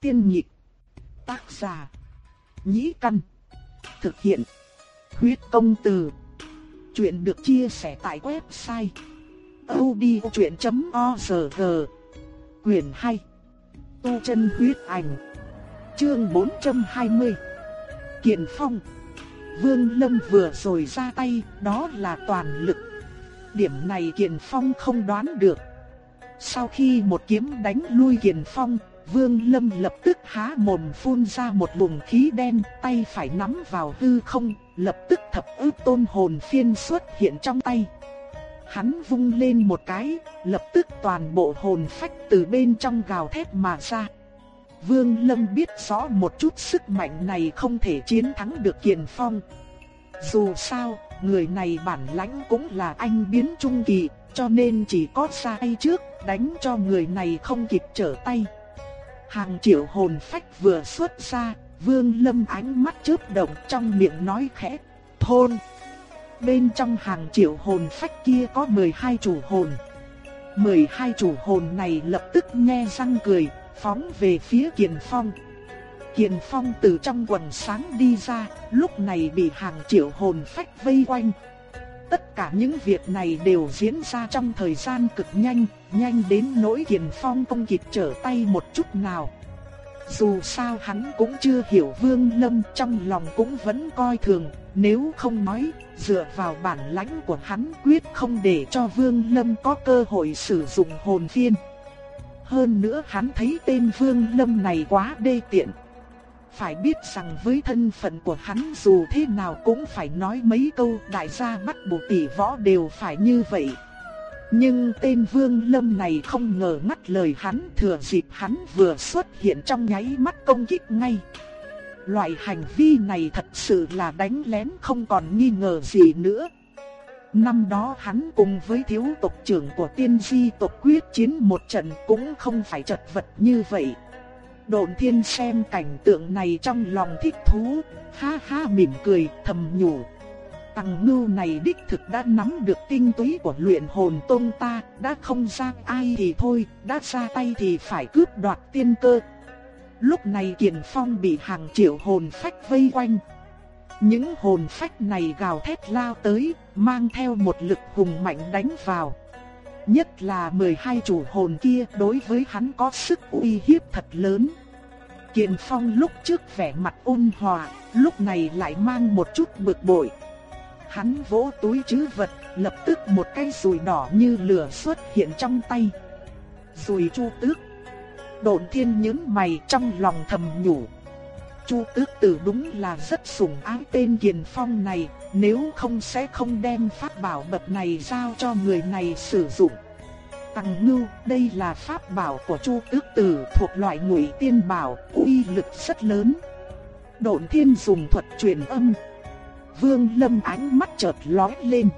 Tiên nhịp. Tác giả. Nhĩ căn. Thực hiện. Huyết công từ. Chuyện được chia sẻ tại website. odchuyện.org Quyền hay. Tu chân huyết ảnh. Chương 420. Kiện phong. Vương Lâm vừa rồi ra tay, đó là toàn lực. Điểm này Kiện Phong không đoán được. Sau khi một kiếm đánh lui Kiền Phong, Vương Lâm lập tức há mồm phun ra một luồng khí đen, tay phải nắm vào hư không, lập tức thập ức tôn hồn phiên xuất hiện trong tay. Hắn vung lên một cái, lập tức toàn bộ hồn phách từ bên trong gào thét mà ra. Vương Lâm biết rõ một chút sức mạnh này không thể chiến thắng được Kiền Phong. Dù sao, người này bản lãnh cũng là anh biến trung kỳ, cho nên chỉ có sai trước, đánh cho người này không kịp trở tay. Hàng triệu hồn phách vừa xuất ra, Vương Lâm ánh mắt chớp động trong miệng nói khẽ, "Thôn." Bên trong hàng triệu hồn phách kia có 12 chủ hồn. 12 chủ hồn này lập tức nghe răng cười, phóng về phía Kiền Phong. Kiền Phong từ trong quần sáng đi ra, lúc này bị hàng triệu hồn phách vây quanh. Tất cả những việc này đều diễn ra trong thời gian cực nhanh, nhanh đến nỗi Kiền Phong không kịp trở tay một chút nào. Dù sao hắn cũng chưa hiểu Vương Lâm trong lòng cũng vẫn coi thường, nếu không nói, dựa vào bản lãnh của hắn quyết không để cho Vương Lâm có cơ hội sử dụng hồn phiên. Hơn nữa hắn thấy tên Vương Lâm này quá đê tiện. Phải biết rằng với thân phận của hắn dù thế nào cũng phải nói mấy câu đại gia bắt bộ tỷ võ đều phải như vậy. Nhưng tên Vương Lâm này không ngờ ngắt lời hắn thừa dịp hắn vừa xuất hiện trong nháy mắt công kích ngay. Loại hành vi này thật sự là đánh lén không còn nghi ngờ gì nữa. Năm đó hắn cùng với thiếu tộc trưởng của tiên di tộc quyết chiến một trận cũng không phải chật vật như vậy. Độn thiên xem cảnh tượng này trong lòng thích thú, ha ha mỉm cười, thầm nhủ. Tăng ngưu này đích thực đã nắm được tinh túy của luyện hồn tôn ta, đã không ra ai thì thôi, đã ra tay thì phải cướp đoạt tiên cơ. Lúc này Kiền Phong bị hàng triệu hồn phách vây quanh. Những hồn phách này gào thét lao tới, mang theo một lực hùng mạnh đánh vào. Nhất là 12 chủ hồn kia đối với hắn có sức uy hiếp thật lớn. Kiền Phong lúc trước vẻ mặt ôn hòa, lúc này lại mang một chút bực bội. Hắn vỗ túi chứ vật, lập tức một cây sùi đỏ như lửa xuất hiện trong tay. sùi chu tước. Độn thiên nhướng mày trong lòng thầm nhủ. Chu tước tử đúng là rất sủng ái tên Kiền Phong này, nếu không sẽ không đem pháp bảo bậc này giao cho người này sử dụng. Tằng ngưu, đây là pháp bảo của Chu Tước Tử thuộc loại ngụy tiên bảo, uy lực rất lớn. Độn Thiên dùng thuật truyền âm. Vương Lâm ánh mắt chợt lóe lên.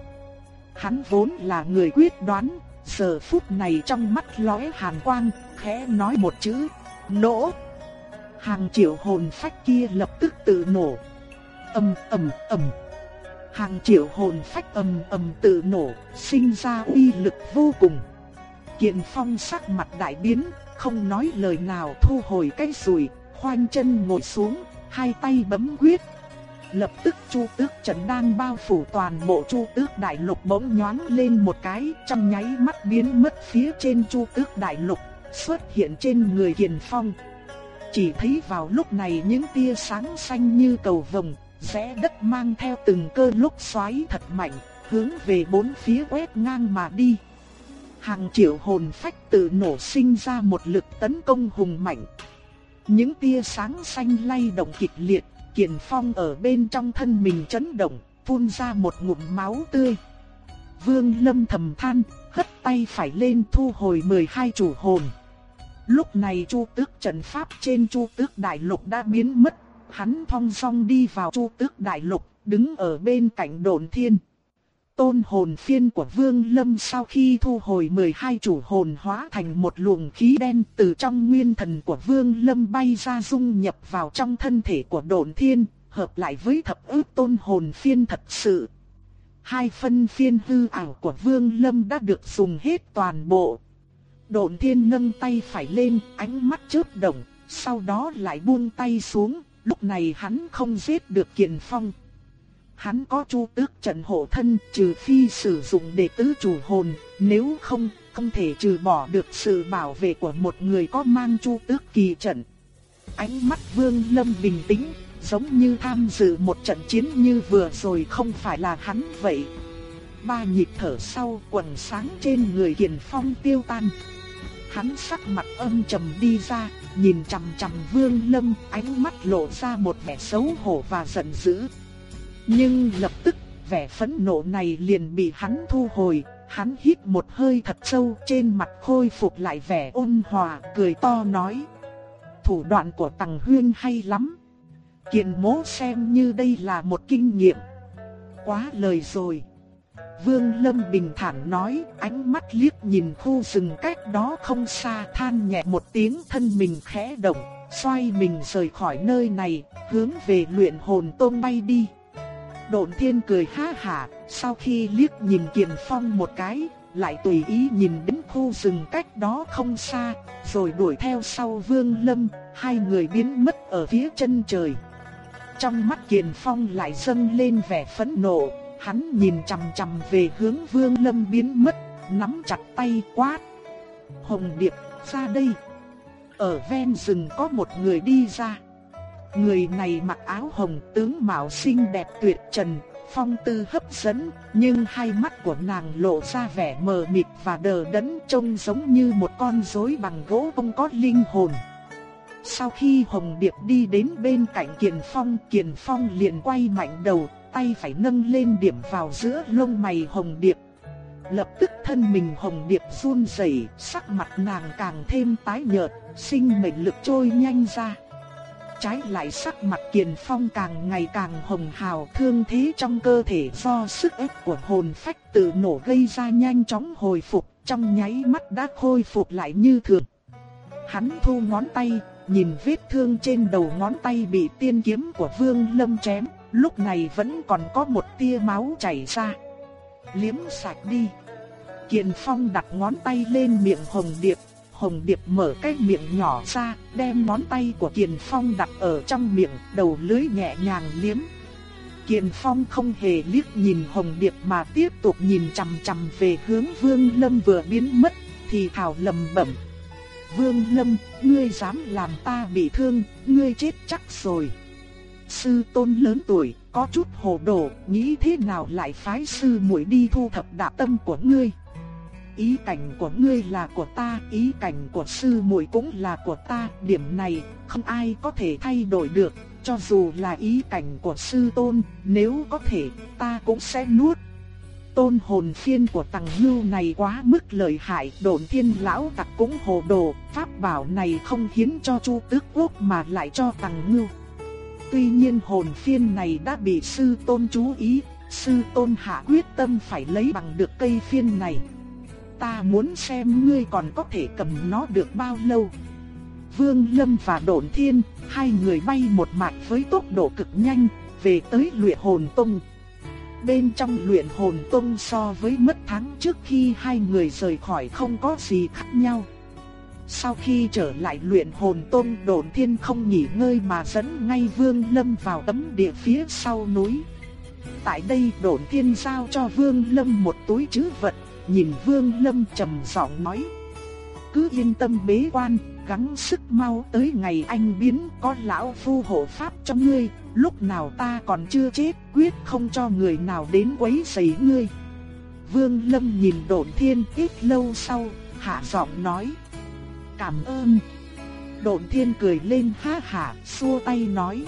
Hắn vốn là người quyết đoán, giờ phút này trong mắt lóe hàn quang, khẽ nói một chữ, nổ. Hàng triệu hồn phách kia lập tức tự nổ. Ầm ầm ầm. Hàng triệu hồn phách ầm ầm tự nổ, sinh ra uy lực vô cùng. Kiện Phong sắc mặt đại biến, không nói lời nào thu hồi cái rùi, khoanh chân ngồi xuống, hai tay bấm quyết. Lập tức Chu Tước Trần đang bao phủ toàn bộ Chu Tước Đại Lục bỗng nhoáng lên một cái, trong nháy mắt biến mất phía trên Chu Tước Đại Lục, xuất hiện trên người Kiền Phong. Chỉ thấy vào lúc này những tia sáng xanh như cầu vồng, rẽ đất mang theo từng cơn lúc xoáy thật mạnh, hướng về bốn phía quét ngang mà đi. Hàng triệu hồn phách tự nổ sinh ra một lực tấn công hùng mạnh. Những tia sáng xanh lay động kịch liệt, Kiện Phong ở bên trong thân mình chấn động, phun ra một ngụm máu tươi. Vương Lâm thầm than, hất tay phải lên thu hồi 12 chủ hồn. Lúc này Chu Tước trận pháp trên Chu Tước Đại Lục đã biến mất, hắn thong song đi vào Chu Tước Đại Lục, đứng ở bên cạnh Độn Thiên. Tôn hồn phiên của Vương Lâm sau khi thu hồi 12 chủ hồn hóa thành một luồng khí đen từ trong nguyên thần của Vương Lâm bay ra dung nhập vào trong thân thể của Độn Thiên, hợp lại với thập ước tôn hồn phiên thật sự. Hai phân phiên hư ảo của Vương Lâm đã được dùng hết toàn bộ. Độn Thiên nâng tay phải lên, ánh mắt chớp động, sau đó lại buông tay xuống, lúc này hắn không giết được Kiền Phong. Hắn có chu tước trận hộ thân trừ phi sử dụng để tứ chủ hồn, nếu không, không thể trừ bỏ được sự bảo vệ của một người có mang chu tước kỳ trận. Ánh mắt Vương Lâm bình tĩnh, giống như tham dự một trận chiến như vừa rồi không phải là hắn vậy. Ba nhịp thở sau quần sáng trên người Kiền Phong tiêu tan. Hắn sắc mặt âm trầm đi ra, nhìn chằm chằm Vương Lâm, ánh mắt lộ ra một vẻ xấu hổ và giận dữ. Nhưng lập tức, vẻ phẫn nộ này liền bị hắn thu hồi, hắn hít một hơi thật sâu trên mặt khôi phục lại vẻ ôn hòa, cười to nói. Thủ đoạn của Tằng Huyên hay lắm. kiện mố xem như đây là một kinh nghiệm. Quá lời rồi. Vương Lâm bình thản nói, ánh mắt liếc nhìn khu rừng cách đó không xa than nhẹ một tiếng thân mình khẽ động, xoay mình rời khỏi nơi này, hướng về luyện hồn tôn bay đi. Độn thiên cười ha hả, sau khi liếc nhìn Kiền Phong một cái, lại tùy ý nhìn đến khu rừng cách đó không xa, rồi đuổi theo sau Vương Lâm, hai người biến mất ở phía chân trời. Trong mắt Kiền Phong lại dâng lên vẻ phẫn nộ, hắn nhìn chằm chằm về hướng Vương Lâm biến mất, nắm chặt tay quát. Hồng Điệp, ra đây. Ở ven rừng có một người đi ra. Người này mặc áo hồng tướng mạo xinh đẹp tuyệt trần, phong tư hấp dẫn, nhưng hai mắt của nàng lộ ra vẻ mờ mịt và đờ đẫn trông giống như một con rối bằng gỗ không có linh hồn. Sau khi Hồng Điệp đi đến bên cạnh Kiền Phong, Kiền Phong liền quay mạnh đầu, tay phải nâng lên điểm vào giữa lông mày Hồng Điệp. Lập tức thân mình Hồng Điệp run rẩy, sắc mặt nàng càng thêm tái nhợt, sinh mệnh lực trôi nhanh ra. Trái lại sắc mặt Kiền Phong càng ngày càng hồng hào thương thế trong cơ thể do sức ép của hồn phách tự nổ gây ra nhanh chóng hồi phục, trong nháy mắt đã khôi phục lại như thường. Hắn thu ngón tay, nhìn vết thương trên đầu ngón tay bị tiên kiếm của Vương Lâm chém, lúc này vẫn còn có một tia máu chảy ra. Liếm sạch đi. Kiền Phong đặt ngón tay lên miệng Hồng Điệp, Hồng Điệp mở cái miệng nhỏ ra, đem ngón tay của Kiền Phong đặt ở trong miệng, đầu lưỡi nhẹ nhàng liếm. Kiền Phong không hề liếc nhìn Hồng Điệp mà tiếp tục nhìn chằm chằm về hướng Vương Lâm vừa biến mất, thì thào lầm bẩm. Vương Lâm, ngươi dám làm ta bị thương, ngươi chết chắc rồi. Sư tôn lớn tuổi, có chút hồ đồ, nghĩ thế nào lại phái sư muội đi thu thập đạo tâm của ngươi. Ý cảnh của ngươi là của ta, ý cảnh của sư muội cũng là của ta, điểm này không ai có thể thay đổi được, cho dù là ý cảnh của sư tôn, nếu có thể, ta cũng sẽ nuốt. Tôn hồn phiên của tầng ngưu này quá mức lợi hại, đồn thiên lão tặc cũng hồ đồ, pháp bảo này không hiến cho chu tước quốc mà lại cho tầng ngưu. Tuy nhiên hồn phiên này đã bị sư tôn chú ý, sư tôn hạ quyết tâm phải lấy bằng được cây phiên này. Ta muốn xem ngươi còn có thể cầm nó được bao lâu. Vương Lâm và Độn Thiên, hai người bay một mạch với tốc độ cực nhanh, về tới luyện hồn tông. Bên trong luyện hồn tông so với mất tháng trước khi hai người rời khỏi không có gì khác nhau. Sau khi trở lại luyện hồn tông, đồn thiên không nghỉ ngơi mà dẫn ngay Vương Lâm vào tấm địa phía sau núi. Tại đây đồn thiên giao cho Vương Lâm một túi trữ vật, nhìn Vương Lâm trầm giọng nói. Cứ yên tâm bế quan, gắng sức mau tới ngày anh biến có lão phu hộ pháp cho ngươi, lúc nào ta còn chưa chết quyết không cho người nào đến quấy rầy ngươi. Vương Lâm nhìn Độn thiên ít lâu sau, hạ giọng nói cảm ơn. Độn thiên cười lên ha hả, xua tay nói.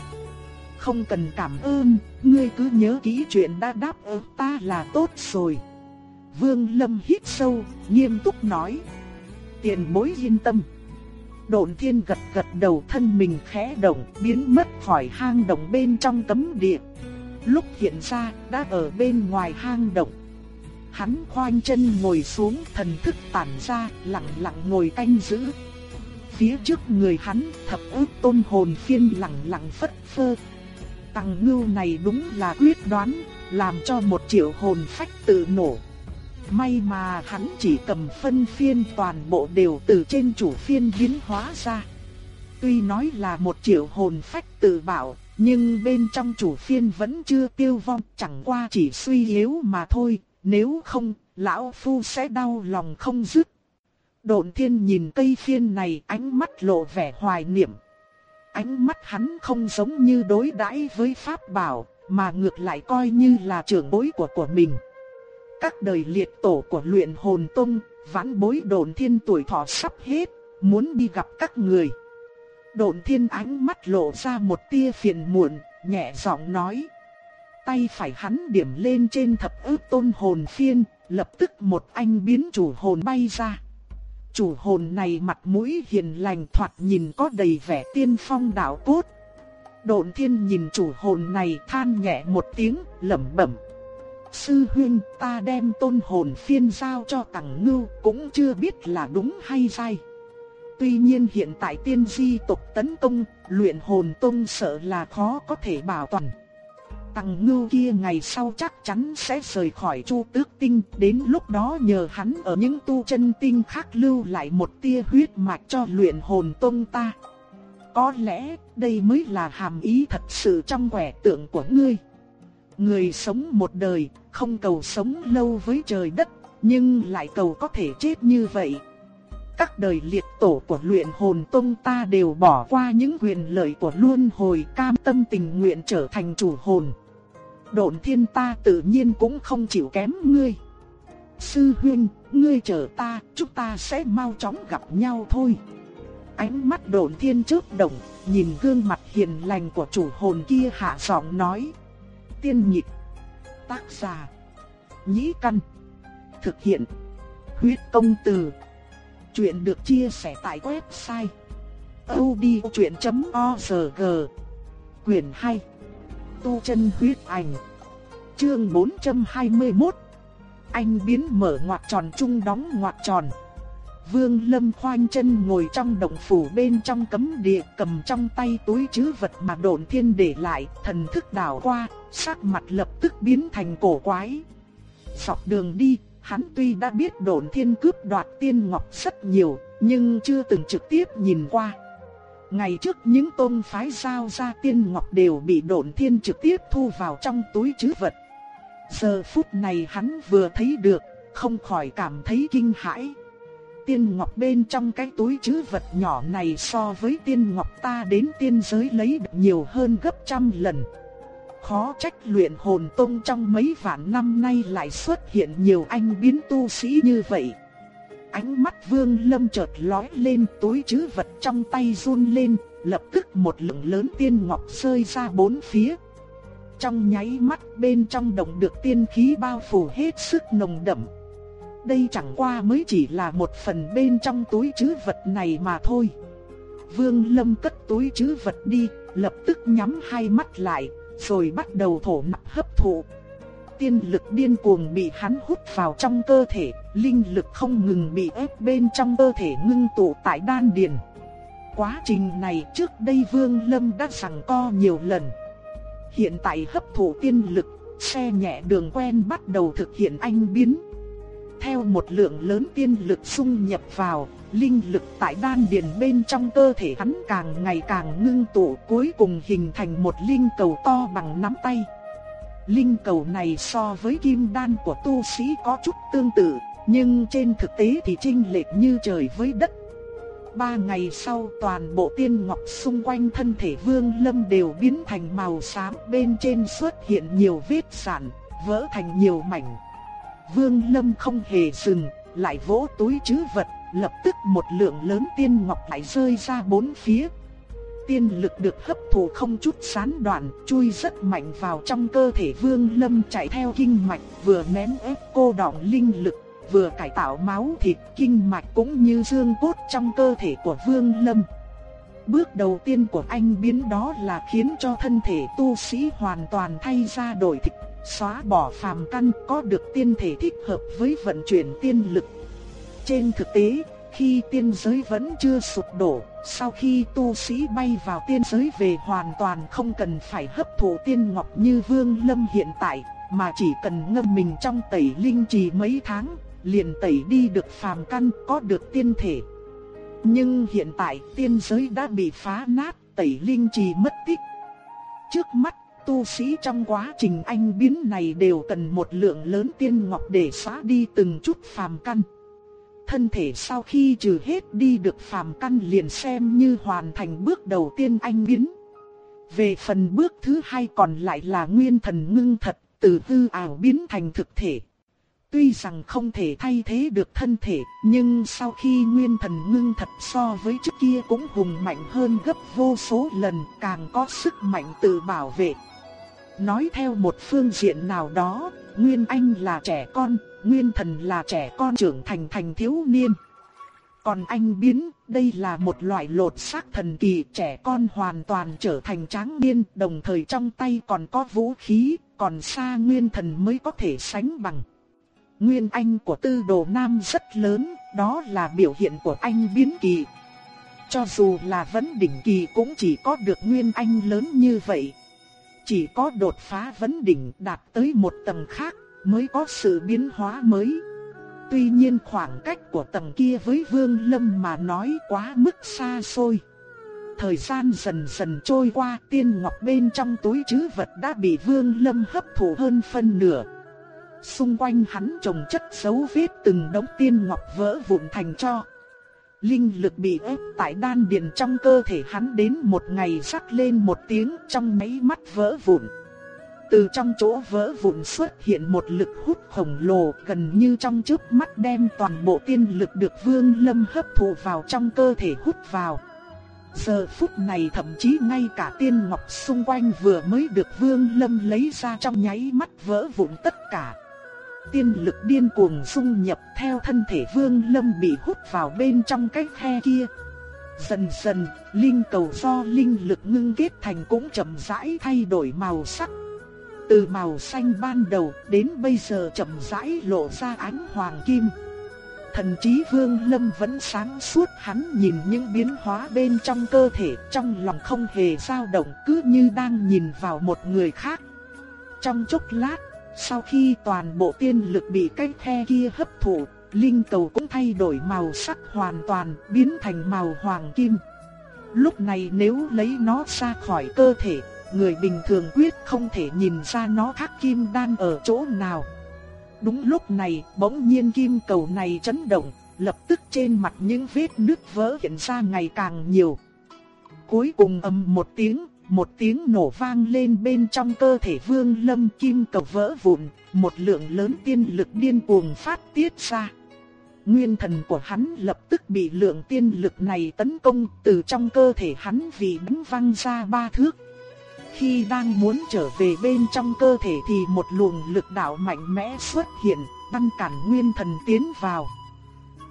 Không cần cảm ơn, ngươi cứ nhớ kỹ chuyện đã đáp ứng ta là tốt rồi. Vương Lâm hít sâu, nghiêm túc nói. Tiền bối yên tâm. Độn thiên gật gật đầu thân mình khẽ động, biến mất khỏi hang động bên trong cấm địa. Lúc hiện ra, đã ở bên ngoài hang động. Hắn khoanh chân ngồi xuống thần thức tản ra, lặng lặng ngồi canh giữ. Phía trước người hắn thập ước tôn hồn phiên lặng lặng phất phơ. Tăng ngưu này đúng là quyết đoán, làm cho một triệu hồn phách tự nổ. May mà hắn chỉ cầm phân phiên toàn bộ đều từ trên chủ phiên biến hóa ra. tuy nói là một triệu hồn phách tự bảo, nhưng bên trong chủ phiên vẫn chưa tiêu vong, chẳng qua chỉ suy yếu mà thôi, nếu không, lão phu sẽ đau lòng không dứt. Độn thiên nhìn cây phiên này ánh mắt lộ vẻ hoài niệm. Ánh mắt hắn không giống như đối đãi với pháp bảo, mà ngược lại coi như là trưởng bối của của mình. Các đời liệt tổ của luyện hồn tông, vãn bối đồn thiên tuổi thọ sắp hết, muốn đi gặp các người. đồn thiên ánh mắt lộ ra một tia phiền muộn, nhẹ giọng nói. Tay phải hắn điểm lên trên thập ước tôn hồn phiên, lập tức một anh biến chủ hồn bay ra. Chủ hồn này mặt mũi hiền lành thoạt nhìn có đầy vẻ tiên phong đạo cốt. Độn thiên nhìn chủ hồn này than nhẹ một tiếng, lẩm bẩm. Sư huynh ta đem tôn hồn phiên giao cho tặng ngưu cũng chưa biết là đúng hay sai. Tuy nhiên hiện tại tiên di tộc tấn công, luyện hồn tông sợ là khó có thể bảo toàn. Tằng ngưu kia ngày sau chắc chắn sẽ rời khỏi chu tước tinh, đến lúc đó nhờ hắn ở những tu chân tinh khác lưu lại một tia huyết mạch cho luyện hồn tông ta. Có lẽ đây mới là hàm ý thật sự trong quẻ tượng của ngươi. Người sống một đời, không cầu sống lâu với trời đất, nhưng lại cầu có thể chết như vậy. Các đời liệt tổ của luyện hồn tông ta đều bỏ qua những quyền lợi của luân hồi cam tâm tình nguyện trở thành chủ hồn độn thiên ta tự nhiên cũng không chịu kém ngươi. Sư huynh, ngươi chờ ta, chúng ta sẽ mau chóng gặp nhau thôi. Ánh mắt độn thiên trước động, nhìn gương mặt hiền lành của chủ hồn kia hạ giọng nói. Tiên nhịp, tác giả, nhĩ căn, thực hiện, huyết công từ. Chuyện được chia sẻ tại website. odchuyện.org Quyền 2 tu chân huyết ảnh. Chương 421 Anh biến mở ngoặc tròn trung đóng ngoặc tròn. Vương Lâm khoanh chân ngồi trong động phủ bên trong cấm địa cầm trong tay túi chứ vật mà độn thiên để lại, thần thức đảo qua, sắc mặt lập tức biến thành cổ quái. Dọc đường đi, hắn tuy đã biết độn thiên cướp đoạt tiên ngọc rất nhiều, nhưng chưa từng trực tiếp nhìn qua. Ngày trước những tôn phái giao ra tiên ngọc đều bị độn thiên trực tiếp thu vào trong túi chứ vật. Giờ phút này hắn vừa thấy được, không khỏi cảm thấy kinh hãi. Tiên ngọc bên trong cái túi chứ vật nhỏ này so với tiên ngọc ta đến tiên giới lấy được nhiều hơn gấp trăm lần. Khó trách luyện hồn tông trong mấy vạn năm nay lại xuất hiện nhiều anh biến tu sĩ như vậy. Ánh mắt vương lâm chợt lói lên túi chứ vật trong tay run lên, lập tức một lượng lớn tiên ngọc rơi ra bốn phía. Trong nháy mắt bên trong động được tiên khí bao phủ hết sức nồng đậm. Đây chẳng qua mới chỉ là một phần bên trong túi chứ vật này mà thôi. Vương Lâm cất túi chứ vật đi, lập tức nhắm hai mắt lại, rồi bắt đầu thổ nạp hấp thụ tiên lực điên cuồng bị hắn hút vào trong cơ thể, linh lực không ngừng bị ép bên trong cơ thể ngưng tụ tại đan điền. Quá trình này trước đây Vương Lâm đã sàng co nhiều lần. Hiện tại hấp thụ tiên lực, xe nhẹ đường quen bắt đầu thực hiện anh biến. Theo một lượng lớn tiên lực xung nhập vào, linh lực tại đan điền bên trong cơ thể hắn càng ngày càng ngưng tụ cuối cùng hình thành một linh cầu to bằng nắm tay. Linh cầu này so với kim đan của tu sĩ có chút tương tự, nhưng trên thực tế thì chênh lệch như trời với đất. Ba ngày sau toàn bộ tiên ngọc xung quanh thân thể Vương Lâm đều biến thành màu xám bên trên xuất hiện nhiều vết sạn, vỡ thành nhiều mảnh. Vương Lâm không hề dừng, lại vỗ túi chứ vật, lập tức một lượng lớn tiên ngọc lại rơi ra bốn phía, tiên lực được hấp thụ không chút gián đoạn, chui rất mạnh vào trong cơ thể Vương Lâm chạy theo kinh mạch, vừa nén ép cô đọng linh lực, vừa cải tạo máu thịt, kinh mạch cũng như xương cốt trong cơ thể của Vương Lâm. Bước đầu tiên của anh biến đó là khiến cho thân thể tu sĩ hoàn toàn thay ra đổi thịt, xóa bỏ phàm căn, có được tiên thể thích hợp với vận chuyển tiên lực. Trên thực tế, khi tiên giới vẫn chưa sụp đổ, sau khi tu sĩ bay vào tiên giới về hoàn toàn không cần phải hấp thụ tiên ngọc như Vương Lâm hiện tại, mà chỉ cần ngâm mình trong tẩy linh trì mấy tháng, liền tẩy đi được phàm căn, có được tiên thể. Nhưng hiện tại tiên giới đã bị phá nát, tẩy linh trì mất tích. Trước mắt, tu sĩ trong quá trình anh biến này đều cần một lượng lớn tiên ngọc để xóa đi từng chút phàm căn. Thân thể sau khi trừ hết đi được phàm căn liền xem như hoàn thành bước đầu tiên anh biến. Về phần bước thứ hai còn lại là nguyên thần ngưng thật, từ hư ảo biến thành thực thể. Tuy rằng không thể thay thế được thân thể, nhưng sau khi nguyên thần ngưng thật so với trước kia cũng hùng mạnh hơn gấp vô số lần, càng có sức mạnh tự bảo vệ. Nói theo một phương diện nào đó, Nguyên Anh là trẻ con, Nguyên Thần là trẻ con trưởng thành thành thiếu niên. Còn anh biến, đây là một loại lột xác thần kỳ trẻ con hoàn toàn trở thành tráng niên, đồng thời trong tay còn có vũ khí, còn xa Nguyên Thần mới có thể sánh bằng. Nguyên Anh của tư đồ nam rất lớn, đó là biểu hiện của anh biến kỳ. Cho dù là vấn đỉnh kỳ cũng chỉ có được Nguyên Anh lớn như vậy. Chỉ có đột phá vấn đỉnh đạt tới một tầng khác mới có sự biến hóa mới. Tuy nhiên khoảng cách của tầng kia với Vương Lâm mà nói quá mức xa xôi. Thời gian dần dần trôi qua, tiên ngọc bên trong túi trữ vật đã bị Vương Lâm hấp thụ hơn phân nửa. Xung quanh hắn trồng chất dấu vết từng đống tiên ngọc vỡ vụn thành cho. Linh lực bị ép tại đan điền trong cơ thể hắn đến một ngày rắc lên một tiếng trong mấy mắt vỡ vụn. Từ trong chỗ vỡ vụn xuất hiện một lực hút khổng lồ gần như trong chớp mắt đem toàn bộ tiên lực được Vương Lâm hấp thụ vào trong cơ thể hút vào. Giờ phút này thậm chí ngay cả tiên ngọc xung quanh vừa mới được Vương Lâm lấy ra trong nháy mắt vỡ vụn tất cả tiên lực điên cuồng dung nhập theo thân thể Vương Lâm bị hút vào bên trong cái khe kia. Dần dần, linh cầu do linh lực ngưng kết thành cũng chậm rãi thay đổi màu sắc. Từ màu xanh ban đầu đến bây giờ chậm rãi lộ ra ánh hoàng kim. Thần trí Vương Lâm vẫn sáng suốt hắn nhìn những biến hóa bên trong cơ thể trong lòng không hề dao động cứ như đang nhìn vào một người khác. Trong chốc lát sau khi toàn bộ tiên lực bị cái khe kia hấp thụ, linh cầu cũng thay đổi màu sắc hoàn toàn, biến thành màu hoàng kim. Lúc này nếu lấy nó ra khỏi cơ thể, người bình thường quyết không thể nhìn ra nó khắc kim đan ở chỗ nào. Đúng lúc này, bỗng nhiên kim cầu này chấn động, lập tức trên mặt những vết nứt vỡ hiện ra ngày càng nhiều. Cuối cùng ầm một tiếng, một tiếng nổ vang lên bên trong cơ thể vương lâm kim cầu vỡ vụn, một lượng lớn tiên lực điên cuồng phát tiết ra. Nguyên thần của hắn lập tức bị lượng tiên lực này tấn công từ trong cơ thể hắn vì bắn văng ra ba thước. Khi đang muốn trở về bên trong cơ thể thì một luồng lực đạo mạnh mẽ xuất hiện, ngăn cản nguyên thần tiến vào.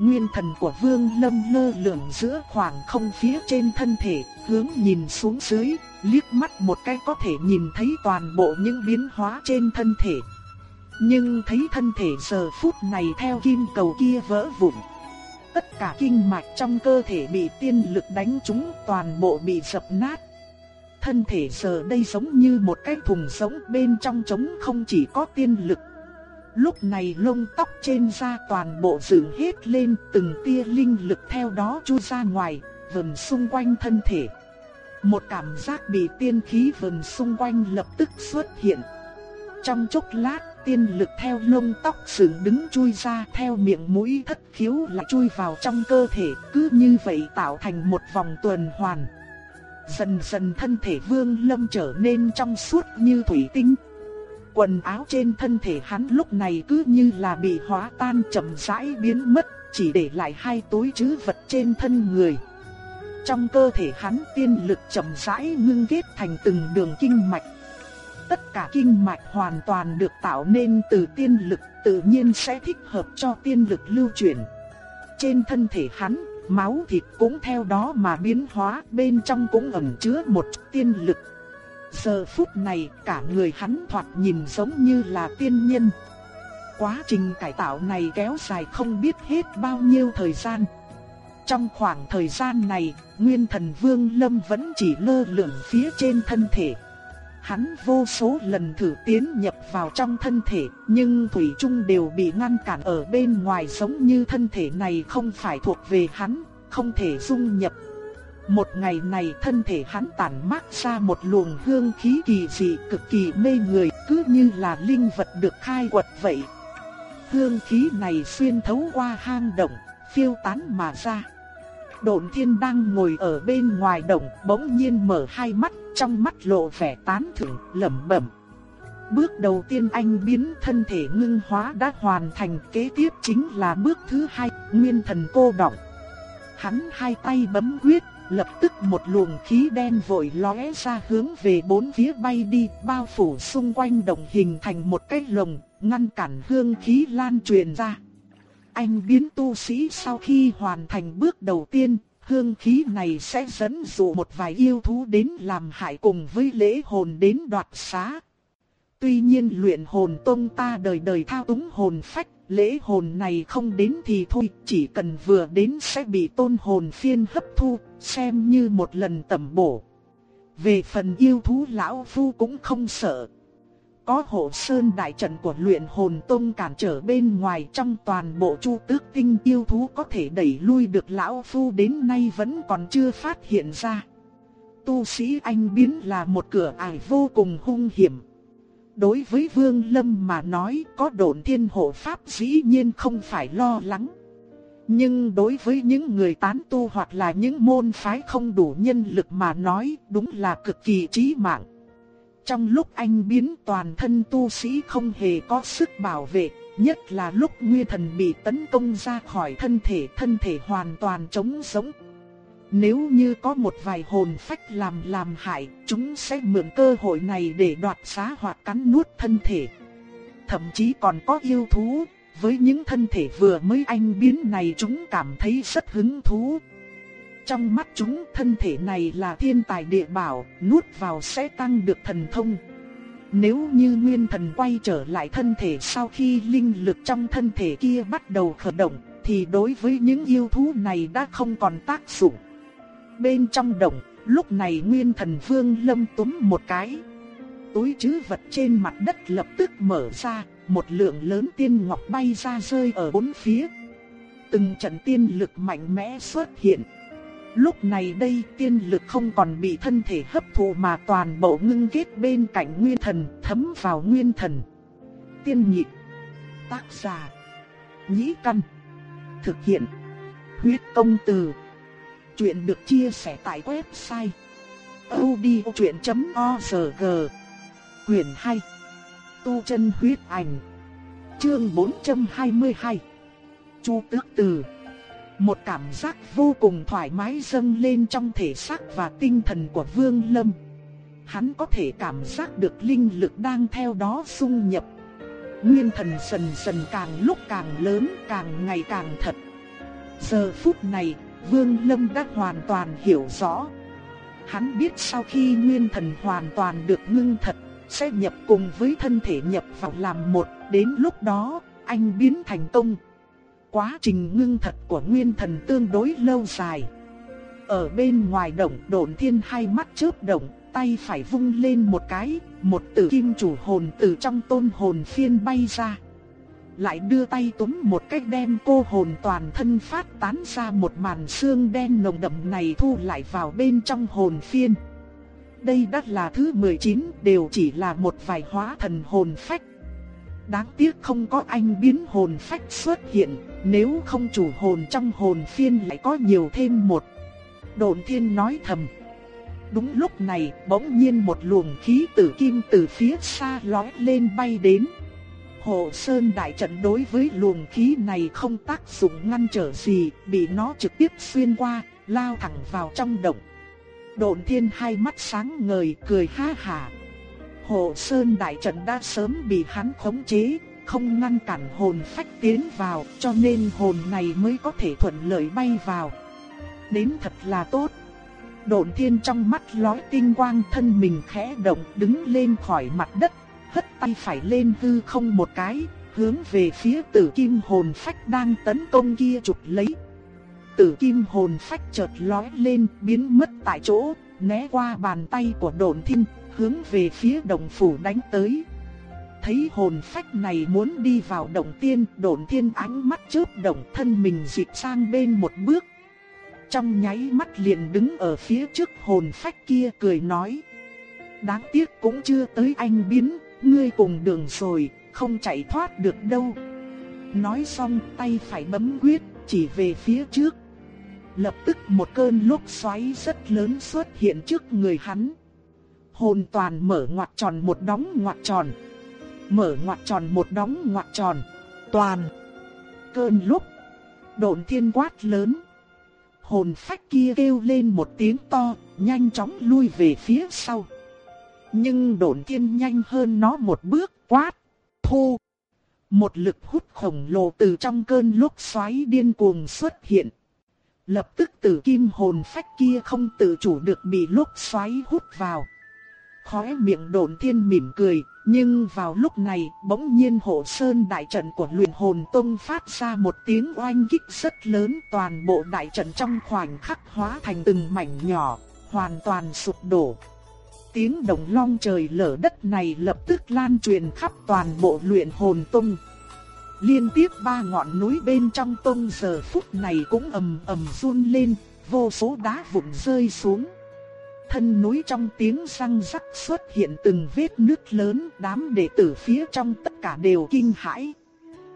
Nguyên thần của Vương Lâm lơ lửng giữa khoảng không phía trên thân thể, hướng nhìn xuống dưới, liếc mắt một cái có thể nhìn thấy toàn bộ những biến hóa trên thân thể. Nhưng thấy thân thể giờ phút này theo kim cầu kia vỡ vụn. Tất cả kinh mạch trong cơ thể bị tiên lực đánh trúng toàn bộ bị dập nát. Thân thể giờ đây giống như một cái thùng sống bên trong trống không chỉ có tiên lực. Lúc này lông tóc trên da toàn bộ dựng hết lên từng tia linh lực theo đó chui ra ngoài, vần xung quanh thân thể. Một cảm giác bị tiên khí vần xung quanh lập tức xuất hiện. Trong chốc lát, tiên lực theo lông tóc dựng đứng chui ra theo miệng mũi thất khiếu lại chui vào trong cơ thể, cứ như vậy tạo thành một vòng tuần hoàn. Dần dần thân thể vương lâm trở nên trong suốt như thủy tinh. Quần áo trên thân thể hắn lúc này cứ như là bị hóa tan chậm rãi biến mất, chỉ để lại hai túi trữ vật trên thân người. Trong cơ thể hắn tiên lực chậm rãi ngưng kết thành từng đường kinh mạch. Tất cả kinh mạch hoàn toàn được tạo nên từ tiên lực tự nhiên sẽ thích hợp cho tiên lực lưu chuyển. Trên thân thể hắn, máu thịt cũng theo đó mà biến hóa, bên trong cũng ẩn chứa một tiên lực. Giờ phút này, cả người hắn thoạt nhìn giống như là tiên nhân. Quá trình cải tạo này kéo dài không biết hết bao nhiêu thời gian. Trong khoảng thời gian này, Nguyên Thần Vương Lâm vẫn chỉ lơ lửng phía trên thân thể. Hắn vô số lần thử tiến nhập vào trong thân thể, nhưng Thủy Trung đều bị ngăn cản ở bên ngoài giống như thân thể này không phải thuộc về hắn, không thể dung nhập. Một ngày này thân thể hắn tản mát ra một luồng hương khí kỳ dị cực kỳ mê người, cứ như là linh vật được khai quật vậy. Hương khí này xuyên thấu qua hang động, phiêu tán mà ra. Độn thiên đang ngồi ở bên ngoài động, bỗng nhiên mở hai mắt, trong mắt lộ vẻ tán thưởng, lẩm bẩm. Bước đầu tiên anh biến thân thể ngưng hóa đã hoàn thành, kế tiếp chính là bước thứ hai, nguyên thần cô động. Hắn hai tay bấm quyết, lập tức một luồng khí đen vội lóe ra hướng về bốn phía bay đi, bao phủ xung quanh động hình thành một cái lồng, ngăn cản hương khí lan truyền ra. Anh biến tu sĩ sau khi hoàn thành bước đầu tiên, hương khí này sẽ dẫn dụ một vài yêu thú đến làm hại cùng với lễ hồn đến đoạt xá. Tuy nhiên luyện hồn tông ta đời đời thao túng hồn phách, lễ hồn này không đến thì thôi, chỉ cần vừa đến sẽ bị tôn hồn phiên hấp thu, xem như một lần tẩm bổ. Về phần yêu thú lão phu cũng không sợ. Có hộ sơn đại trận của luyện hồn tông cản trở bên ngoài trong toàn bộ chu tước tinh yêu thú có thể đẩy lui được lão phu đến nay vẫn còn chưa phát hiện ra. Tu sĩ anh biến là một cửa ải vô cùng hung hiểm. Đối với Vương Lâm mà nói, có độn thiên hộ pháp dĩ nhiên không phải lo lắng. Nhưng đối với những người tán tu hoặc là những môn phái không đủ nhân lực mà nói đúng là cực kỳ chí mạng. Trong lúc anh biến toàn thân tu sĩ không hề có sức bảo vệ, nhất là lúc nguyên thần bị tấn công ra khỏi thân thể, thân thể hoàn toàn trống sống. Nếu như có một vài hồn phách làm làm hại, chúng sẽ mượn cơ hội này để đoạt xá hoặc cắn nuốt thân thể. Thậm chí còn có yêu thú, với những thân thể vừa mới anh biến này chúng cảm thấy rất hứng thú. Trong mắt chúng thân thể này là thiên tài địa bảo, nuốt vào sẽ tăng được thần thông. Nếu như nguyên thần quay trở lại thân thể sau khi linh lực trong thân thể kia bắt đầu khởi động, thì đối với những yêu thú này đã không còn tác dụng. Bên trong động, lúc này nguyên thần vương lâm túm một cái. Túi chứ vật trên mặt đất lập tức mở ra, một lượng lớn tiên ngọc bay ra rơi ở bốn phía. Từng trận tiên lực mạnh mẽ xuất hiện. Lúc này đây tiên lực không còn bị thân thể hấp thụ mà toàn bộ ngưng kết bên cạnh nguyên thần, thấm vào nguyên thần. Tiên nhị, Tác giả. Nhĩ căn. Thực hiện. Huyết công từ. Chuyện được chia sẻ tại website. odchuyện.org Quyền 2 Tu chân huyết ảnh Chương 422 Chu tước từ một cảm giác vô cùng thoải mái dâng lên trong thể xác và tinh thần của Vương Lâm. Hắn có thể cảm giác được linh lực đang theo đó xung nhập. Nguyên thần dần dần càng lúc càng lớn, càng ngày càng thật. Giờ phút này, Vương Lâm đã hoàn toàn hiểu rõ. Hắn biết sau khi nguyên thần hoàn toàn được ngưng thật, sẽ nhập cùng với thân thể nhập vào làm một, đến lúc đó, anh biến thành công quá trình ngưng thật của nguyên thần tương đối lâu dài. Ở bên ngoài động độn thiên hai mắt chớp động, tay phải vung lên một cái, một tử kim chủ hồn từ trong tôn hồn phiên bay ra. Lại đưa tay túm một cách đem cô hồn toàn thân phát tán ra một màn xương đen nồng đậm này thu lại vào bên trong hồn phiên. Đây đã là thứ 19, đều chỉ là một vài hóa thần hồn phách Đáng tiếc không có anh biến hồn phách xuất hiện, nếu không chủ hồn trong hồn phiên lại có nhiều thêm một. Độn thiên nói thầm. Đúng lúc này, bỗng nhiên một luồng khí tử kim từ phía xa lói lên bay đến. Hồ Sơn đại trận đối với luồng khí này không tác dụng ngăn trở gì, bị nó trực tiếp xuyên qua, lao thẳng vào trong động. Độn thiên hai mắt sáng ngời cười ha hà. Hồ Sơn đại trận đã sớm bị hắn khống chế, không ngăn cản hồn phách tiến vào, cho nên hồn này mới có thể thuận lợi bay vào. Đến thật là tốt. Độn thiên trong mắt lói tinh quang thân mình khẽ động đứng lên khỏi mặt đất, hất tay phải lên hư không một cái, hướng về phía tử kim hồn phách đang tấn công kia chụp lấy. Tử kim hồn phách chợt lói lên biến mất tại chỗ, né qua bàn tay của đồn thiên, hướng về phía đồng phủ đánh tới. Thấy hồn phách này muốn đi vào động tiên, đồn thiên ánh mắt chớp động thân mình dịch sang bên một bước. trong nháy mắt liền đứng ở phía trước hồn phách kia cười nói. Đáng tiếc cũng chưa tới anh biến, ngươi cùng đường rồi, không chạy thoát được đâu. Nói xong tay phải bấm quyết, chỉ về phía trước. Lập tức một cơn lốc xoáy rất lớn xuất hiện trước người hắn. Hồn toàn mở ngoặt tròn một đóng ngoặt tròn. Mở ngoặt tròn một đóng ngoặt tròn. Toàn. Cơn lốc. Độn thiên quát lớn. Hồn phách kia kêu lên một tiếng to, nhanh chóng lui về phía sau. Nhưng độn thiên nhanh hơn nó một bước quát. Thu. Một lực hút khổng lồ từ trong cơn lốc xoáy điên cuồng xuất hiện. Lập tức tử kim hồn phách kia không tự chủ được bị lúc xoáy hút vào. Khóe miệng đồn thiên mỉm cười, nhưng vào lúc này bỗng nhiên hộ sơn đại trận của luyện hồn tông phát ra một tiếng oanh kích rất lớn toàn bộ đại trận trong khoảnh khắc hóa thành từng mảnh nhỏ, hoàn toàn sụp đổ. Tiếng đồng long trời lở đất này lập tức lan truyền khắp toàn bộ luyện hồn tông. Liên tiếp ba ngọn núi bên trong tông giờ phút này cũng ầm ầm run lên, vô số đá vụn rơi xuống. Thân núi trong tiếng răng rắc xuất hiện từng vết nứt lớn, đám đệ tử phía trong tất cả đều kinh hãi.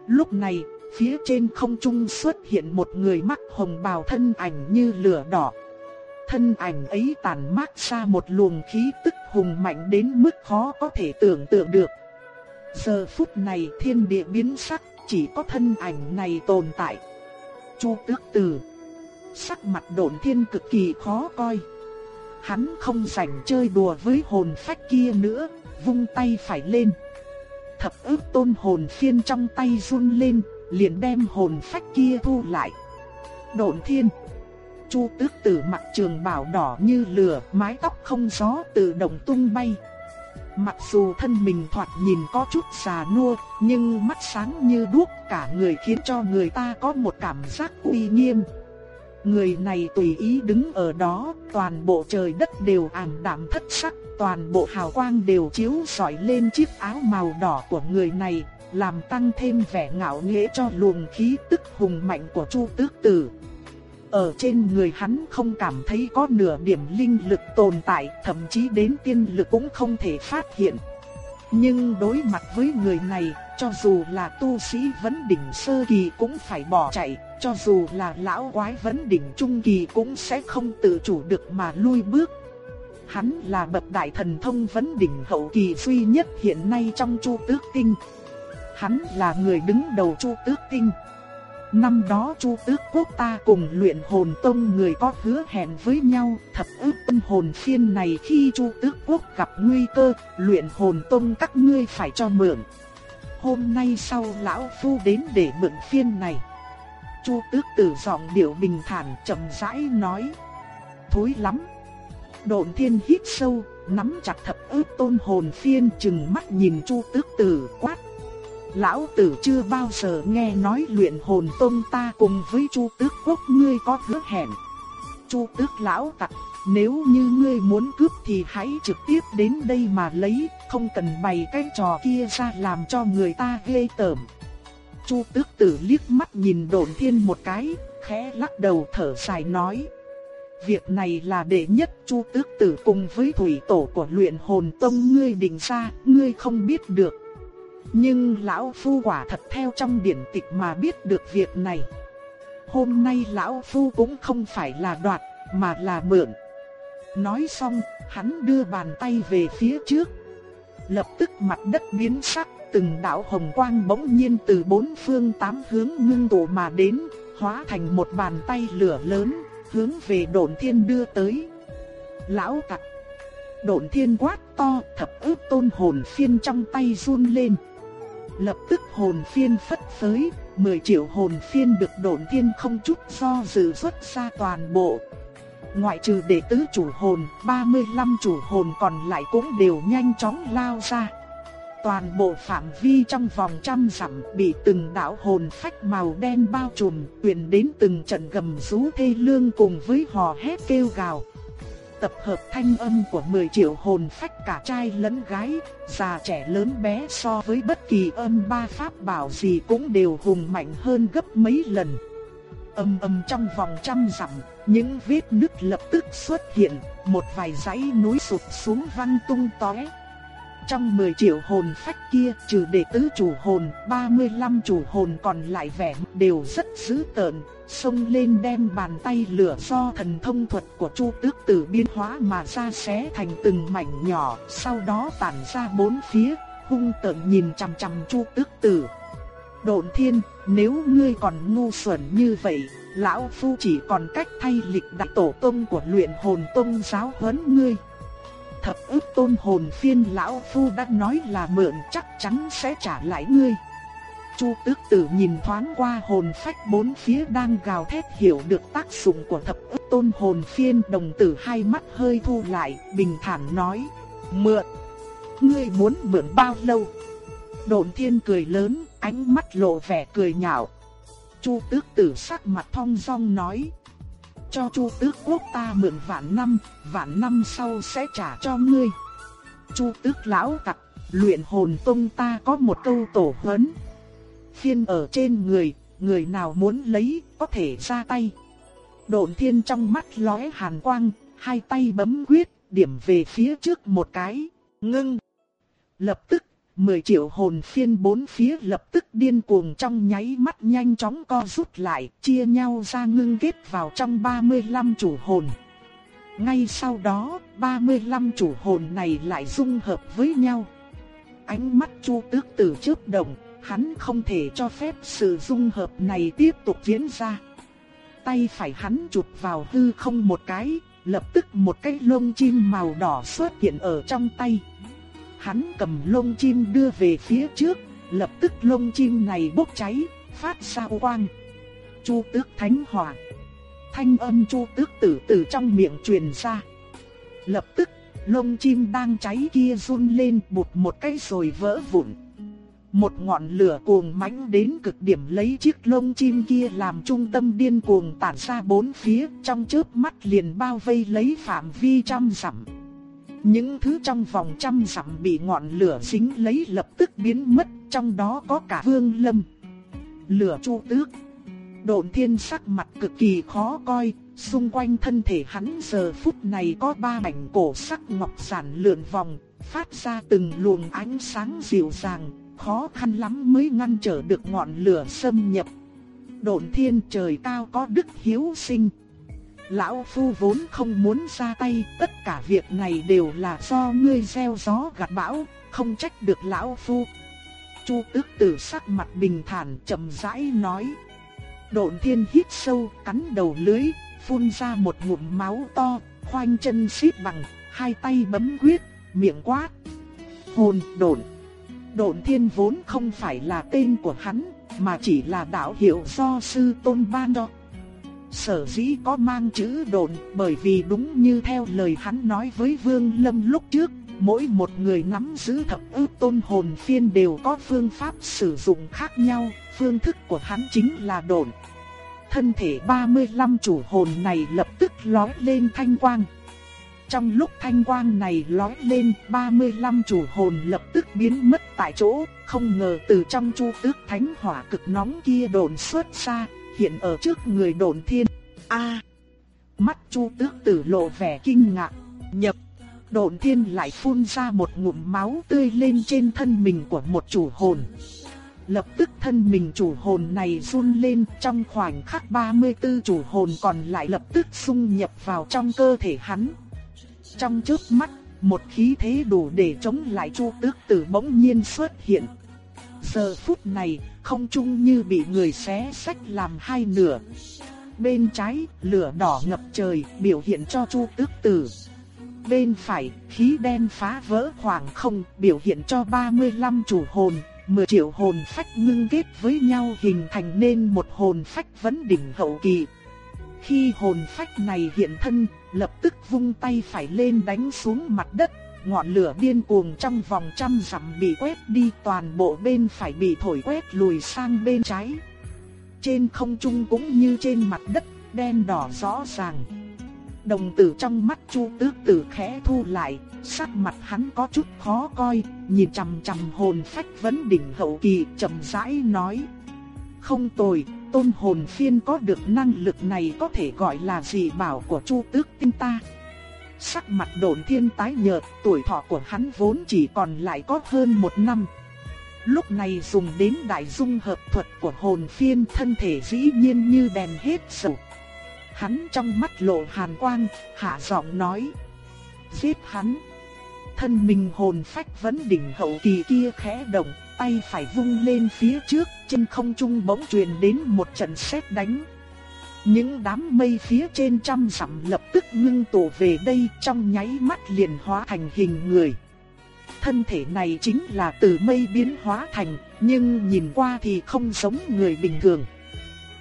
Lúc này, phía trên không trung xuất hiện một người mắc hồng bào thân ảnh như lửa đỏ. Thân ảnh ấy tàn mát ra một luồng khí tức hùng mạnh đến mức khó có thể tưởng tượng được. Giờ phút này thiên địa biến sắc, chỉ có thân ảnh này tồn tại. Chu tước tử. Sắc mặt độn thiên cực kỳ khó coi. Hắn không rảnh chơi đùa với hồn phách kia nữa, vung tay phải lên. Thập ức tôn hồn phiên trong tay run lên, liền đem hồn phách kia thu lại. Độn thiên. Chu tước tử mặt trường bảo đỏ như lửa, mái tóc không gió tự động tung bay. Mặc dù thân mình thoạt nhìn có chút già nua, nhưng mắt sáng như đuốc cả người khiến cho người ta có một cảm giác uy nghiêm. Người này tùy ý đứng ở đó, toàn bộ trời đất đều ảm đạm thất sắc, toàn bộ hào quang đều chiếu rọi lên chiếc áo màu đỏ của người này, làm tăng thêm vẻ ngạo nghễ cho luồng khí tức hùng mạnh của Chu Tước Tử. Ở trên người hắn không cảm thấy có nửa điểm linh lực tồn tại, thậm chí đến tiên lực cũng không thể phát hiện. Nhưng đối mặt với người này, cho dù là tu sĩ vấn đỉnh sơ kỳ cũng phải bỏ chạy, cho dù là lão quái vấn đỉnh trung kỳ cũng sẽ không tự chủ được mà lui bước. Hắn là bậc đại thần thông vấn đỉnh hậu kỳ duy nhất hiện nay trong Chu Tước Tinh. Hắn là người đứng đầu Chu Tước Tinh. Năm đó Chu Tước Quốc ta cùng luyện hồn tông người có hứa hẹn với nhau, thập ước tân hồn phiên này khi Chu Tước Quốc gặp nguy cơ, luyện hồn tông các ngươi phải cho mượn. Hôm nay sau lão phu đến để mượn phiên này. Chu Tước Tử giọng điệu bình thản chậm rãi nói: "Thối lắm." Độn Thiên hít sâu, nắm chặt thập ước tôn hồn phiên chừng mắt nhìn Chu Tước Tử quát lão tử chưa bao giờ nghe nói luyện hồn tông ta cùng với Chu Tước Quốc ngươi có hứa hẹn. Chu Tước lão tặc, nếu như ngươi muốn cướp thì hãy trực tiếp đến đây mà lấy, không cần bày cái trò kia ra làm cho người ta ghê tởm. Chu Tước Tử liếc mắt nhìn Độn Thiên một cái, khẽ lắc đầu thở dài nói: Việc này là đệ nhất Chu Tước Tử cùng với thủy tổ của luyện hồn tông ngươi định ra, ngươi không biết được. Nhưng lão phu quả thật theo trong điển tịch mà biết được việc này. Hôm nay lão phu cũng không phải là đoạt, mà là mượn. Nói xong, hắn đưa bàn tay về phía trước. Lập tức mặt đất biến sắc, từng đạo hồng quang bỗng nhiên từ bốn phương tám hướng ngưng tụ mà đến, hóa thành một bàn tay lửa lớn, hướng về đồn thiên đưa tới. Lão tặc Độn thiên quát to, thập ức tôn hồn phiên trong tay run lên. Lập tức hồn phiên phất phới, 10 triệu hồn phiên được độn thiên không chút do dự xuất ra toàn bộ. Ngoại trừ đệ tứ chủ hồn, 35 chủ hồn còn lại cũng đều nhanh chóng lao ra. Toàn bộ phạm vi trong vòng trăm dặm bị từng đạo hồn phách màu đen bao trùm, truyền đến từng trận gầm rú thê lương cùng với hò hét kêu gào tập hợp thanh âm của 10 triệu hồn phách cả trai lẫn gái, già trẻ lớn bé so với bất kỳ âm ba pháp bảo gì cũng đều hùng mạnh hơn gấp mấy lần. Âm âm trong vòng trăm dặm, Những vết nứt lập tức xuất hiện, một vài dãy núi sụp xuống văng tung tóe. Trong 10 triệu hồn phách kia, trừ đệ tứ chủ hồn, 35 chủ hồn còn lại vẻ đều rất dữ tợn, xông lên đem bàn tay lửa do thần thông thuật của Chu Tước Tử biến hóa mà ra xé thành từng mảnh nhỏ, sau đó tản ra bốn phía, hung tợn nhìn chằm chằm Chu Tước Tử. Độn Thiên, nếu ngươi còn ngu xuẩn như vậy, lão phu chỉ còn cách thay lịch đại tổ tông của luyện hồn tông giáo huấn ngươi. Thập ức tôn hồn phiên lão phu đã nói là mượn chắc chắn sẽ trả lại ngươi. Chu tước tử nhìn thoáng qua hồn phách bốn phía đang gào thét hiểu được tác dụng của thập ức tôn hồn phiên đồng tử hai mắt hơi thu lại, bình thản nói, mượn. Ngươi muốn mượn bao lâu? Độn thiên cười lớn, ánh mắt lộ vẻ cười nhạo. Chu tước tử sắc mặt thong dong nói, cho Chu Tước quốc ta mượn vạn năm, vạn năm sau sẽ trả cho ngươi. Chu Tước lão tặc, luyện hồn tông ta có một câu tổ huấn. Phiên ở trên người, người nào muốn lấy có thể ra tay. Độn thiên trong mắt lóe hàn quang, hai tay bấm quyết, điểm về phía trước một cái, ngưng. Lập tức 10 triệu hồn phiên bốn phía lập tức điên cuồng trong nháy mắt nhanh chóng co rút lại, chia nhau ra ngưng kết vào trong 35 chủ hồn. Ngay sau đó, 35 chủ hồn này lại dung hợp với nhau. Ánh mắt Chu Tước Tử chớp động, hắn không thể cho phép sự dung hợp này tiếp tục diễn ra. Tay phải hắn chụp vào hư không một cái, lập tức một cái lông chim màu đỏ xuất hiện ở trong tay. Hắn cầm lông chim đưa về phía trước, lập tức lông chim này bốc cháy, phát ra quang. Chu tước thánh hỏa. Thanh âm chu tước tử từ trong miệng truyền ra. Lập tức, lông chim đang cháy kia run lên bụt một cái rồi vỡ vụn. Một ngọn lửa cuồng mãnh đến cực điểm lấy chiếc lông chim kia làm trung tâm điên cuồng tản ra bốn phía, trong chớp mắt liền bao vây lấy phạm vi trăm dặm. Những thứ trong vòng trăm dặm bị ngọn lửa dính lấy lập tức biến mất, trong đó có cả vương lâm. Lửa chu tước. Độn thiên sắc mặt cực kỳ khó coi, xung quanh thân thể hắn giờ phút này có ba mảnh cổ sắc ngọc giản lượn vòng, phát ra từng luồng ánh sáng dịu dàng, khó khăn lắm mới ngăn trở được ngọn lửa xâm nhập. Độn thiên trời cao có đức hiếu sinh. Lão Phu vốn không muốn ra tay, tất cả việc này đều là do ngươi gieo gió gặt bão, không trách được Lão Phu. Chu tước tử sắc mặt bình thản chậm rãi nói. Độn thiên hít sâu, cắn đầu lưới, phun ra một ngụm máu to, khoanh chân xít bằng, hai tay bấm quyết, miệng quát. Hồn độn. Độn thiên vốn không phải là tên của hắn, mà chỉ là đạo hiệu do sư tôn ban đó. Sở dĩ có mang chữ độn bởi vì đúng như theo lời hắn nói với Vương Lâm lúc trước, mỗi một người nắm giữ thập ước tôn hồn phiên đều có phương pháp sử dụng khác nhau, phương thức của hắn chính là độn. Thân thể 35 chủ hồn này lập tức lói lên thanh quang. Trong lúc thanh quang này lói lên, 35 chủ hồn lập tức biến mất tại chỗ, không ngờ từ trong chu tước thánh hỏa cực nóng kia đồn xuất ra, hiện ở trước người đồn thiên. A! mắt chu tước tử lộ vẻ kinh ngạc, nhập. Đồn thiên lại phun ra một ngụm máu tươi lên trên thân mình của một chủ hồn. Lập tức thân mình chủ hồn này run lên trong khoảnh khắc 34 chủ hồn còn lại lập tức xung nhập vào trong cơ thể hắn. Trong trước mắt, một khí thế đủ để chống lại chu tước tử bỗng nhiên xuất hiện. Giờ phút này, không trung như bị người xé sách làm hai nửa. Bên trái, lửa đỏ ngập trời, biểu hiện cho Chu Tước Tử. Bên phải, khí đen phá vỡ khoảng không, biểu hiện cho 35 chủ hồn, 10 triệu hồn phách ngưng kết với nhau hình thành nên một hồn phách vấn đỉnh hậu kỳ. Khi hồn phách này hiện thân, lập tức vung tay phải lên đánh xuống mặt đất, ngọn lửa điên cuồng trong vòng trăm dặm bị quét đi toàn bộ bên phải bị thổi quét lùi sang bên trái. Trên không trung cũng như trên mặt đất, đen đỏ rõ ràng. Đồng tử trong mắt Chu Tước Tử khẽ thu lại, sắc mặt hắn có chút khó coi, nhìn chằm chằm hồn phách vấn đỉnh hậu kỳ, chậm rãi nói: "Không tồi, tôn hồn phiên có được năng lực này có thể gọi là gì bảo của Chu Tước Tinh ta. Sắc mặt đồn thiên tái nhợt, tuổi thọ của hắn vốn chỉ còn lại có hơn một năm. Lúc này dùng đến đại dung hợp thuật của hồn phiên thân thể dĩ nhiên như đèn hết sầu. Hắn trong mắt lộ hàn quang, hạ giọng nói. Giết hắn. Thân mình hồn phách vẫn đỉnh hậu kỳ kia khẽ động, tay phải vung lên phía trước, trên không trung bỗng truyền đến một trận sét đánh. Những đám mây phía trên trăm dặm lập tức ngưng tụ về đây trong nháy mắt liền hóa thành hình người. Thân thể này chính là từ mây biến hóa thành, nhưng nhìn qua thì không giống người bình thường.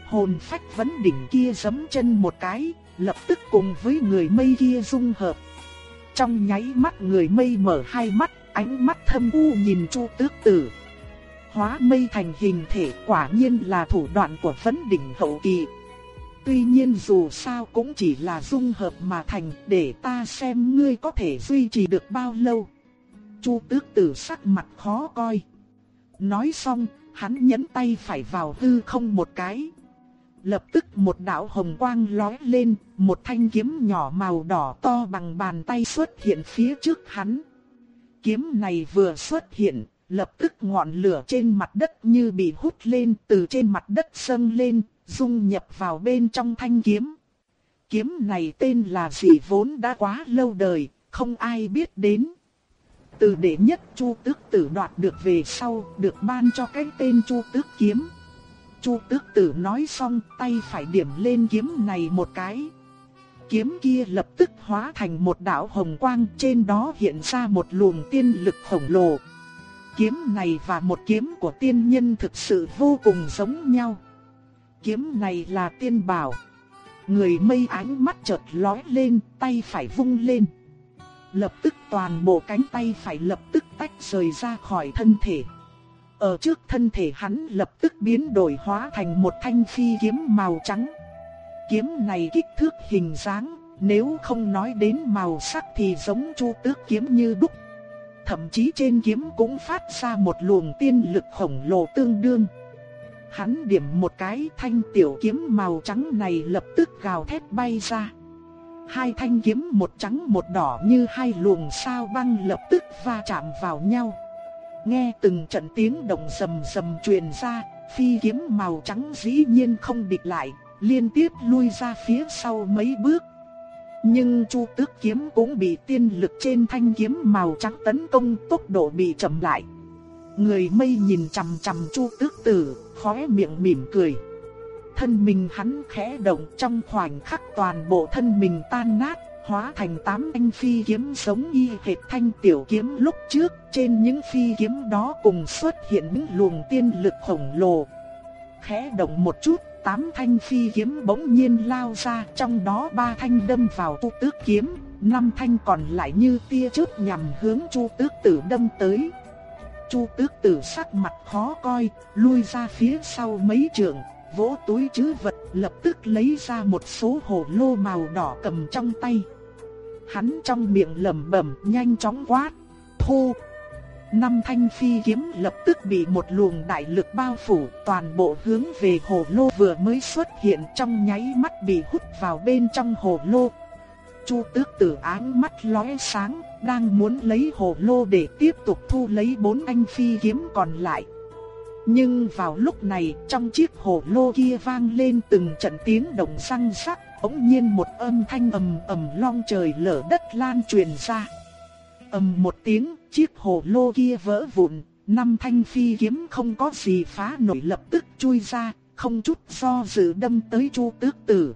Hồn phách vấn đỉnh kia giẫm chân một cái, lập tức cùng với người mây kia dung hợp. Trong nháy mắt người mây mở hai mắt, ánh mắt thâm u nhìn Chu Tước Tử. Hóa mây thành hình thể quả nhiên là thủ đoạn của vấn đỉnh hậu kỳ. Tuy nhiên dù sao cũng chỉ là dung hợp mà thành để ta xem ngươi có thể duy trì được bao lâu. Chu tước tử sắc mặt khó coi. Nói xong, hắn nhấn tay phải vào hư không một cái. Lập tức một đạo hồng quang lóe lên, một thanh kiếm nhỏ màu đỏ to bằng bàn tay xuất hiện phía trước hắn. Kiếm này vừa xuất hiện, lập tức ngọn lửa trên mặt đất như bị hút lên từ trên mặt đất dâng lên, dung nhập vào bên trong thanh kiếm. Kiếm này tên là gì vốn đã quá lâu đời, không ai biết đến. Từ đệ nhất Chu Tước Tử đoạt được về sau, được ban cho cái tên Chu Tước kiếm. Chu Tước Tử nói xong, tay phải điểm lên kiếm này một cái. Kiếm kia lập tức hóa thành một đạo hồng quang, trên đó hiện ra một luồng tiên lực khổng lồ. Kiếm này và một kiếm của tiên nhân thực sự vô cùng giống nhau kiếm này là tiên bảo. Người mây ánh mắt chợt lóe lên, tay phải vung lên. Lập tức toàn bộ cánh tay phải lập tức tách rời ra khỏi thân thể. Ở trước thân thể hắn lập tức biến đổi hóa thành một thanh phi kiếm màu trắng. Kiếm này kích thước hình dáng, nếu không nói đến màu sắc thì giống chu tước kiếm như đúc. Thậm chí trên kiếm cũng phát ra một luồng tiên lực khổng lồ tương đương. Hắn điểm một cái thanh tiểu kiếm màu trắng này lập tức gào thét bay ra. Hai thanh kiếm một trắng một đỏ như hai luồng sao băng lập tức va chạm vào nhau. Nghe từng trận tiếng động rầm rầm truyền ra, phi kiếm màu trắng dĩ nhiên không địch lại, liên tiếp lui ra phía sau mấy bước. Nhưng Chu Tước kiếm cũng bị tiên lực trên thanh kiếm màu trắng tấn công, tốc độ bị chậm lại. Người mây nhìn chằm chằm Chu Tước Tử, khóe miệng mỉm cười. Thân mình hắn khẽ động trong khoảnh khắc toàn bộ thân mình tan nát, hóa thành tám anh phi kiếm giống y hệt thanh tiểu kiếm lúc trước, trên những phi kiếm đó cùng xuất hiện những luồng tiên lực khổng lồ. Khẽ động một chút, tám thanh phi kiếm bỗng nhiên lao ra, trong đó ba thanh đâm vào Chu Tước kiếm, năm thanh còn lại như tia chớp nhằm hướng Chu Tước Tử đâm tới. Chu tước tử sắc mặt khó coi, lui ra phía sau mấy trượng, vỗ túi chứ vật lập tức lấy ra một số hồ lô màu đỏ cầm trong tay. Hắn trong miệng lẩm bẩm nhanh chóng quát, thu Năm thanh phi kiếm lập tức bị một luồng đại lực bao phủ toàn bộ hướng về hồ lô vừa mới xuất hiện trong nháy mắt bị hút vào bên trong hồ lô. Chu tước tử áng mắt lóe sáng, đang muốn lấy hồ lô để tiếp tục thu lấy bốn anh phi kiếm còn lại. Nhưng vào lúc này, trong chiếc hồ lô kia vang lên từng trận tiếng động răng rắc, bỗng nhiên một âm thanh ầm ầm long trời lở đất lan truyền ra ầm một tiếng, chiếc hồ lô kia vỡ vụn, năm thanh phi kiếm không có gì phá nổi lập tức chui ra, không chút do dự đâm tới Chu Tước Tử.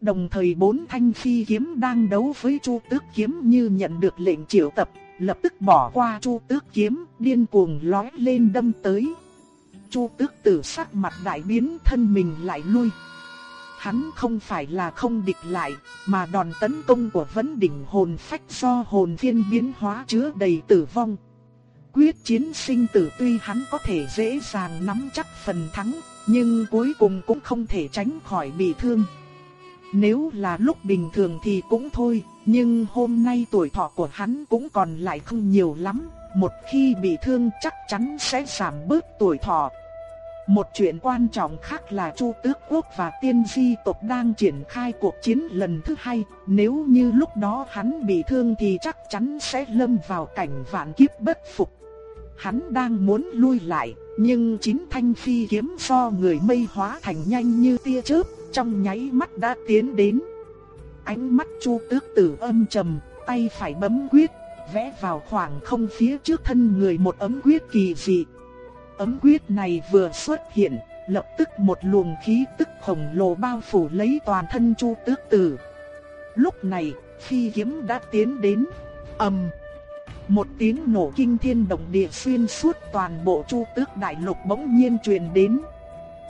Đồng thời bốn thanh phi kiếm đang đấu với Chu Tước kiếm như nhận được lệnh triệu tập, lập tức bỏ qua Chu Tước kiếm, điên cuồng lói lên đâm tới. Chu Tước tử sắc mặt đại biến thân mình lại lui. Hắn không phải là không địch lại, mà đòn tấn công của vấn đỉnh hồn phách do hồn phiên biến hóa chứa đầy tử vong. Quyết chiến sinh tử tuy hắn có thể dễ dàng nắm chắc phần thắng, nhưng cuối cùng cũng không thể tránh khỏi bị thương. Nếu là lúc bình thường thì cũng thôi, nhưng hôm nay tuổi thọ của hắn cũng còn lại không nhiều lắm, một khi bị thương chắc chắn sẽ giảm bớt tuổi thọ. Một chuyện quan trọng khác là Chu Tước Quốc và Tiên Di tộc đang triển khai cuộc chiến lần thứ hai, nếu như lúc đó hắn bị thương thì chắc chắn sẽ lâm vào cảnh vạn kiếp bất phục. Hắn đang muốn lui lại, nhưng chín thanh phi kiếm do người mây hóa thành nhanh như tia chớp, trong nháy mắt đã tiến đến. Ánh mắt Chu Tước Tử âm trầm, tay phải bấm quyết, vẽ vào khoảng không phía trước thân người một ấm quyết kỳ dị. Ấm quyết này vừa xuất hiện, lập tức một luồng khí tức khổng lồ bao phủ lấy toàn thân Chu Tước Tử. Lúc này, phi kiếm đã tiến đến, ầm. một tiếng nổ kinh thiên động địa xuyên suốt toàn bộ Chu Tước đại lục bỗng nhiên truyền đến.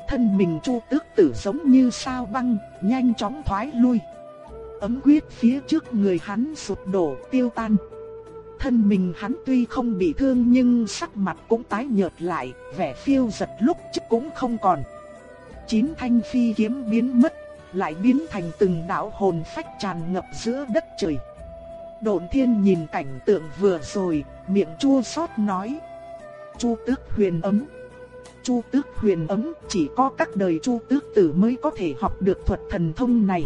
Thân mình Chu Tước Tử giống như sao băng, nhanh chóng thoái lui. Ấm quyết phía trước người hắn sụp đổ tiêu tan. Thân mình hắn tuy không bị thương nhưng sắc mặt cũng tái nhợt lại, vẻ phiêu giật lúc trước cũng không còn. Chín thanh phi kiếm biến mất, lại biến thành từng đạo hồn phách tràn ngập giữa đất trời. Độn thiên nhìn cảnh tượng vừa rồi, miệng chua xót nói. Chu tước huyền ấm. Chu tước huyền ấm chỉ có các đời chu tước tử mới có thể học được thuật thần thông này.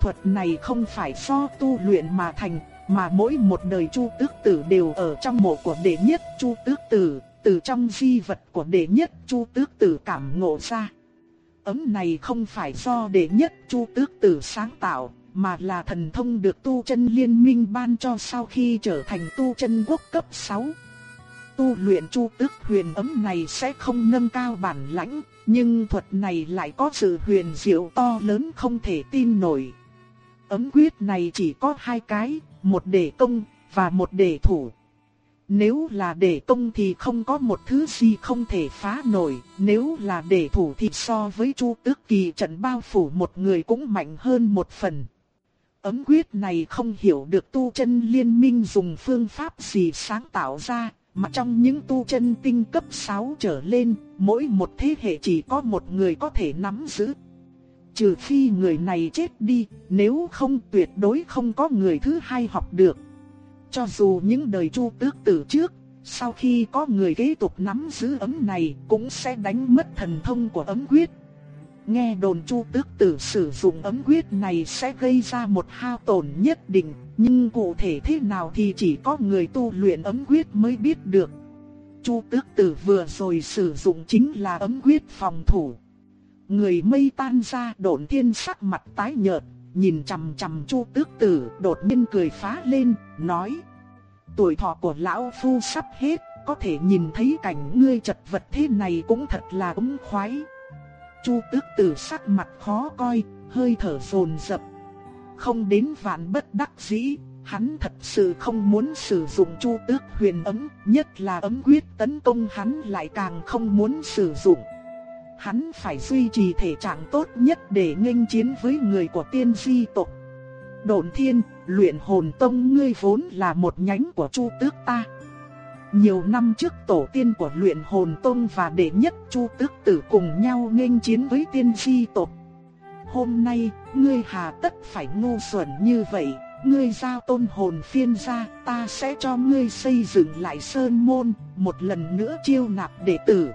Thuật này không phải do tu luyện mà thành, mà mỗi một đời Chu Tước Tử đều ở trong mộ của đệ nhất Chu Tước Tử, từ trong di vật của đệ nhất Chu Tước Tử cảm ngộ ra. Ấm này không phải do đệ nhất Chu Tước Tử sáng tạo, mà là thần thông được tu chân liên minh ban cho sau khi trở thành tu chân quốc cấp 6. Tu luyện Chu Tước huyền ấm này sẽ không nâng cao bản lãnh, nhưng thuật này lại có sự huyền diệu to lớn không thể tin nổi. Ấm quyết này chỉ có hai cái, một để công và một để thủ. Nếu là để công thì không có một thứ gì không thể phá nổi, nếu là để thủ thì so với Chu Tước Kỳ trận bao phủ một người cũng mạnh hơn một phần. Ấm quyết này không hiểu được tu chân liên minh dùng phương pháp gì sáng tạo ra, mà trong những tu chân tinh cấp 6 trở lên, mỗi một thế hệ chỉ có một người có thể nắm giữ trừ phi người này chết đi, nếu không tuyệt đối không có người thứ hai học được. Cho dù những đời chu tước tử trước, sau khi có người kế tục nắm giữ ấm này cũng sẽ đánh mất thần thông của ấm quyết. Nghe đồn chu tước tử sử dụng ấm quyết này sẽ gây ra một hao tổn nhất định, nhưng cụ thể thế nào thì chỉ có người tu luyện ấm quyết mới biết được. Chu tước tử vừa rồi sử dụng chính là ấm quyết phòng thủ. Người mây tan ra độn thiên sắc mặt tái nhợt, nhìn chằm chằm chu tước tử đột nhiên cười phá lên, nói. Tuổi thọ của lão phu sắp hết, có thể nhìn thấy cảnh ngươi chật vật thế này cũng thật là ấm khoái. Chu tước tử sắc mặt khó coi, hơi thở rồn rập Không đến vạn bất đắc dĩ, hắn thật sự không muốn sử dụng chu tước huyền ấm, nhất là ấm quyết tấn công hắn lại càng không muốn sử dụng. Hắn phải duy trì thể trạng tốt nhất để nghênh chiến với người của tiên di tộc. Độn thiên, luyện hồn tông ngươi vốn là một nhánh của Chu Tước ta. Nhiều năm trước tổ tiên của luyện hồn tông và đệ nhất Chu Tước tử cùng nhau nghênh chiến với tiên di tộc. Hôm nay, ngươi hà tất phải ngu xuẩn như vậy, ngươi giao tôn hồn phiên ra, ta sẽ cho ngươi xây dựng lại sơn môn, một lần nữa chiêu nạp đệ tử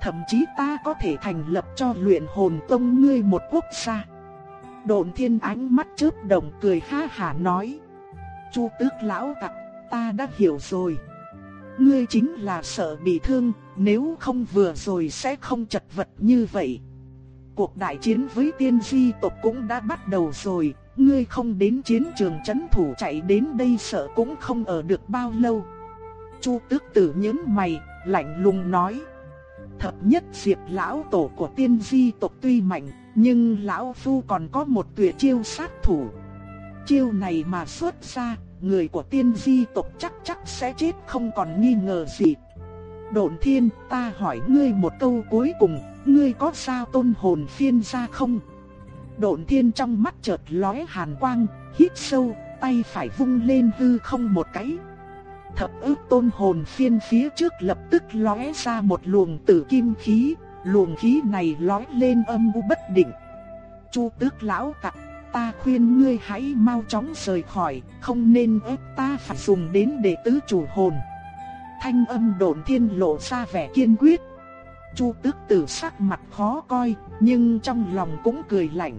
thậm chí ta có thể thành lập cho luyện hồn tông ngươi một quốc gia. Độn thiên ánh mắt chớp đồng cười ha hả nói. Chu tước lão tặc, ta đã hiểu rồi. Ngươi chính là sợ bị thương, nếu không vừa rồi sẽ không chật vật như vậy. Cuộc đại chiến với tiên di tộc cũng đã bắt đầu rồi, ngươi không đến chiến trường chấn thủ chạy đến đây sợ cũng không ở được bao lâu. Chu tước tử nhướng mày, lạnh lùng nói thập nhất diệp lão tổ của tiên di tộc tuy mạnh, nhưng lão phu còn có một tuyệt chiêu sát thủ. Chiêu này mà xuất ra, người của tiên di tộc chắc chắc sẽ chết không còn nghi ngờ gì. Độn thiên, ta hỏi ngươi một câu cuối cùng, ngươi có sao tôn hồn phiên ra không? Độn thiên trong mắt chợt lóe hàn quang, hít sâu, tay phải vung lên hư không một cái thập ức tôn hồn phiên phía trước lập tức lóe ra một luồng tử kim khí, luồng khí này lóe lên âm u bất định. Chu tước lão tặc, ta khuyên ngươi hãy mau chóng rời khỏi, không nên ép ta phải dùng đến để tứ chủ hồn. Thanh âm đồn thiên lộ ra vẻ kiên quyết. Chu Tước Tử sắc mặt khó coi, nhưng trong lòng cũng cười lạnh.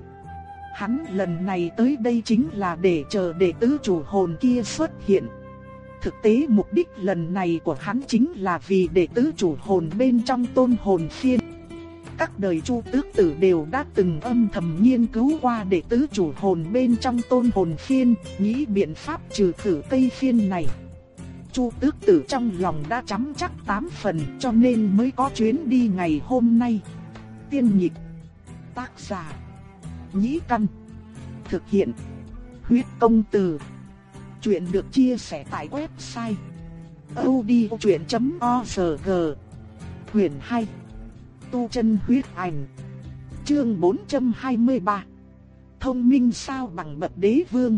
Hắn lần này tới đây chính là để chờ đệ tứ chủ hồn kia xuất hiện. Thực tế mục đích lần này của hắn chính là vì để tứ chủ hồn bên trong tôn hồn phiên. Các đời chu tước tử đều đã từng âm thầm nghiên cứu qua để tứ chủ hồn bên trong tôn hồn phiên, nghĩ biện pháp trừ khử cây phiên này. Chu tước tử trong lòng đã chấm chắc tám phần cho nên mới có chuyến đi ngày hôm nay. Tiên nhịp Tác giả Nhĩ căn Thực hiện Huyết công từ Chuyện được chia sẻ tại website odchuyện.org huyền 2 Tu chân huyết ảnh. Chương 423 Thông minh sao bằng bậc đế vương.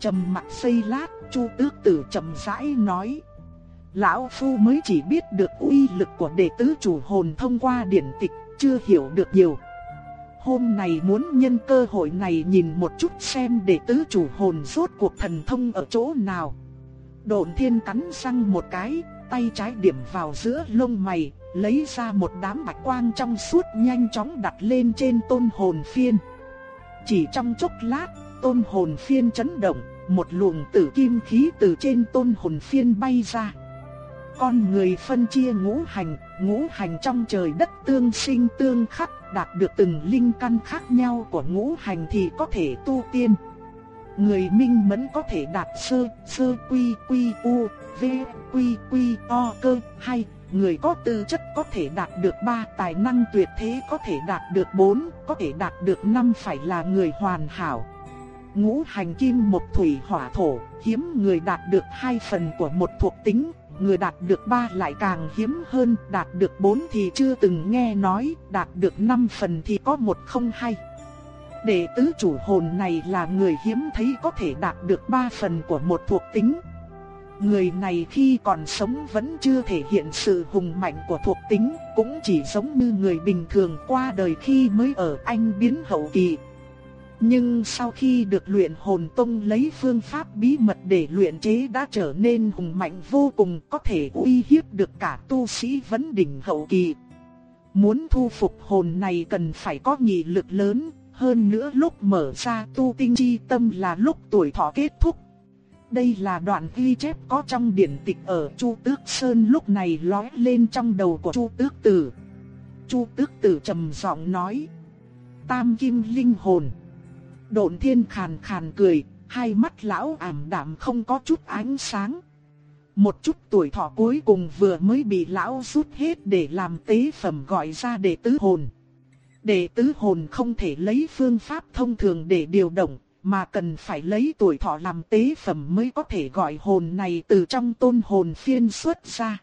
Trầm mặt xây lát, Chu Tước Tử trầm rãi nói: "Lão phu mới chỉ biết được uy lực của đệ tứ chủ hồn thông qua điển tịch, chưa hiểu được nhiều. Hôm nay muốn nhân cơ hội này nhìn một chút xem để tứ chủ hồn rốt cuộc thần thông ở chỗ nào." Độn Thiên cắn răng một cái, tay trái điểm vào giữa lông mày, lấy ra một đám bạch quang trong suốt nhanh chóng đặt lên trên tôn hồn phiên. Chỉ trong chốc lát, tôn hồn phiên chấn động, một luồng tử kim khí từ trên tôn hồn phiên bay ra. Con người phân chia ngũ hành, ngũ hành trong trời đất tương sinh tương khắc, đạt được từng linh căn khác nhau của ngũ hành thì có thể tu tiên. Người minh mẫn có thể đạt sơ, sơ quy quy u, v quy quy o cơ, hay người có tư chất có thể đạt được ba tài năng tuyệt thế có thể đạt được bốn, có thể đạt được năm phải là người hoàn hảo. Ngũ hành kim một thủy hỏa thổ, hiếm người đạt được hai phần của một thuộc tính, người đạt được ba lại càng hiếm hơn, đạt được bốn thì chưa từng nghe nói, đạt được năm phần thì có một không hay. Đệ tứ chủ hồn này là người hiếm thấy có thể đạt được ba phần của một thuộc tính. Người này khi còn sống vẫn chưa thể hiện sự hùng mạnh của thuộc tính, cũng chỉ giống như người bình thường qua đời khi mới ở anh biến hậu kỳ, nhưng sau khi được luyện hồn tông lấy phương pháp bí mật để luyện chế đã trở nên hùng mạnh vô cùng có thể uy hiếp được cả tu sĩ vấn đỉnh hậu kỳ. Muốn thu phục hồn này cần phải có nghị lực lớn, hơn nữa lúc mở ra tu tinh chi tâm là lúc tuổi thọ kết thúc. Đây là đoạn ghi chép có trong điển tịch ở Chu Tước Sơn lúc này lói lên trong đầu của Chu Tước Tử. Chu Tước Tử trầm giọng nói: "Tam kim linh hồn" Độn thiên khàn khàn cười, hai mắt lão ảm đạm không có chút ánh sáng. Một chút tuổi thọ cuối cùng vừa mới bị lão rút hết để làm tế phẩm gọi ra để tứ hồn. Để tứ hồn không thể lấy phương pháp thông thường để điều động, mà cần phải lấy tuổi thọ làm tế phẩm mới có thể gọi hồn này từ trong tôn hồn phiên xuất ra.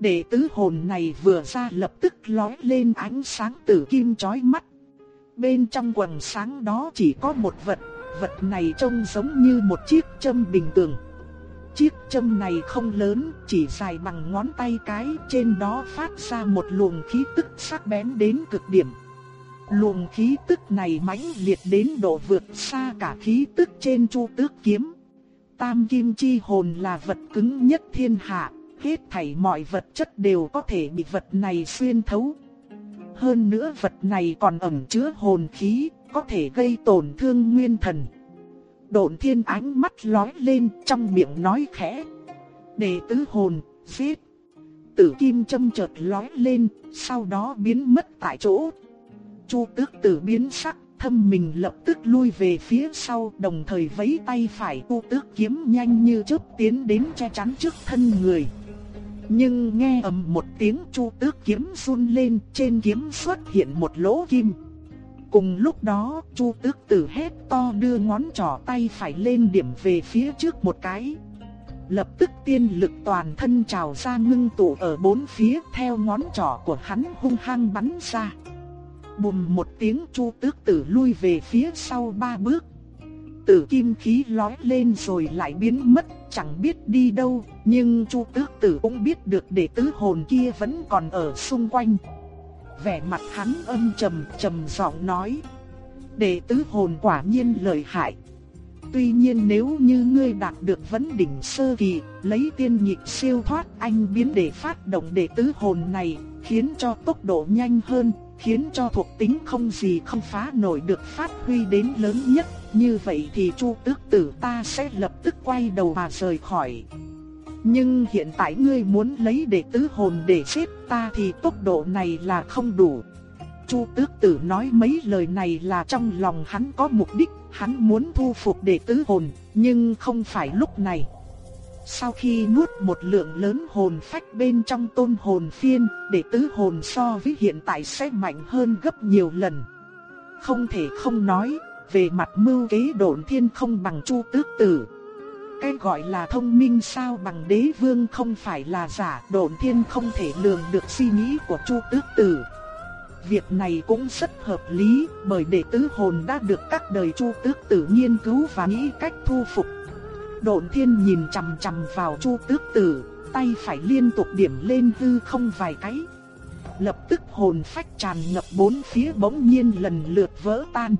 Đệ tứ hồn này vừa ra lập tức lói lên ánh sáng tử kim chói mắt. Bên trong quần sáng đó chỉ có một vật, vật này trông giống như một chiếc châm bình thường. Chiếc châm này không lớn, chỉ dài bằng ngón tay cái, trên đó phát ra một luồng khí tức sắc bén đến cực điểm. Luồng khí tức này mãnh liệt đến độ vượt xa cả khí tức trên chu tước kiếm. Tam kim chi hồn là vật cứng nhất thiên hạ, hết thảy mọi vật chất đều có thể bị vật này xuyên thấu. Hơn nữa vật này còn ẩn chứa hồn khí, có thể gây tổn thương nguyên thần. Độn thiên ánh mắt lói lên trong miệng nói khẽ. Đệ tứ hồn, giết. Tử kim châm chợt lói lên, sau đó biến mất tại chỗ. Chu tước tử biến sắc, thâm mình lập tức lui về phía sau, đồng thời vẫy tay phải chu tước kiếm nhanh như chớp tiến đến che chắn trước thân người. Nhưng nghe ầm một tiếng chu tước kiếm run lên, trên kiếm xuất hiện một lỗ kim. Cùng lúc đó, chu tước tử hét to đưa ngón trỏ tay phải lên điểm về phía trước một cái. Lập tức tiên lực toàn thân trào ra ngưng tụ ở bốn phía theo ngón trỏ của hắn hung hăng bắn ra. Bùm một tiếng chu tước tử lui về phía sau ba bước. Tử kim khí lói lên rồi lại biến mất, chẳng biết đi đâu, nhưng Chu Tước Tử cũng biết được đệ tứ hồn kia vẫn còn ở xung quanh. Vẻ mặt hắn âm trầm, trầm giọng nói: "Đệ tứ hồn quả nhiên lợi hại. Tuy nhiên nếu như ngươi đạt được vấn đỉnh sơ kỳ, lấy tiên nhịp siêu thoát anh biến để phát động đệ tứ hồn này, khiến cho tốc độ nhanh hơn, khiến cho thuộc tính không gì không phá nổi được phát huy đến lớn nhất. Như vậy thì Chu Tước Tử ta sẽ lập tức quay đầu mà rời khỏi. Nhưng hiện tại ngươi muốn lấy đệ tứ hồn để giết ta thì tốc độ này là không đủ. Chu Tước Tử nói mấy lời này là trong lòng hắn có mục đích, hắn muốn thu phục đệ tứ hồn, nhưng không phải lúc này. Sau khi nuốt một lượng lớn hồn phách bên trong tôn hồn phiên, đệ tứ hồn so với hiện tại sẽ mạnh hơn gấp nhiều lần. Không thể không nói, về mặt mưu kế độn thiên không bằng Chu Tước Tử. Cái gọi là thông minh sao bằng đế vương không phải là giả, độn thiên không thể lường được suy nghĩ của Chu Tước Tử. Việc này cũng rất hợp lý, bởi đệ tứ hồn đã được các đời Chu Tước Tử nghiên cứu và nghĩ cách thu phục. Độn Thiên nhìn chằm chằm vào Chu Tước Tử, tay phải liên tục điểm lên hư không vài cái. Lập tức hồn phách tràn ngập bốn phía bỗng nhiên lần lượt vỡ tan.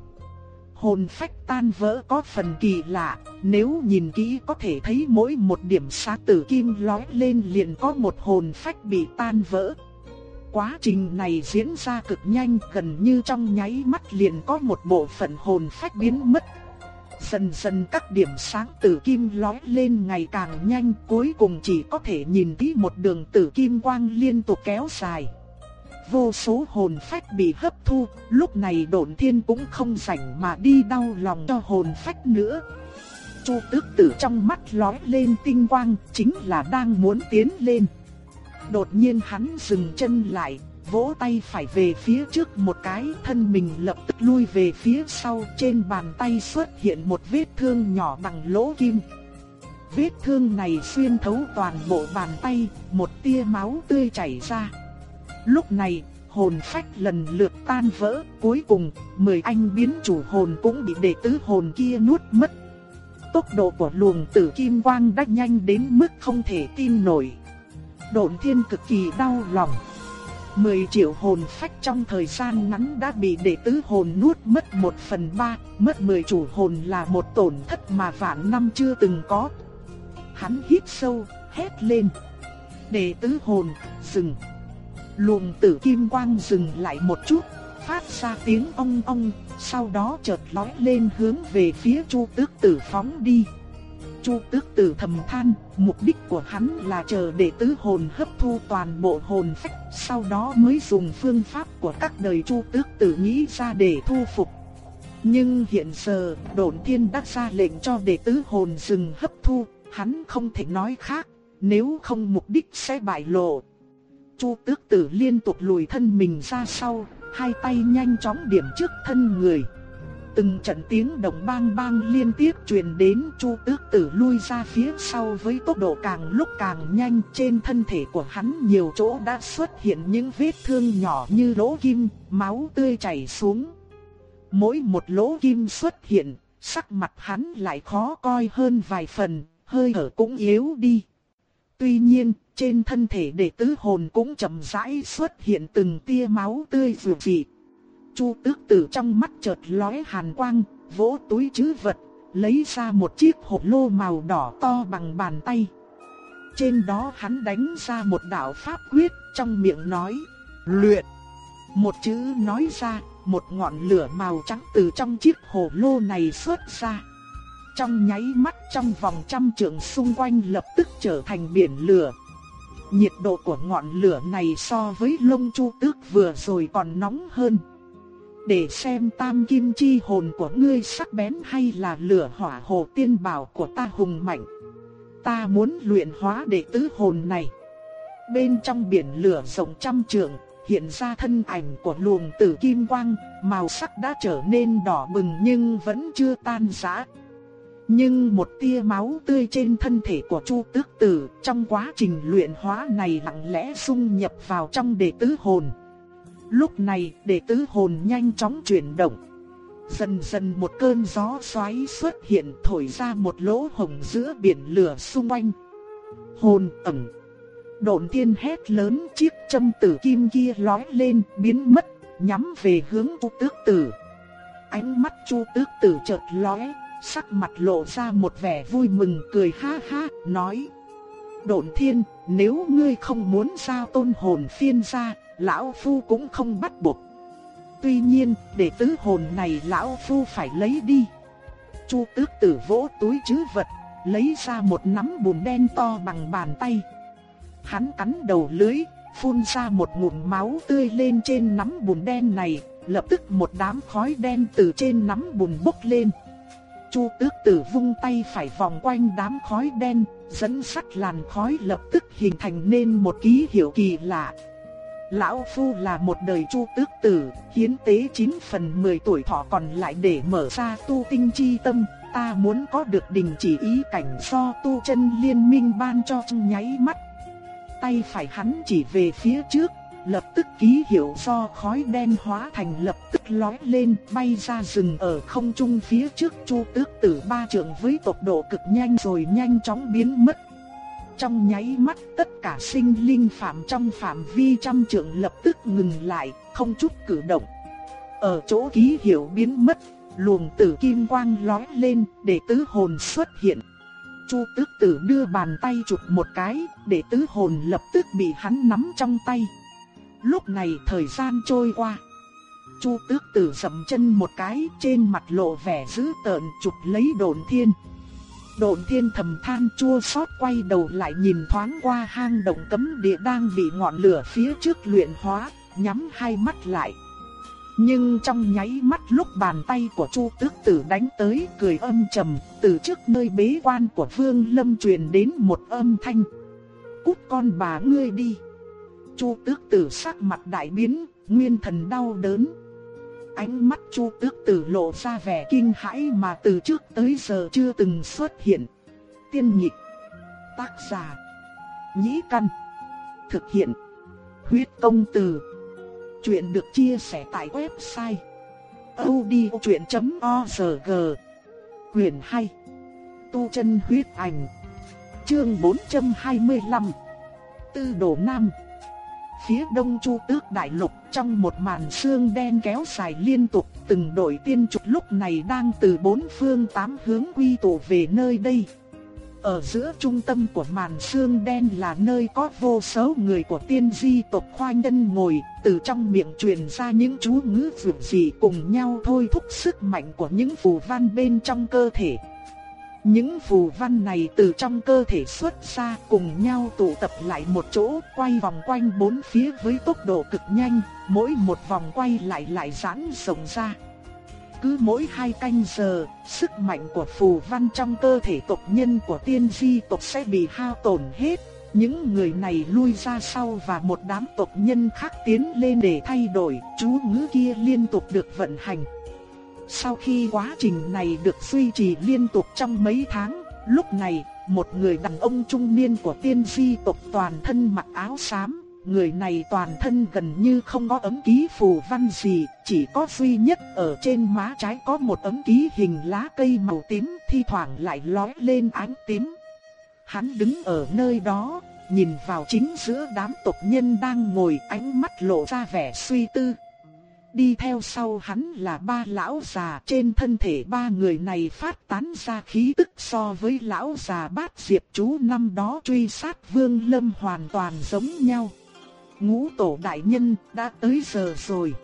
Hồn phách tan vỡ có phần kỳ lạ, nếu nhìn kỹ có thể thấy mỗi một điểm xá tử kim lói lên liền có một hồn phách bị tan vỡ. Quá trình này diễn ra cực nhanh gần như trong nháy mắt liền có một bộ phận hồn phách biến mất. Dần dần các điểm sáng tử kim lói lên ngày càng nhanh cuối cùng chỉ có thể nhìn thấy một đường tử kim quang liên tục kéo dài. Vô số hồn phách bị hấp thu, lúc này độn thiên cũng không rảnh mà đi đau lòng cho hồn phách nữa. Chu tước tử trong mắt lói lên tinh quang, chính là đang muốn tiến lên. Đột nhiên hắn dừng chân lại, vỗ tay phải về phía trước một cái, thân mình lập tức lui về phía sau, trên bàn tay xuất hiện một vết thương nhỏ bằng lỗ kim. Vết thương này xuyên thấu toàn bộ bàn tay, một tia máu tươi chảy ra. Lúc này, hồn phách lần lượt tan vỡ, cuối cùng, mười anh biến chủ hồn cũng bị đệ tứ hồn kia nuốt mất. Tốc độ của luồng tử kim quang đã nhanh đến mức không thể tin nổi. Độn thiên cực kỳ đau lòng. 10 triệu hồn phách trong thời gian ngắn đã bị đệ tứ hồn nuốt mất 1 phần 3, mất 10 chủ hồn là một tổn thất mà vạn năm chưa từng có. Hắn hít sâu, hét lên. Đệ tứ hồn, dừng. Luồng tử kim quang dừng lại một chút, phát ra tiếng ong ong, sau đó chợt lói lên hướng về phía Chu Tước Tử phóng đi. Chu Tước Tử thầm than, mục đích của hắn là chờ để tứ hồn hấp thu toàn bộ hồn phách, sau đó mới dùng phương pháp của các đời Chu Tước Tử nghĩ ra để thu phục. Nhưng hiện giờ, Độn Thiên đã ra lệnh cho đệ tứ hồn dừng hấp thu, hắn không thể nói khác, nếu không mục đích sẽ bại lộ. Chu Tước Tử liên tục lùi thân mình ra sau, hai tay nhanh chóng điểm trước thân người. Từng trận tiếng động bang bang liên tiếp truyền đến Chu Tước Tử lui ra phía sau với tốc độ càng lúc càng nhanh trên thân thể của hắn nhiều chỗ đã xuất hiện những vết thương nhỏ như lỗ kim, máu tươi chảy xuống. Mỗi một lỗ kim xuất hiện, sắc mặt hắn lại khó coi hơn vài phần, hơi thở cũng yếu đi. Tuy nhiên, trên thân thể đệ tứ hồn cũng chậm rãi xuất hiện từng tia máu tươi vừa dị. Chu tước tử trong mắt chợt lóe hàn quang, vỗ túi chứ vật, lấy ra một chiếc hộp lô màu đỏ to bằng bàn tay. Trên đó hắn đánh ra một đạo pháp quyết, trong miệng nói, luyện. Một chữ nói ra, một ngọn lửa màu trắng từ trong chiếc hồ lô này xuất ra. Trong nháy mắt trong vòng trăm trượng xung quanh lập tức trở thành biển lửa. Nhiệt độ của ngọn lửa này so với lông chu tước vừa rồi còn nóng hơn để xem tam kim chi hồn của ngươi sắc bén hay là lửa hỏa hồ tiên bảo của ta hùng mạnh. Ta muốn luyện hóa đệ tứ hồn này. Bên trong biển lửa rộng trăm trượng, hiện ra thân ảnh của luồng tử kim quang, màu sắc đã trở nên đỏ bừng nhưng vẫn chưa tan rã. Nhưng một tia máu tươi trên thân thể của Chu Tước Tử trong quá trình luyện hóa này lặng lẽ xung nhập vào trong đệ tứ hồn. Lúc này, đệ tứ hồn nhanh chóng chuyển động. Dần dần một cơn gió xoáy xuất hiện thổi ra một lỗ hồng giữa biển lửa xung quanh. Hồn ẩm. Độn thiên hét lớn chiếc châm tử kim kia lói lên biến mất, nhắm về hướng chu tước tử. Ánh mắt chu tước tử chợt lóe, sắc mặt lộ ra một vẻ vui mừng cười ha ha, nói. Độn thiên, nếu ngươi không muốn giao tôn hồn phiên ra, lão phu cũng không bắt buộc. Tuy nhiên, để tứ hồn này lão phu phải lấy đi. Chu tước tử vỗ túi chứ vật, lấy ra một nắm bùn đen to bằng bàn tay. Hắn cắn đầu lưới, phun ra một ngụm máu tươi lên trên nắm bùn đen này, lập tức một đám khói đen từ trên nắm bùn bốc lên. Chu tước tử vung tay phải vòng quanh đám khói đen, dẫn sắt làn khói lập tức hình thành nên một ký hiệu kỳ lạ. Lão Phu là một đời chu tước tử, hiến tế 9 phần 10 tuổi thọ còn lại để mở ra tu tinh chi tâm, ta muốn có được đình chỉ ý cảnh do tu chân liên minh ban cho trong nháy mắt. Tay phải hắn chỉ về phía trước, lập tức ký hiệu do khói đen hóa thành lập tức lói lên bay ra rừng ở không trung phía trước chu tước tử ba trượng với tốc độ cực nhanh rồi nhanh chóng biến mất. Trong nháy mắt tất cả sinh linh phạm trong phạm vi trăm trượng lập tức ngừng lại, không chút cử động. Ở chỗ ký hiệu biến mất, luồng tử kim quang lói lên để tứ hồn xuất hiện. Chu tước tử đưa bàn tay chụp một cái, để tứ hồn lập tức bị hắn nắm trong tay. Lúc này thời gian trôi qua. Chu tước tử dậm chân một cái trên mặt lộ vẻ dữ tợn chụp lấy đồn thiên độn thiên thầm than chua xót quay đầu lại nhìn thoáng qua hang động cấm địa đang bị ngọn lửa phía trước luyện hóa, nhắm hai mắt lại. Nhưng trong nháy mắt lúc bàn tay của Chu Tước Tử đánh tới cười âm trầm, từ trước nơi bế quan của Vương Lâm truyền đến một âm thanh. Cút con bà ngươi đi. Chu Tước Tử sắc mặt đại biến, nguyên thần đau đớn. Ánh mắt Chu Tước Tử lộ ra vẻ kinh hãi mà từ trước tới giờ chưa từng xuất hiện. Tiên nhịp, tác giả, nhĩ căn, thực hiện, huyết công từ. Chuyện được chia sẻ tại website odchuyện.org Quyền 2 Tu chân huyết ảnh Chương 425 Tư đồ nam Phía đông chu tước đại lục trong một màn sương đen kéo dài liên tục Từng đội tiên trục lúc này đang từ bốn phương tám hướng quy tụ về nơi đây ở giữa trung tâm của màn sương đen là nơi có vô số người của tiên di tộc khoanh chân ngồi, từ trong miệng truyền ra những chú ngữ vượt dị cùng nhau thôi thúc sức mạnh của những phù văn bên trong cơ thể. Những phù văn này từ trong cơ thể xuất ra cùng nhau tụ tập lại một chỗ, quay vòng quanh bốn phía với tốc độ cực nhanh, mỗi một vòng quay lại lại giãn rộng ra. Cứ mỗi hai canh giờ, sức mạnh của phù văn trong cơ thể tộc nhân của tiên di tộc sẽ bị hao tổn hết. Những người này lui ra sau và một đám tộc nhân khác tiến lên để thay đổi, chú ngữ kia liên tục được vận hành. Sau khi quá trình này được duy trì liên tục trong mấy tháng, lúc này, một người đàn ông trung niên của tiên di tộc toàn thân mặc áo xám, người này toàn thân gần như không có ấm ký phù văn gì, chỉ có duy nhất ở trên má trái có một ấm ký hình lá cây màu tím, thi thoảng lại lóe lên ánh tím. Hắn đứng ở nơi đó, nhìn vào chính giữa đám tộc nhân đang ngồi ánh mắt lộ ra vẻ suy tư. Đi theo sau hắn là ba lão già trên thân thể ba người này phát tán ra khí tức so với lão già bát diệp chú năm đó truy sát vương lâm hoàn toàn giống nhau ngũ tổ đại nhân đã tới giờ rồi.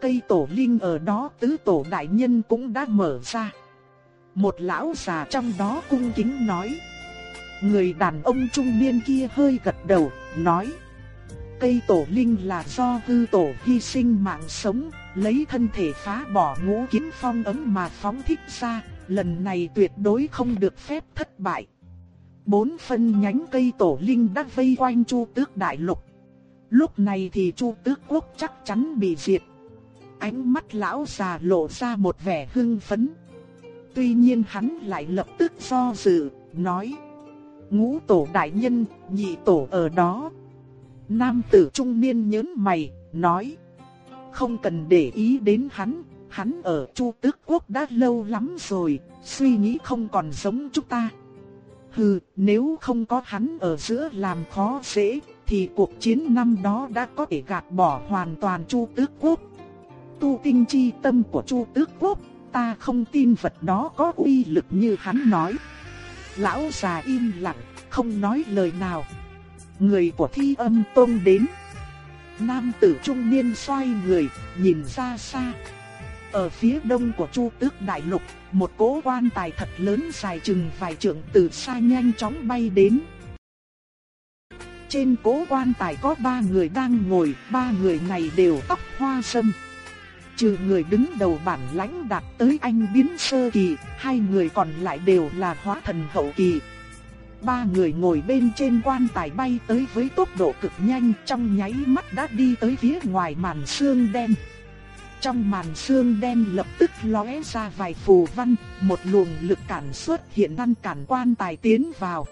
Cây tổ linh ở đó tứ tổ đại nhân cũng đã mở ra. Một lão già trong đó cung kính nói. Người đàn ông trung niên kia hơi gật đầu, nói. Cây tổ linh là do hư tổ hy sinh mạng sống, lấy thân thể phá bỏ ngũ kiếm phong ấm mà phóng thích ra, lần này tuyệt đối không được phép thất bại. Bốn phân nhánh cây tổ linh đã vây quanh chu tước đại lục, Lúc này thì Chu Tước Quốc chắc chắn bị diệt. Ánh mắt lão già lộ ra một vẻ hưng phấn. Tuy nhiên hắn lại lập tức do dự, nói. Ngũ tổ đại nhân, nhị tổ ở đó. Nam tử trung niên nhớn mày, nói. Không cần để ý đến hắn, hắn ở Chu Tước Quốc đã lâu lắm rồi, suy nghĩ không còn giống chúng ta. Hừ, nếu không có hắn ở giữa làm khó dễ, thì cuộc chiến năm đó đã có thể gạt bỏ hoàn toàn Chu Tước Quốc. Tu tinh chi tâm của Chu Tước Quốc, ta không tin vật đó có uy lực như hắn nói. Lão già im lặng, không nói lời nào. Người của thi âm tôn đến. nam tử trung niên xoay người, nhìn ra xa. Ở phía đông của Chu Tước Đại Lục, một cỗ quan tài thật lớn dài chừng vài trượng từ xa nhanh chóng bay đến. Trên cỗ quan tài có ba người đang ngồi, ba người này đều tóc hoa sâm. Trừ người đứng đầu bản lãnh đạt tới anh biến sơ kỳ, hai người còn lại đều là hóa thần hậu kỳ. Ba người ngồi bên trên quan tài bay tới với tốc độ cực nhanh trong nháy mắt đã đi tới phía ngoài màn xương đen. Trong màn xương đen lập tức lóe ra vài phù văn, một luồng lực cản xuất hiện ngăn cản quan tài tiến vào.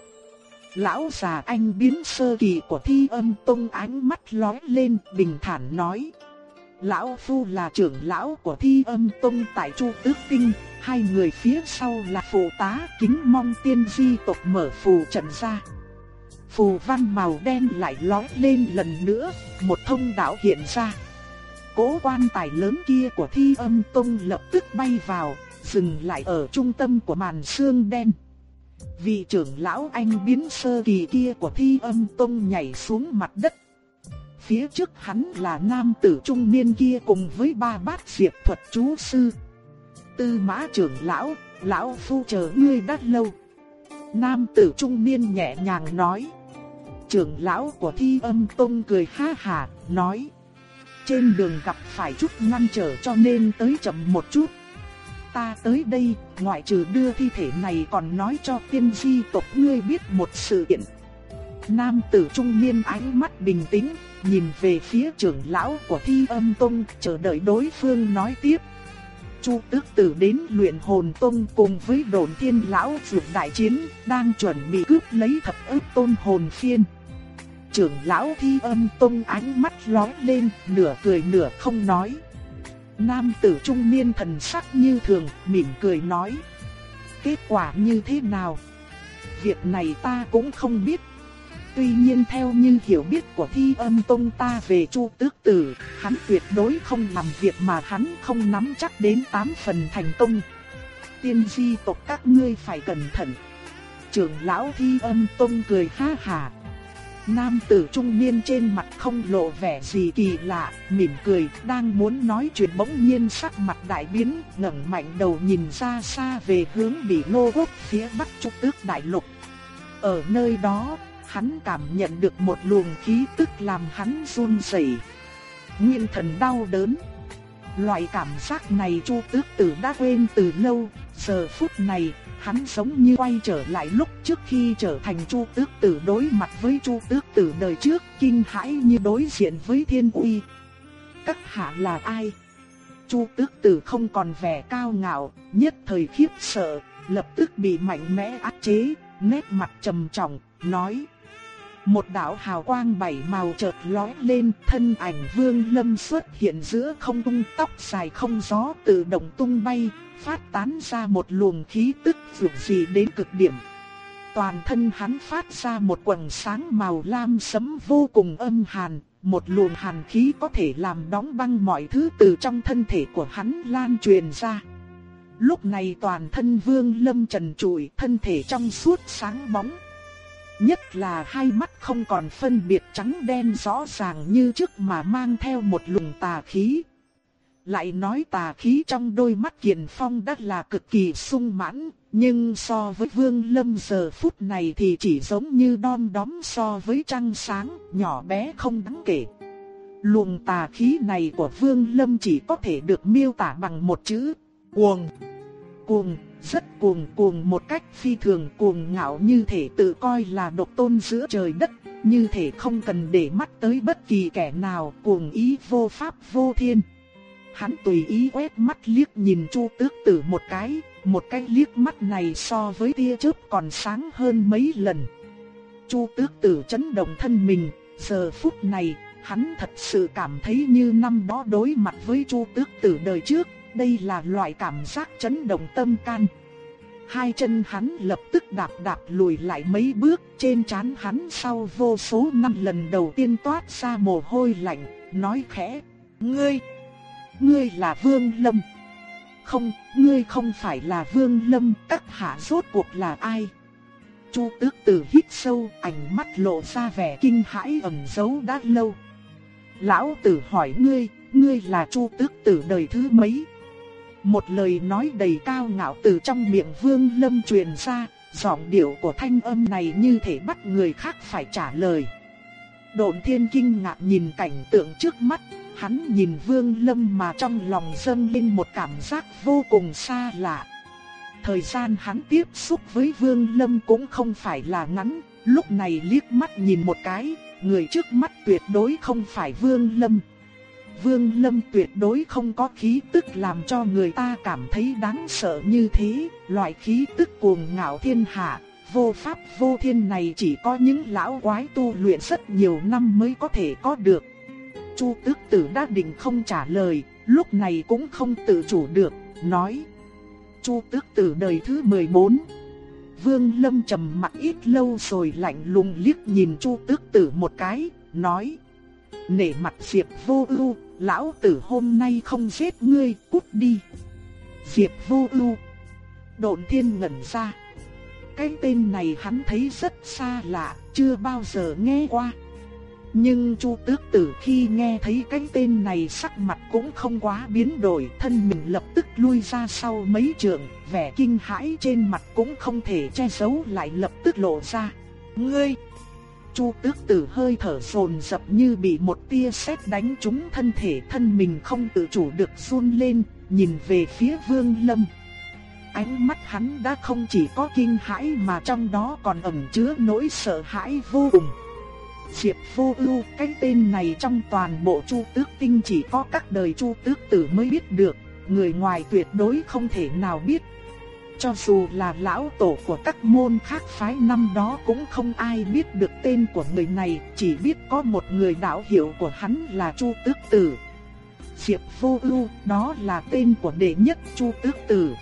Lão già anh biến sơ kỳ của thi âm tông ánh mắt lóe lên bình thản nói. Lão Phu là trưởng lão của thi âm tông tại Chu Tước Tinh, hai người phía sau là phụ tá kính mong tiên di tộc mở phù trận ra. Phù văn màu đen lại lói lên lần nữa, một thông đạo hiện ra. Cố quan tài lớn kia của thi âm tông lập tức bay vào, dừng lại ở trung tâm của màn xương đen. Vị trưởng lão anh biến sơ kỳ kia của thi âm tông nhảy xuống mặt đất. Phía trước hắn là nam tử trung niên kia cùng với ba bát diệp thuật chú sư. Tư mã trưởng lão, lão phu chờ ngươi đã lâu. Nam tử trung niên nhẹ nhàng nói. Trưởng lão của thi âm tông cười ha hà, nói. Trên đường gặp phải chút ngăn trở cho nên tới chậm một chút. Ta tới đây, ngoại trừ đưa thi thể này còn nói cho tiên di tộc ngươi biết một sự kiện. Nam tử trung niên ánh mắt bình tĩnh, nhìn về phía trưởng lão của thi âm tông, chờ đợi đối phương nói tiếp. Chu tước tử đến luyện hồn tông cùng với đồn thiên lão vượt đại chiến, đang chuẩn bị cướp lấy thập ức tôn hồn phiên. Trưởng lão thi âm tông ánh mắt lóe lên, nửa cười nửa không nói. Nam tử trung niên thần sắc như thường, mỉm cười nói. Kết quả như thế nào? Việc này ta cũng không biết. Tuy nhiên theo như hiểu biết của thi âm tông ta về chu tước tử, hắn tuyệt đối không làm việc mà hắn không nắm chắc đến 8 phần thành công. Tiên di tộc các ngươi phải cẩn thận. Trưởng lão thi âm tông cười ha hà. Nam tử trung niên trên mặt không lộ vẻ gì kỳ lạ, mỉm cười, đang muốn nói chuyện bỗng nhiên sắc mặt đại biến, ngẩng mạnh đầu nhìn ra xa về hướng bị lô quốc phía bắc trúc tước đại lục. Ở nơi đó, hắn cảm nhận được một luồng khí tức làm hắn run rẩy. Nguyên thần đau đớn. Loại cảm giác này Chu Tước Tử đã quên từ lâu, giờ phút này, hắn giống như quay trở lại lúc trước khi trở thành Chu Tước Tử đối mặt với Chu Tước Tử đời trước, kinh hãi như đối diện với Thiên Uy. Các hạ là ai? Chu Tước Tử không còn vẻ cao ngạo, nhất thời khiếp sợ, lập tức bị mạnh mẽ áp chế, nét mặt trầm trọng, nói: một đạo hào quang bảy màu chợt lóe lên, thân ảnh Vương Lâm xuất hiện giữa không trung, tóc dài không gió tự động tung bay, phát tán ra một luồng khí tức dường dị đến cực điểm. Toàn thân hắn phát ra một quầng sáng màu lam sẫm vô cùng âm hàn, một luồng hàn khí có thể làm đóng băng mọi thứ từ trong thân thể của hắn lan truyền ra. Lúc này toàn thân Vương Lâm trần trụi, thân thể trong suốt sáng bóng, Nhất là hai mắt không còn phân biệt trắng đen rõ ràng như trước mà mang theo một luồng tà khí. Lại nói tà khí trong đôi mắt Kiền Phong đã là cực kỳ sung mãn, nhưng so với Vương Lâm giờ phút này thì chỉ giống như đom đóm so với trăng sáng, nhỏ bé không đáng kể. Luồng tà khí này của Vương Lâm chỉ có thể được miêu tả bằng một chữ, cuồng. Cuồng, rất cuồng cuồng một cách phi thường cuồng ngạo như thể tự coi là độc tôn giữa trời đất, như thể không cần để mắt tới bất kỳ kẻ nào, cuồng ý vô pháp vô thiên. Hắn tùy ý quét mắt liếc nhìn Chu Tước Tử một cái, một cái liếc mắt này so với tia chớp còn sáng hơn mấy lần. Chu Tước Tử chấn động thân mình, giờ phút này, hắn thật sự cảm thấy như năm đó đối mặt với Chu Tước Tử đời trước, đây là loại cảm giác chấn động tâm can. Hai chân hắn lập tức đạp đạp lùi lại mấy bước, trên trán hắn sau vô số năm lần đầu tiên toát ra mồ hôi lạnh, nói khẽ, ngươi, ngươi là Vương Lâm. Không, ngươi không phải là Vương Lâm, các hạ rốt cuộc là ai? Chu tước tử hít sâu, ánh mắt lộ ra vẻ kinh hãi ẩn giấu đã lâu. lão tử hỏi ngươi, ngươi là Chu Tước Tử đời thứ mấy? Một lời nói đầy cao ngạo từ trong miệng Vương Lâm truyền ra, giọng điệu của thanh âm này như thể bắt người khác phải trả lời. Độn Thiên kinh ngạc nhìn cảnh tượng trước mắt, hắn nhìn Vương Lâm mà trong lòng dâng lên một cảm giác vô cùng xa lạ. Thời gian hắn tiếp xúc với Vương Lâm cũng không phải là ngắn, lúc này liếc mắt nhìn một cái, người trước mắt tuyệt đối không phải Vương Lâm. Vương Lâm tuyệt đối không có khí tức làm cho người ta cảm thấy đáng sợ như thế, loại khí tức cuồng ngạo thiên hạ, vô pháp vô thiên này chỉ có những lão quái tu luyện rất nhiều năm mới có thể có được. Chu Tức Tử đã định không trả lời, lúc này cũng không tự chủ được, nói: Chu Tức Tử đời thứ 14. Vương Lâm trầm mặt ít lâu rồi lạnh lùng liếc nhìn Chu Tức Tử một cái, nói: "Nể mặt Diệp Vô Ưu, lão tử hôm nay không giết ngươi, cút đi." Diệp Vô Ưu. Độn Thiên ngẩn ra. Cái tên này hắn thấy rất xa lạ, chưa bao giờ nghe qua. Nhưng Chu Tước Tử khi nghe thấy cái tên này sắc mặt cũng không quá biến đổi, thân mình lập tức lui ra sau mấy trượng, vẻ kinh hãi trên mặt cũng không thể che giấu lại lập tức lộ ra. Ngươi! Chu Tước Tử hơi thở sồn dập như bị một tia sét đánh trúng thân thể thân mình không tự chủ được run lên, nhìn về phía Vương Lâm. Ánh mắt hắn đã không chỉ có kinh hãi mà trong đó còn ẩn chứa nỗi sợ hãi vô cùng. Diệp Vô Ưu, cái tên này trong toàn bộ Chu Tước Tinh chỉ có các đời Chu Tước Tử mới biết được, người ngoài tuyệt đối không thể nào biết. Cho dù là lão tổ của các môn khác phái năm đó cũng không ai biết được tên của người này, chỉ biết có một người đạo hiệu của hắn là Chu Tước Tử. Diệp Vô Ưu, đó là tên của đệ nhất Chu Tước Tử.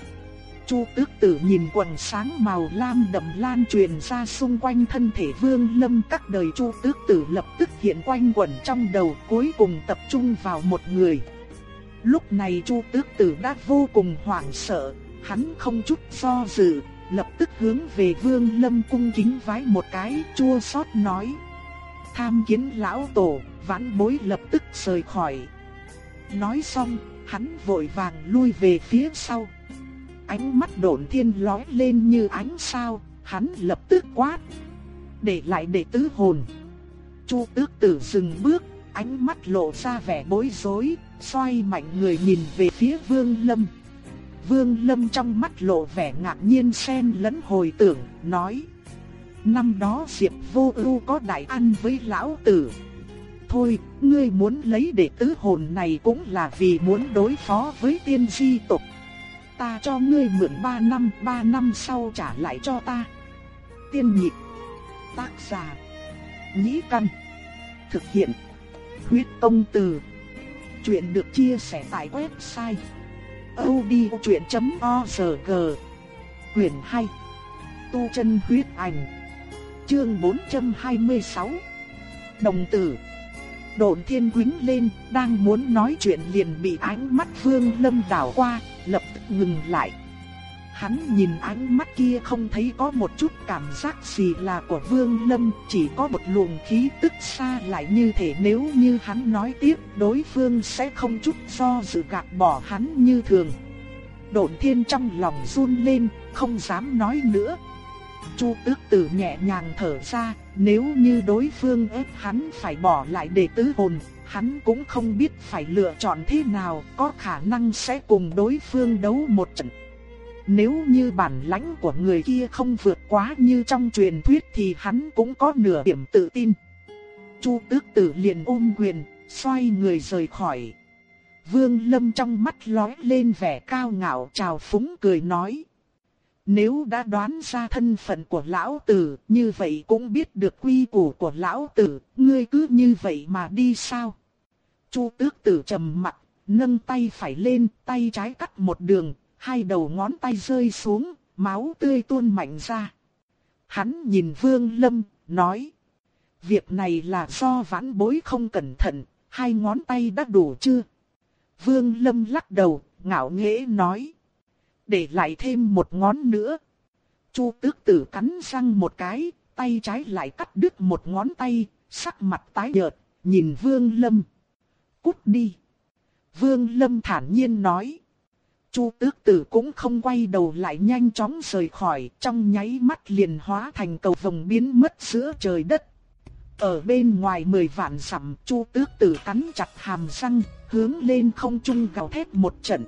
Chu tước tử nhìn quần sáng màu lam đậm lan truyền ra xung quanh thân thể vương lâm các đời chu tước tử lập tức hiện quanh quẩn trong đầu cuối cùng tập trung vào một người. Lúc này chu tước tử đã vô cùng hoảng sợ, hắn không chút do dự, lập tức hướng về vương lâm cung kính vái một cái chua xót nói. Tham kiến lão tổ, vãn bối lập tức rời khỏi. Nói xong, hắn vội vàng lui về phía sau ánh mắt độn thiên lóe lên như ánh sao, hắn lập tức quát. Để lại đệ tứ hồn. Chu tước tử dừng bước, ánh mắt lộ ra vẻ bối rối, xoay mạnh người nhìn về phía vương lâm. Vương lâm trong mắt lộ vẻ ngạc nhiên xen lẫn hồi tưởng, nói. Năm đó Diệp vô ưu có đại ăn với lão tử. Thôi, ngươi muốn lấy đệ tứ hồn này cũng là vì muốn đối phó với tiên di tộc ta cho ngươi mượn 3 năm, 3 năm sau trả lại cho ta. Tiên nhịp, tác giả, nhĩ căn, thực hiện, huyết công từ. Chuyện được chia sẻ tại website odchuyện.org Quyền 2 Tu chân huyết ảnh. Chương 426 Đồng tử. Độn thiên quính lên, đang muốn nói chuyện liền bị ánh mắt Vương Lâm đảo qua, lập tức ngừng lại. Hắn nhìn ánh mắt kia không thấy có một chút cảm giác gì là của Vương Lâm, chỉ có một luồng khí tức xa lại như thể nếu như hắn nói tiếp, đối phương sẽ không chút do dự gạt bỏ hắn như thường. Độn thiên trong lòng run lên, không dám nói nữa. Chu tước tử nhẹ nhàng thở ra, nếu như đối phương ép hắn phải bỏ lại đệ tứ hồn, hắn cũng không biết phải lựa chọn thế nào, có khả năng sẽ cùng đối phương đấu một trận. Nếu như bản lãnh của người kia không vượt quá như trong truyền thuyết thì hắn cũng có nửa điểm tự tin. Chu tước tử liền ôm quyền, xoay người rời khỏi. Vương Lâm trong mắt lóe lên vẻ cao ngạo chào phúng cười nói. Nếu đã đoán ra thân phận của lão tử, như vậy cũng biết được quy củ của lão tử, ngươi cứ như vậy mà đi sao? Chu tước tử trầm mặt, nâng tay phải lên, tay trái cắt một đường, hai đầu ngón tay rơi xuống, máu tươi tuôn mạnh ra. Hắn nhìn Vương Lâm, nói. Việc này là do vãn bối không cẩn thận, hai ngón tay đã đủ chưa? Vương Lâm lắc đầu, ngạo nghễ nói để lại thêm một ngón nữa. Chu tước tử cắn răng một cái, tay trái lại cắt đứt một ngón tay, sắc mặt tái nhợt, nhìn Vương Lâm. cút đi. Vương Lâm thản nhiên nói. Chu tước tử cũng không quay đầu lại nhanh chóng rời khỏi, trong nháy mắt liền hóa thành cầu vồng biến mất giữa trời đất. Ở bên ngoài mười vạn dặm, Chu tước tử cắn chặt hàm răng, hướng lên không trung gào thét một trận.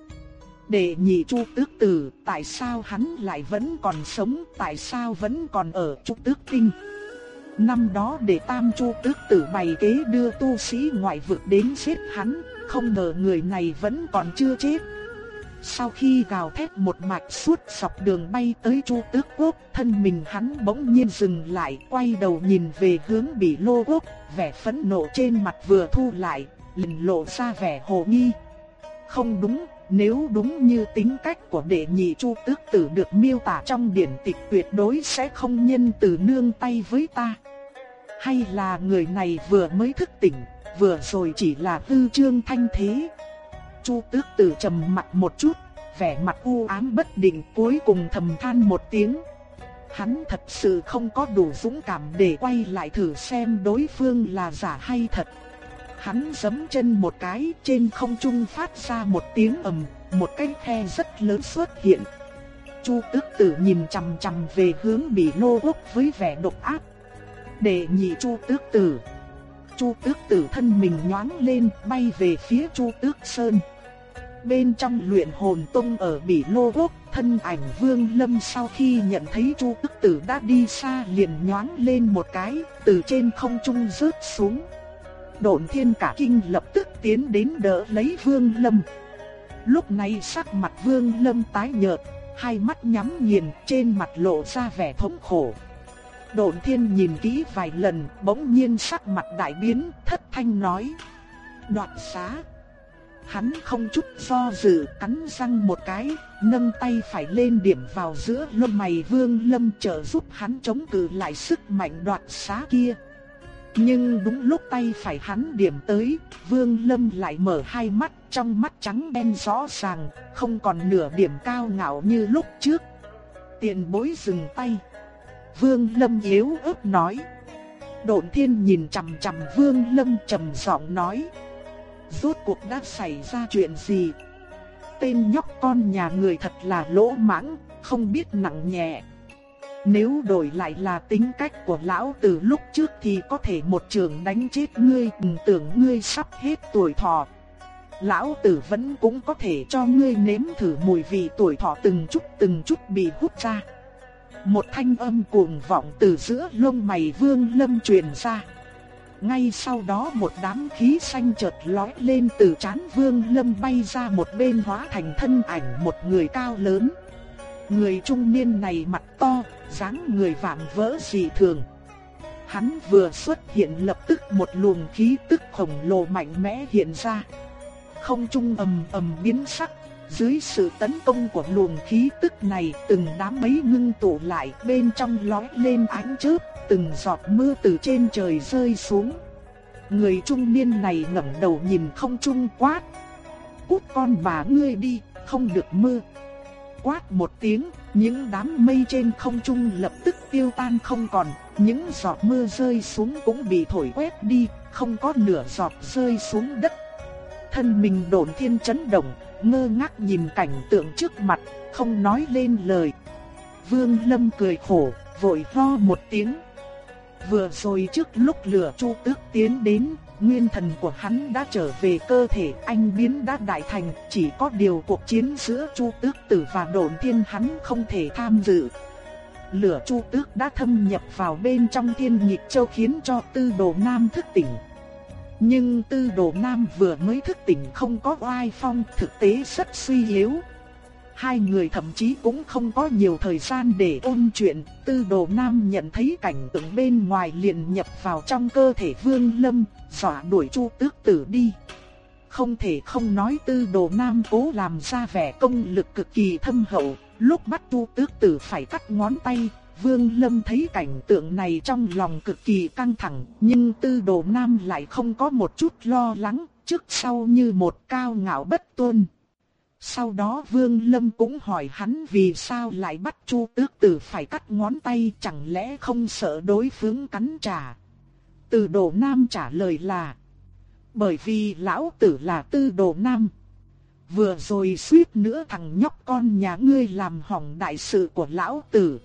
Để nhị Chu tước tử, tại sao hắn lại vẫn còn sống, tại sao vẫn còn ở Chu tước kinh? Năm đó để tam Chu tước tử bày kế đưa tu sĩ ngoại vực đến giết hắn, không ngờ người này vẫn còn chưa chết. Sau khi gào thét một mạch suốt dọc đường bay tới Chu Tước Quốc, thân mình hắn bỗng nhiên dừng lại, quay đầu nhìn về hướng Bỉ Lô Quốc, vẻ phẫn nộ trên mặt vừa thu lại, liền lộ ra vẻ hồ nghi. Không đúng, nếu đúng như tính cách của đệ nhị Chu Tước Tử được miêu tả trong điển tịch tuyệt đối sẽ không nhân từ nương tay với ta. Hay là người này vừa mới thức tỉnh, vừa rồi chỉ là tư trương thanh thế, Chu tước tử trầm mặt một chút, vẻ mặt u ám bất định cuối cùng thầm than một tiếng. Hắn thật sự không có đủ dũng cảm để quay lại thử xem đối phương là giả hay thật. Hắn giẫm chân một cái trên không trung phát ra một tiếng ầm, một cái khe rất lớn xuất hiện. Chu tước tử nhìn chằm chằm về hướng bị lô quốc với vẻ độc ác. Để nhị chu tước tử. Chu tước tử thân mình nhoáng lên bay về phía chu tước sơn. Bên trong luyện hồn tông ở Bỉ Lô Quốc, thân ảnh Vương Lâm sau khi nhận thấy Chu Tước Tử đã đi xa liền nhoáng lên một cái, từ trên không trung rớt xuống. Độn Thiên cả kinh lập tức tiến đến đỡ lấy Vương Lâm. Lúc này sắc mặt Vương Lâm tái nhợt, hai mắt nhắm nghiền, trên mặt lộ ra vẻ thống khổ. Độn Thiên nhìn kỹ vài lần, bỗng nhiên sắc mặt đại biến, thất thanh nói: "Đoạt xá!" Hắn không chút do dự cắn răng một cái, nâng tay phải lên điểm vào giữa lông mày Vương Lâm trợ giúp hắn chống cự lại sức mạnh đoạt xá kia. Nhưng đúng lúc tay phải hắn điểm tới, Vương Lâm lại mở hai mắt, trong mắt trắng đen rõ ràng, không còn nửa điểm cao ngạo như lúc trước. Tiền bối dừng tay. Vương Lâm yếu ớt nói. Độn Thiên nhìn chằm chằm Vương Lâm trầm giọng nói: rốt cuộc đã xảy ra chuyện gì? Tên nhóc con nhà người thật là lỗ mãng, không biết nặng nhẹ. Nếu đổi lại là tính cách của lão từ lúc trước thì có thể một trường đánh chết ngươi, tưởng ngươi sắp hết tuổi thọ. Lão tử vẫn cũng có thể cho ngươi nếm thử mùi vị tuổi thọ từng chút từng chút bị hút ra. Một thanh âm cuồng vọng từ giữa lông mày vương lâm truyền ra. Ngay sau đó một đám khí xanh chợt lói lên từ chán Vương Lâm bay ra một bên hóa thành thân ảnh một người cao lớn. Người trung niên này mặt to, dáng người vạm vỡ dị thường. Hắn vừa xuất hiện lập tức một luồng khí tức khổng lồ mạnh mẽ hiện ra. Không trung ầm ầm biến sắc, dưới sự tấn công của luồng khí tức này, từng đám mây ngưng tụ lại, bên trong lói lên ánh chớp, từng giọt mưa từ trên trời rơi xuống. Người trung niên này ngẩng đầu nhìn không trung quát. Cút con bà ngươi đi, không được mưa. Quát một tiếng, những đám mây trên không trung lập tức tiêu tan không còn, những giọt mưa rơi xuống cũng bị thổi quét đi, không có nửa giọt rơi xuống đất. Thân mình đổn thiên chấn động, ngơ ngác nhìn cảnh tượng trước mặt, không nói lên lời. Vương Lâm cười khổ, vội ho một tiếng. Vừa rồi trước lúc lửa chu tước tiến đến, nguyên thần của hắn đã trở về cơ thể anh biến đã đại thành, chỉ có điều cuộc chiến giữa chu tước tử và đồn thiên hắn không thể tham dự. Lửa chu tước đã thâm nhập vào bên trong thiên nhịp châu khiến cho tư đồ nam thức tỉnh. Nhưng tư đồ nam vừa mới thức tỉnh không có oai phong thực tế rất suy yếu, Hai người thậm chí cũng không có nhiều thời gian để ôn chuyện, tư đồ nam nhận thấy cảnh tượng bên ngoài liền nhập vào trong cơ thể vương lâm, dọa đuổi chu tước tử đi. Không thể không nói tư đồ nam cố làm ra vẻ công lực cực kỳ thâm hậu, lúc bắt chu tước tử phải cắt ngón tay, Vương Lâm thấy cảnh tượng này trong lòng cực kỳ căng thẳng, nhưng tư đồ nam lại không có một chút lo lắng, trước sau như một cao ngạo bất tôn. Sau đó Vương Lâm cũng hỏi hắn vì sao lại bắt Chu Tước Tử phải cắt ngón tay chẳng lẽ không sợ đối phương cắn trả. Từ Đồ Nam trả lời là Bởi vì lão tử là tư đồ nam. Vừa rồi suýt nữa thằng nhóc con nhà ngươi làm hỏng đại sự của lão tử.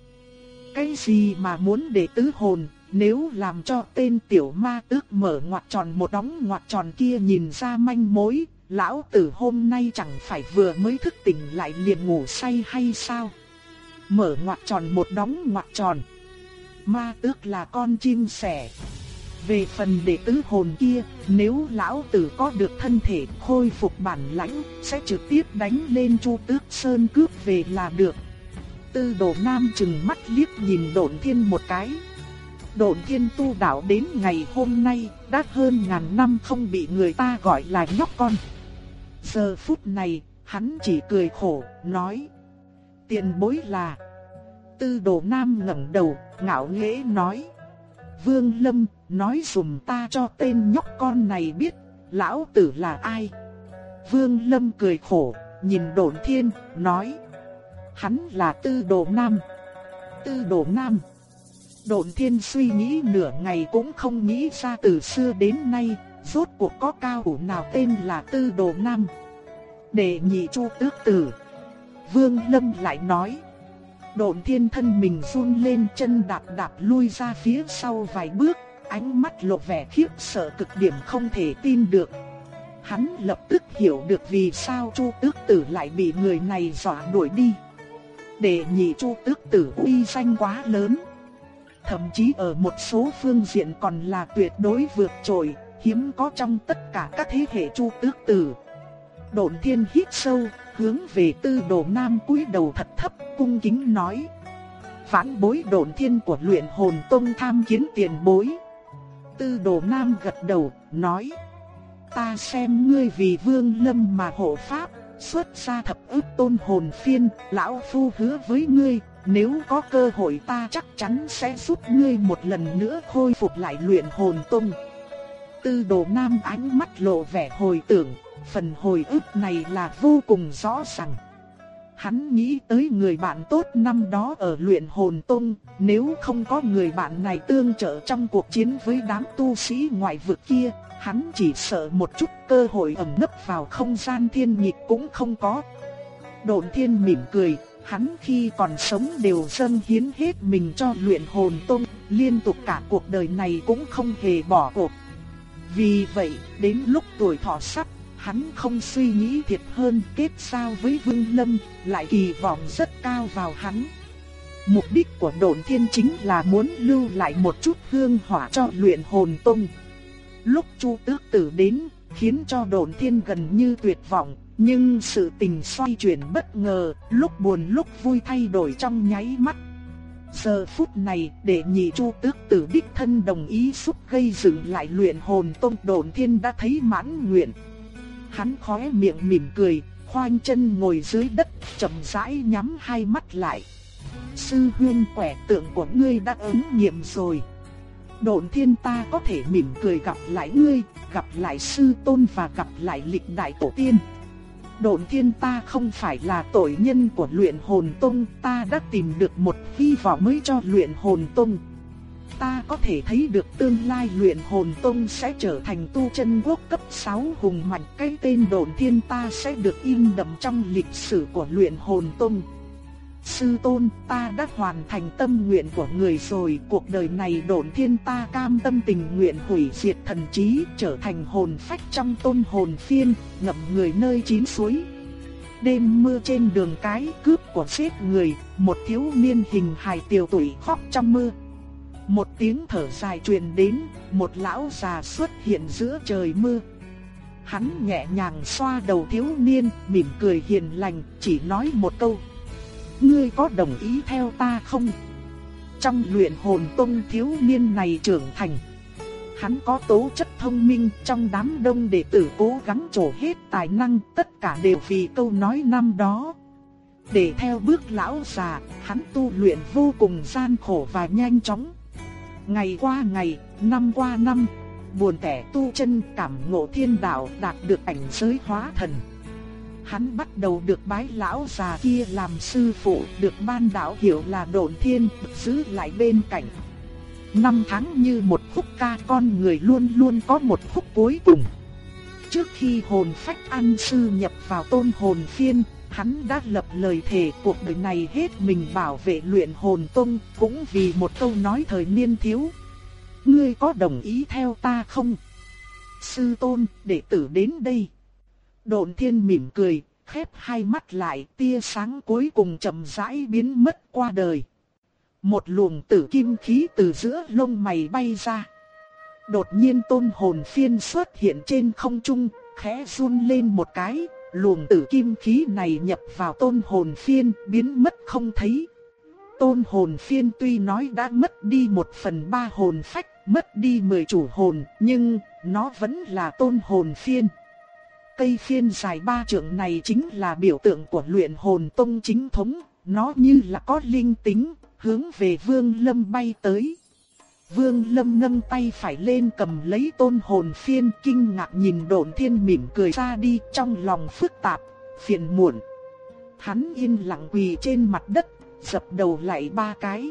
Cái gì mà muốn để tứ hồn, nếu làm cho tên tiểu ma tước mở ngoặt tròn một đóng ngoặt tròn kia nhìn ra manh mối, lão tử hôm nay chẳng phải vừa mới thức tỉnh lại liền ngủ say hay sao? Mở ngoặt tròn một đóng ngoặt tròn. Ma tước là con chim sẻ. Về phần đệ tứ hồn kia, nếu lão tử có được thân thể khôi phục bản lãnh, sẽ trực tiếp đánh lên Chu Tước Sơn cướp về là được. Tư Đồ Nam chừng mắt liếc nhìn Độn Thiên một cái. Độn Thiên tu đạo đến ngày hôm nay, đã hơn ngàn năm không bị người ta gọi là nhóc con. Giờ phút này, hắn chỉ cười khổ, nói: "Tiền bối là" Tư Đồ Nam ngẩng đầu, ngạo nghễ nói: "Vương Lâm, nói dùm ta cho tên nhóc con này biết, lão tử là ai. Vương Lâm cười khổ, nhìn đồn thiên, nói. Hắn là tư đồ nam. Tư đồ nam. Độn thiên suy nghĩ nửa ngày cũng không nghĩ ra từ xưa đến nay, rốt cuộc có cao thủ nào tên là tư đồ nam. Để nhị chu tước tử. Vương Lâm lại nói. Độn thiên thân mình run lên chân đạp đạp lui ra phía sau vài bước, ánh mắt lộ vẻ khiếp sợ cực điểm không thể tin được. Hắn lập tức hiểu được vì sao Chu Tước Tử lại bị người này dọa đuổi đi. Để nhị Chu Tước Tử uy danh quá lớn. Thậm chí ở một số phương diện còn là tuyệt đối vượt trội, hiếm có trong tất cả các thế hệ Chu Tước Tử. Độn Thiên hít sâu, hướng về Tư Đồ Nam cúi đầu thật thấp, cung kính nói: "Vãn bối Độn Thiên của Luyện Hồn Tông tham kiến tiền bối." Tư đồ nam gật đầu, nói Ta xem ngươi vì vương lâm mà hộ pháp, xuất ra thập ức tôn hồn phiên, lão phu hứa với ngươi, nếu có cơ hội ta chắc chắn sẽ giúp ngươi một lần nữa khôi phục lại luyện hồn tông Tư đồ nam ánh mắt lộ vẻ hồi tưởng, phần hồi ức này là vô cùng rõ ràng. Hắn nghĩ tới người bạn tốt năm đó ở luyện hồn tông, nếu không có người bạn này tương trợ trong cuộc chiến với đám tu sĩ ngoại vực kia, hắn chỉ sợ một chút cơ hội ẩn nấp vào không gian thiên nhịp cũng không có. Độn thiên mỉm cười, hắn khi còn sống đều dâng hiến hết mình cho luyện hồn tông, liên tục cả cuộc đời này cũng không hề bỏ cuộc. Vì vậy, đến lúc tuổi thọ sắp hắn không suy nghĩ thiệt hơn kết giao với Vương Lâm, lại kỳ vọng rất cao vào hắn. Mục đích của đồn thiên chính là muốn lưu lại một chút hương hỏa cho luyện hồn tông. Lúc Chu Tước Tử đến, khiến cho đồn thiên gần như tuyệt vọng, nhưng sự tình xoay chuyển bất ngờ, lúc buồn lúc vui thay đổi trong nháy mắt. Giờ phút này, để nhị chu tước tử đích thân đồng ý giúp gây dựng lại luyện hồn tông đồn thiên đã thấy mãn nguyện. Hắn khóe miệng mỉm cười, khoanh chân ngồi dưới đất, chậm rãi nhắm hai mắt lại. Sư huyên quẻ tượng của ngươi đã ứng nghiệm rồi. Độn thiên ta có thể mỉm cười gặp lại ngươi, gặp lại sư tôn và gặp lại lịch đại tổ tiên. Độn thiên ta không phải là tội nhân của luyện hồn tông, ta đã tìm được một hy vọng mới cho luyện hồn tông ta có thể thấy được tương lai luyện hồn tông sẽ trở thành tu chân quốc cấp 6 hùng mạnh. Cái tên đồn thiên ta sẽ được in đậm trong lịch sử của luyện hồn tông. Sư tôn, ta đã hoàn thành tâm nguyện của người rồi, cuộc đời này đồn thiên ta cam tâm tình nguyện hủy diệt thần trí, trở thành hồn phách trong tôn hồn phiên, ngậm người nơi chín suối. Đêm mưa trên đường cái cướp của xếp người, một thiếu niên hình hài tiểu tuổi khóc trong mưa. Một tiếng thở dài truyền đến, một lão già xuất hiện giữa trời mưa. Hắn nhẹ nhàng xoa đầu thiếu niên, mỉm cười hiền lành, chỉ nói một câu. Ngươi có đồng ý theo ta không? Trong luyện hồn tông thiếu niên này trưởng thành. Hắn có tố chất thông minh trong đám đông đệ tử cố gắng trổ hết tài năng tất cả đều vì câu nói năm đó. Để theo bước lão già, hắn tu luyện vô cùng gian khổ và nhanh chóng. Ngày qua ngày, năm qua năm, buồn tẻ tu chân cảm ngộ thiên đạo đạt được ảnh giới hóa thần. Hắn bắt đầu được bái lão già kia làm sư phụ, được ban đạo hiểu là độn thiên, giữ lại bên cạnh. Năm tháng như một khúc ca con người luôn luôn có một khúc cuối cùng. Trước khi hồn phách ăn sư nhập vào tôn hồn phiên, hắn đã lập lời thề cuộc đời này hết mình bảo vệ luyện hồn tông, cũng vì một câu nói thời niên thiếu. Ngươi có đồng ý theo ta không? Sư tôn, đệ tử đến đây. Độn thiên mỉm cười, khép hai mắt lại, tia sáng cuối cùng chậm rãi biến mất qua đời. Một luồng tử kim khí từ giữa lông mày bay ra. Đột nhiên tôn hồn phiên xuất hiện trên không trung, khẽ run lên một cái, luồng tử kim khí này nhập vào tôn hồn phiên, biến mất không thấy. Tôn hồn phiên tuy nói đã mất đi một phần ba hồn phách, mất đi mười chủ hồn, nhưng nó vẫn là tôn hồn phiên. Cây phiên dài ba trượng này chính là biểu tượng của luyện hồn tông chính thống, nó như là có linh tính, hướng về vương lâm bay tới. Vương Lâm nâng tay phải lên cầm lấy tôn hồn phiên kinh ngạc nhìn đồn thiên mỉm cười ra đi trong lòng phức tạp, phiền muộn. Hắn yên lặng quỳ trên mặt đất, dập đầu lại ba cái.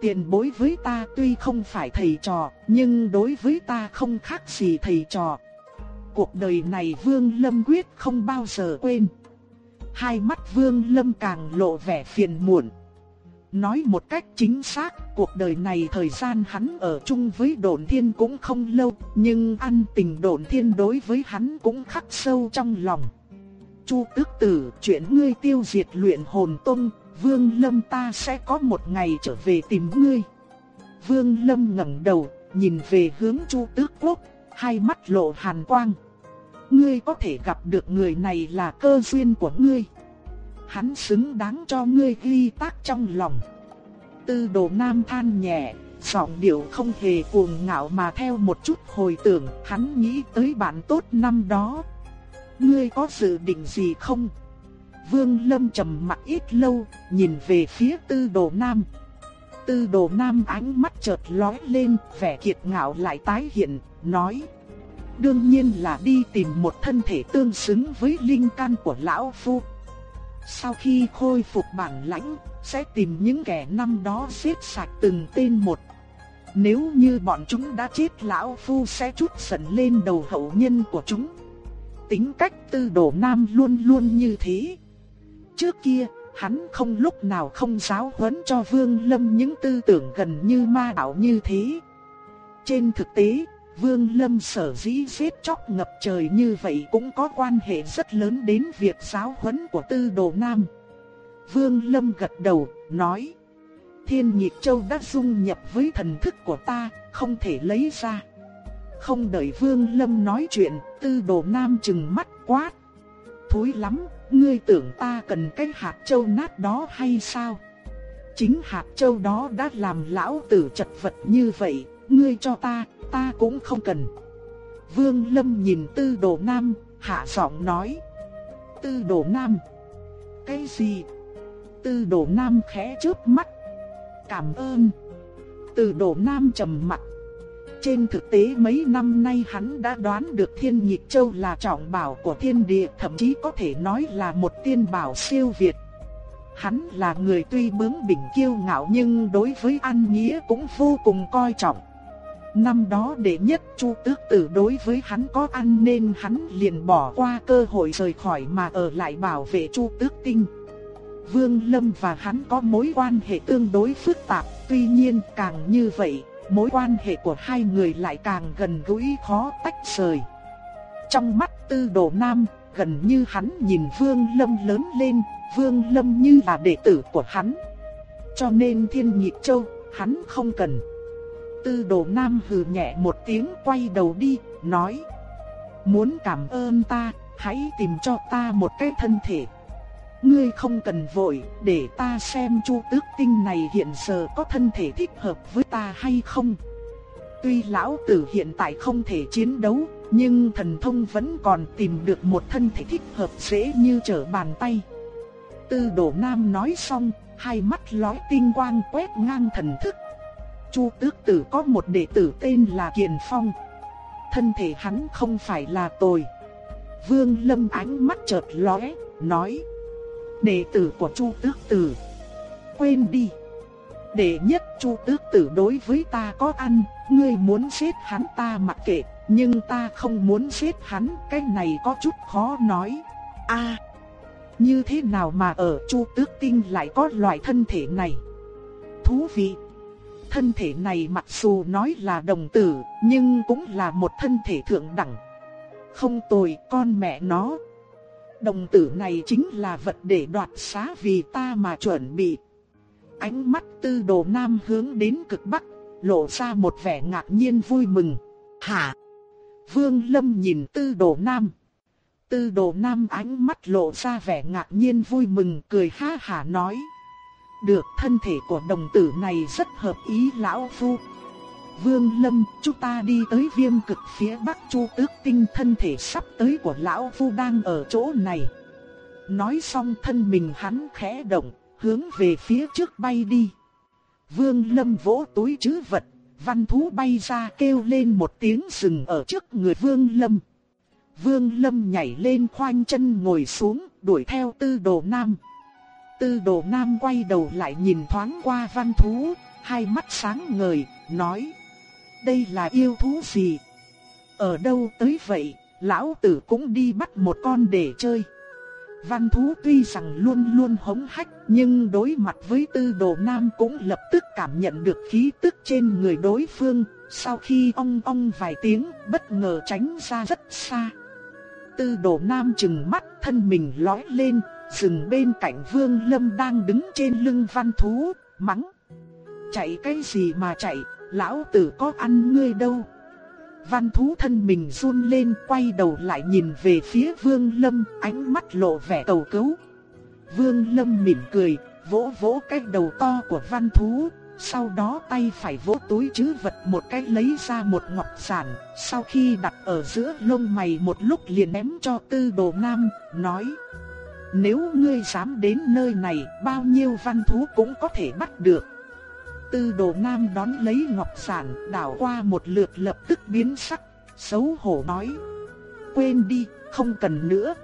Tiền bối với ta tuy không phải thầy trò, nhưng đối với ta không khác gì thầy trò. Cuộc đời này Vương Lâm quyết không bao giờ quên. Hai mắt Vương Lâm càng lộ vẻ phiền muộn. Nói một cách chính xác, cuộc đời này thời gian hắn ở chung với đồn thiên cũng không lâu, nhưng ăn tình đồn thiên đối với hắn cũng khắc sâu trong lòng. Chu tước tử, chuyện ngươi tiêu diệt luyện hồn tông, vương lâm ta sẽ có một ngày trở về tìm ngươi. Vương lâm ngẩng đầu, nhìn về hướng chu tước quốc, hai mắt lộ hàn quang. Ngươi có thể gặp được người này là cơ duyên của ngươi hắn xứng đáng cho ngươi ghi tác trong lòng. Tư đồ nam than nhẹ, giọng điệu không hề cuồng ngạo mà theo một chút hồi tưởng, hắn nghĩ tới bạn tốt năm đó. Ngươi có dự định gì không? Vương Lâm trầm mặt ít lâu, nhìn về phía tư đồ nam. Tư đồ nam ánh mắt chợt lóe lên, vẻ kiệt ngạo lại tái hiện, nói. Đương nhiên là đi tìm một thân thể tương xứng với linh căn của lão phu. Sau khi khôi phục bản lãnh, sẽ tìm những kẻ năm đó giết sạch từng tên một. Nếu như bọn chúng đã chết lão phu sẽ chút giận lên đầu hậu nhân của chúng. Tính cách tư đồ nam luôn luôn như thế. Trước kia, hắn không lúc nào không giáo huấn cho Vương Lâm những tư tưởng gần như ma đạo như thế. Trên thực tế, Vương Lâm sở dĩ giết chóc ngập trời như vậy cũng có quan hệ rất lớn đến việc giáo huấn của tư đồ nam. Vương Lâm gật đầu, nói Thiên nhịp châu đã dung nhập với thần thức của ta, không thể lấy ra. Không đợi Vương Lâm nói chuyện, tư đồ nam chừng mắt quát. Thối lắm, ngươi tưởng ta cần cái hạt châu nát đó hay sao? Chính hạt châu đó đã làm lão tử chật vật như vậy, ngươi cho ta, ta cũng không cần. Vương Lâm nhìn tư đồ nam, hạ giọng nói. Tư đồ nam. Cái gì? Tư đồ nam khẽ chớp mắt. Cảm ơn. Tư đồ nam trầm mặt. Trên thực tế mấy năm nay hắn đã đoán được thiên Nhị châu là trọng bảo của thiên địa, thậm chí có thể nói là một tiên bảo siêu việt. Hắn là người tuy bướng bỉnh kiêu ngạo nhưng đối với an nghĩa cũng vô cùng coi trọng. Năm đó đệ nhất Chu Tước Tử đối với hắn có ăn nên hắn liền bỏ qua cơ hội rời khỏi mà ở lại bảo vệ Chu Tước Tinh. Vương Lâm và hắn có mối quan hệ tương đối phức tạp, tuy nhiên càng như vậy, mối quan hệ của hai người lại càng gần gũi khó tách rời. Trong mắt Tư Đồ Nam, gần như hắn nhìn Vương Lâm lớn lên, Vương Lâm như là đệ tử của hắn. Cho nên Thiên Nhị Châu, hắn không cần. Tư đồ nam hừ nhẹ một tiếng quay đầu đi, nói. Muốn cảm ơn ta, hãy tìm cho ta một cái thân thể. Ngươi không cần vội, để ta xem chu tước tinh này hiện giờ có thân thể thích hợp với ta hay không. Tuy lão tử hiện tại không thể chiến đấu, nhưng thần thông vẫn còn tìm được một thân thể thích hợp dễ như trở bàn tay. Tư đồ nam nói xong, hai mắt lói tinh quang quét ngang thần thức, Chu Tước Tử có một đệ tử tên là Kiền Phong. Thân thể hắn không phải là tồi. Vương Lâm ánh mắt chợt lóe, nói: "Đệ tử của Chu Tước Tử, quên đi. Đệ nhất Chu Tước Tử đối với ta có ăn, ngươi muốn giết hắn ta mặc kệ." Nhưng ta không muốn giết hắn, cái này có chút khó nói. A, như thế nào mà ở Chu Tước Tinh lại có loại thân thể này? Thú vị. Thân thể này mặc dù nói là đồng tử, nhưng cũng là một thân thể thượng đẳng. Không tồi, con mẹ nó. Đồng tử này chính là vật để đoạt xá vì ta mà chuẩn bị. Ánh mắt tư đồ nam hướng đến cực bắc, lộ ra một vẻ ngạc nhiên vui mừng. Hả? Vương Lâm nhìn tư đồ nam. Tư đồ nam ánh mắt lộ ra vẻ ngạc nhiên vui mừng cười ha hả nói. Được thân thể của đồng tử này rất hợp ý lão phu. Vương Lâm, chúng ta đi tới viêm cực phía bắc chu tước tinh thân thể sắp tới của lão phu đang ở chỗ này. Nói xong thân mình hắn khẽ động, hướng về phía trước bay đi. Vương Lâm vỗ túi chứ vật, văn thú bay ra kêu lên một tiếng rừng ở trước người Vương Lâm. Vương Lâm nhảy lên khoanh chân ngồi xuống, đuổi theo tư đồ nam. Tư đồ nam quay đầu lại nhìn thoáng qua văn thú, hai mắt sáng ngời, nói. Đây là yêu thú gì? Ở đâu tới vậy, lão tử cũng đi bắt một con để chơi. Văn thú tuy rằng luôn luôn hống hách, nhưng đối mặt với tư đồ nam cũng lập tức cảm nhận được khí tức trên người đối phương, sau khi ong ong vài tiếng, bất ngờ tránh ra rất xa. Tư đồ nam chừng mắt thân mình lói lên, dừng bên cạnh vương lâm đang đứng trên lưng văn thú, mắng. Chạy cái gì mà chạy, lão tử có ăn ngươi đâu. Văn thú thân mình run lên quay đầu lại nhìn về phía vương lâm, ánh mắt lộ vẻ cầu cứu. Vương lâm mỉm cười, vỗ vỗ cái đầu to của văn thú, sau đó tay phải vỗ túi chứ vật một cái lấy ra một ngọc sản, sau khi đặt ở giữa lông mày một lúc liền ném cho tư đồ nam, nói nếu ngươi dám đến nơi này, bao nhiêu văn thú cũng có thể bắt được. Tư đồ nam đón lấy ngọc sản, đảo qua một lượt lập tức biến sắc, xấu hổ nói Quên đi, không cần nữa.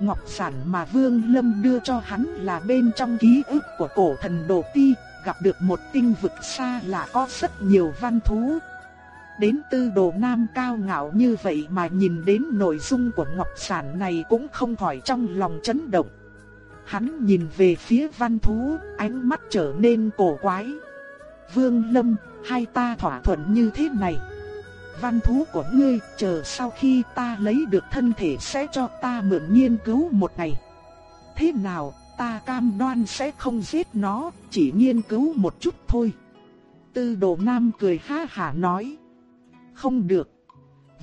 Ngọc sản mà Vương Lâm đưa cho hắn là bên trong ký ức của cổ thần Đồ Ti, gặp được một tinh vực xa là có rất nhiều văn thú. Đến tư đồ nam cao ngạo như vậy mà nhìn đến nội dung của ngọc sản này cũng không khỏi trong lòng chấn động. Hắn nhìn về phía văn thú, ánh mắt trở nên cổ quái. Vương Lâm, hai ta thỏa thuận như thế này. Văn thú của ngươi, chờ sau khi ta lấy được thân thể sẽ cho ta mượn nghiên cứu một ngày. Thế nào, ta cam đoan sẽ không giết nó, chỉ nghiên cứu một chút thôi. Tư đồ nam cười ha hả nói. Không được.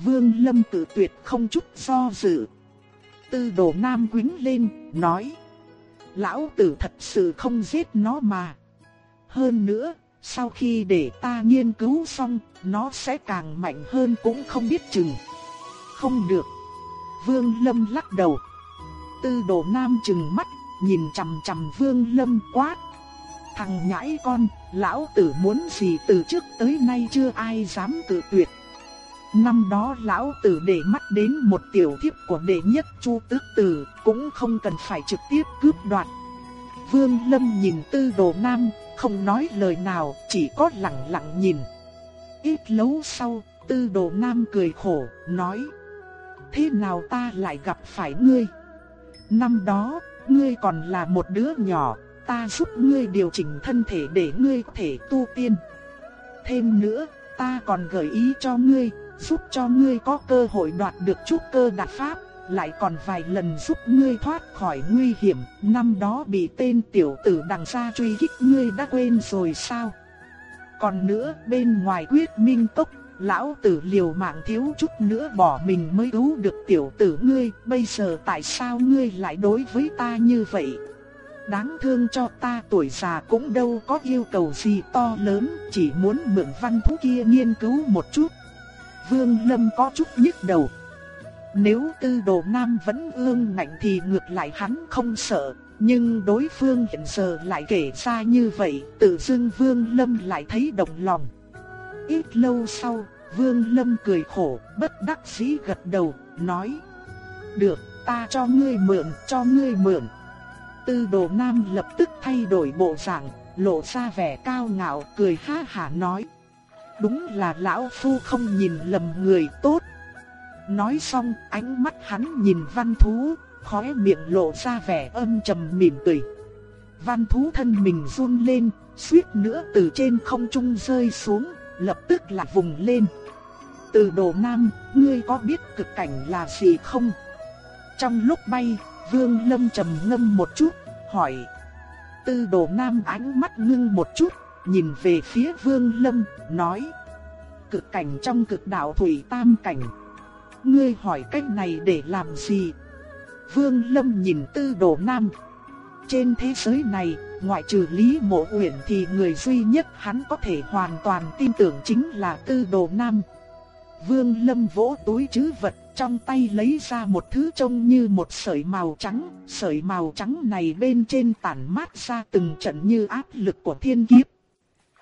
Vương Lâm tự tuyệt không chút do dự. Tư đồ nam quính lên, nói. Lão tử thật sự không giết nó mà. Hơn nữa, sau khi để ta nghiên cứu xong, nó sẽ càng mạnh hơn cũng không biết chừng. Không được. Vương Lâm lắc đầu. Tư đồ nam chừng mắt nhìn chằm chằm Vương Lâm quát. Thằng nhãi con, lão tử muốn gì từ trước tới nay chưa ai dám tự tuyệt. Năm đó lão tử để mắt đến một tiểu thiếp của đệ nhất chu tước tử, cũng không cần phải trực tiếp cướp đoạt. Vương Lâm nhìn tư đồ nam, không nói lời nào, chỉ có lặng lặng nhìn. Ít lâu sau, tư đồ nam cười khổ, nói. Thế nào ta lại gặp phải ngươi? Năm đó, ngươi còn là một đứa nhỏ, ta giúp ngươi điều chỉnh thân thể để ngươi có thể tu tiên. Thêm nữa, ta còn gợi ý cho ngươi, giúp cho ngươi có cơ hội đoạt được chút cơ đạt pháp, lại còn vài lần giúp ngươi thoát khỏi nguy hiểm, năm đó bị tên tiểu tử đằng xa truy kích ngươi đã quên rồi sao? Còn nữa, bên ngoài quyết minh tốc, lão tử liều mạng thiếu chút nữa bỏ mình mới cứu được tiểu tử ngươi, bây giờ tại sao ngươi lại đối với ta như vậy? Đáng thương cho ta tuổi già cũng đâu có yêu cầu gì to lớn, chỉ muốn mượn văn thú kia nghiên cứu một chút. Vương Lâm có chút nhức đầu. Nếu tư đồ nam vẫn ương ngạnh thì ngược lại hắn không sợ, nhưng đối phương hiện giờ lại kể ra như vậy, tự dưng Vương Lâm lại thấy động lòng. Ít lâu sau, Vương Lâm cười khổ, bất đắc dĩ gật đầu, nói: "Được, ta cho ngươi mượn, cho ngươi mượn." Tư Đồ Nam lập tức thay đổi bộ dạng, lộ ra vẻ cao ngạo, cười ha hả nói: đúng là lão phu không nhìn lầm người tốt. Nói xong, ánh mắt hắn nhìn văn thú, khóe miệng lộ ra vẻ âm trầm mỉm cười. Văn thú thân mình run lên, suýt nữa từ trên không trung rơi xuống, lập tức là vùng lên. Từ đồ nam, ngươi có biết cực cảnh là gì không? Trong lúc bay, vương lâm trầm ngâm một chút, hỏi. Từ đồ nam ánh mắt ngưng một chút, nhìn về phía vương lâm, nói. Cực cảnh trong cực đạo thủy tam cảnh. Ngươi hỏi cách này để làm gì? Vương lâm nhìn tư đồ nam. Trên thế giới này, ngoại trừ Lý Mộ Uyển thì người duy nhất hắn có thể hoàn toàn tin tưởng chính là Tư Đồ Nam. Vương Lâm vỗ túi trữ vật trong tay lấy ra một thứ trông như một sợi màu trắng, sợi màu trắng này bên trên tản mát ra từng trận như áp lực của thiên kiếp.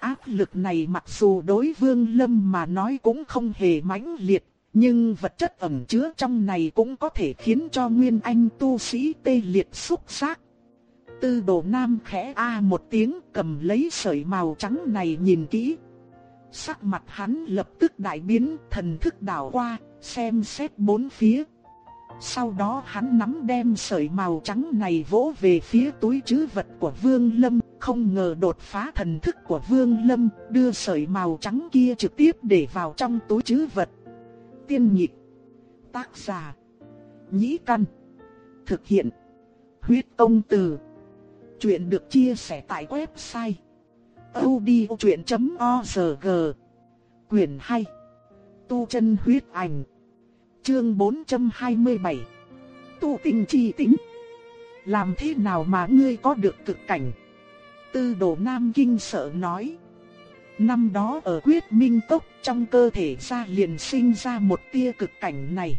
Áp lực này mặc dù đối Vương Lâm mà nói cũng không hề mãnh liệt, nhưng vật chất ẩn chứa trong này cũng có thể khiến cho Nguyên Anh tu sĩ tê liệt xúc xác. Tư đồ nam khẽ a một tiếng cầm lấy sợi màu trắng này nhìn kỹ. Sắc mặt hắn lập tức đại biến thần thức đảo qua, xem xét bốn phía. Sau đó hắn nắm đem sợi màu trắng này vỗ về phía túi trữ vật của Vương Lâm, không ngờ đột phá thần thức của Vương Lâm, đưa sợi màu trắng kia trực tiếp để vào trong túi trữ vật. Tiên nhịp, tác giả, nhĩ căn, thực hiện, huyết công từ. Chuyện được chia sẻ tại website odchuyện.org Quyền 2 Tu chân huyết ảnh Chương 427 Tu tình chi tính. Làm thế nào mà ngươi có được cực cảnh? Tư đồ nam kinh sợ nói. Năm đó ở quyết minh tốc trong cơ thể ra liền sinh ra một tia cực cảnh này.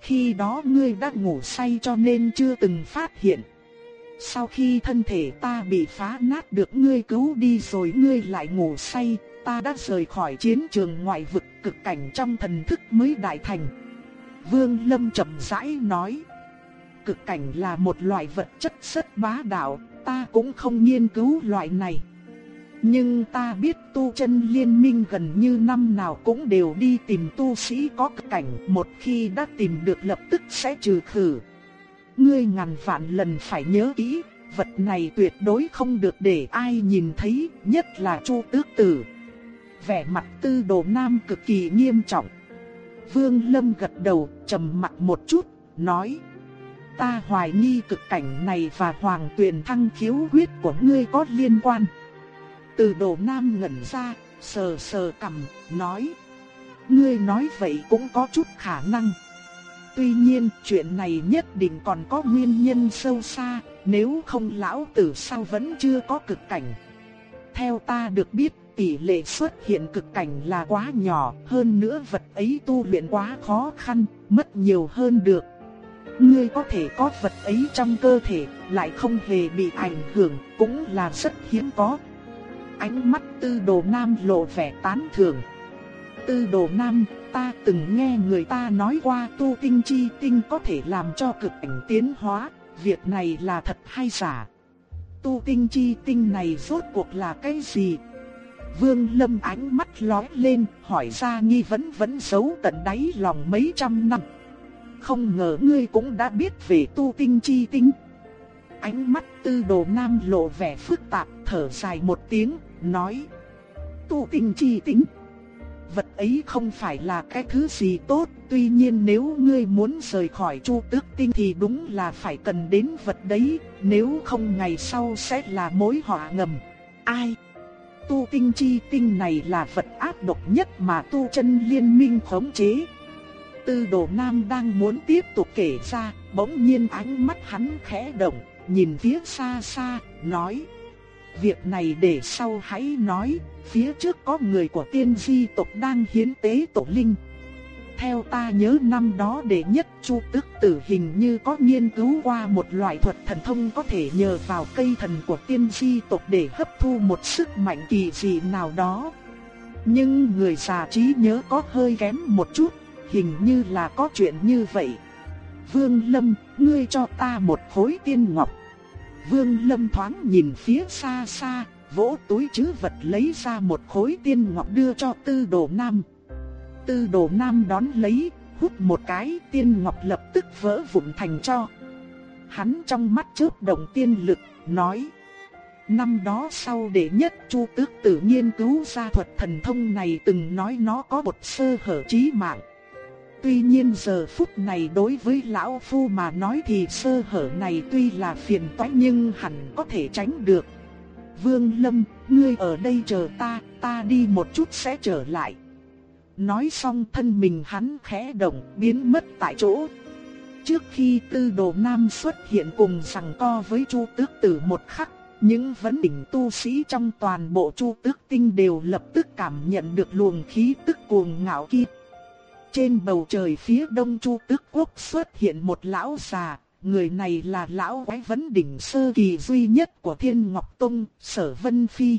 Khi đó ngươi đã ngủ say cho nên chưa từng phát hiện. Sau khi thân thể ta bị phá nát được ngươi cứu đi rồi ngươi lại ngủ say, ta đã rời khỏi chiến trường ngoại vực cực cảnh trong thần thức mới đại thành. Vương Lâm chậm rãi nói, cực cảnh là một loại vật chất rất bá đạo, ta cũng không nghiên cứu loại này. Nhưng ta biết tu chân liên minh gần như năm nào cũng đều đi tìm tu sĩ có cực cảnh, một khi đã tìm được lập tức sẽ trừ khử. Ngươi ngàn vạn lần phải nhớ kỹ, vật này tuyệt đối không được để ai nhìn thấy, nhất là Chu Tước Tử. Vẻ mặt Tư Đồ Nam cực kỳ nghiêm trọng. Vương Lâm gật đầu, trầm mặt một chút, nói: "Ta hoài nghi cực cảnh này và Hoàng Tuyền Thăng khiếu huyết của ngươi có liên quan." Từ Đồ Nam ngẩn ra, sờ sờ cằm, nói: "Ngươi nói vậy cũng có chút khả năng." Tuy nhiên, chuyện này nhất định còn có nguyên nhân sâu xa, nếu không lão tử sao vẫn chưa có cực cảnh. Theo ta được biết, tỷ lệ xuất hiện cực cảnh là quá nhỏ, hơn nữa vật ấy tu luyện quá khó khăn, mất nhiều hơn được. Ngươi có thể có vật ấy trong cơ thể, lại không hề bị ảnh hưởng, cũng là rất hiếm có. Ánh mắt tư đồ nam lộ vẻ tán thưởng. Tư đồ nam ta từng nghe người ta nói qua tu tinh chi tinh có thể làm cho cực ảnh tiến hóa, việc này là thật hay giả? Tu tinh chi tinh này rốt cuộc là cái gì? Vương Lâm ánh mắt lóe lên, hỏi ra nghi vấn vẫn giấu tận đáy lòng mấy trăm năm. Không ngờ ngươi cũng đã biết về tu tinh chi tinh. Ánh mắt tư đồ nam lộ vẻ phức tạp, thở dài một tiếng, nói. Tu tinh chi tinh vật ấy không phải là cái thứ gì tốt, tuy nhiên nếu ngươi muốn rời khỏi Chu Tước Tinh thì đúng là phải cần đến vật đấy, nếu không ngày sau sẽ là mối họa ngầm. Ai? Tu tinh chi tinh này là vật ác độc nhất mà tu chân liên minh khống chế. Tư đồ nam đang muốn tiếp tục kể ra, bỗng nhiên ánh mắt hắn khẽ động, nhìn phía xa xa, nói. Việc này để sau hãy nói, phía trước có người của tiên di tộc đang hiến tế tổ linh. Theo ta nhớ năm đó đệ nhất chu tức tử hình như có nghiên cứu qua một loại thuật thần thông có thể nhờ vào cây thần của tiên di tộc để hấp thu một sức mạnh kỳ dị nào đó. Nhưng người già trí nhớ có hơi kém một chút, hình như là có chuyện như vậy. Vương Lâm, ngươi cho ta một khối tiên ngọc. Vương Lâm thoáng nhìn phía xa xa, vỗ túi chứ vật lấy ra một khối tiên ngọc đưa cho tư đồ nam. Tư đồ nam đón lấy, hút một cái tiên ngọc lập tức vỡ vụn thành cho. Hắn trong mắt chớp động tiên lực, nói. Năm đó sau đệ nhất Chu Tước tự nhiên cứu ra thuật thần thông này từng nói nó có một sơ hở trí mạng. Tuy nhiên giờ phút này đối với lão phu mà nói thì sơ hở này tuy là phiền toái nhưng hẳn có thể tránh được. Vương Lâm, ngươi ở đây chờ ta, ta đi một chút sẽ trở lại. Nói xong thân mình hắn khẽ động, biến mất tại chỗ. Trước khi Tư Đồ Nam xuất hiện cùng sằng co với Chu Tước Tử một khắc, những vấn đỉnh tu sĩ trong toàn bộ Chu Tước Tinh đều lập tức cảm nhận được luồng khí tức cuồng ngạo kia. Trên bầu trời phía đông Chu Tước Quốc xuất hiện một lão già, người này là lão quái vấn đỉnh sơ kỳ duy nhất của Thiên Ngọc Tông, Sở Vân Phi.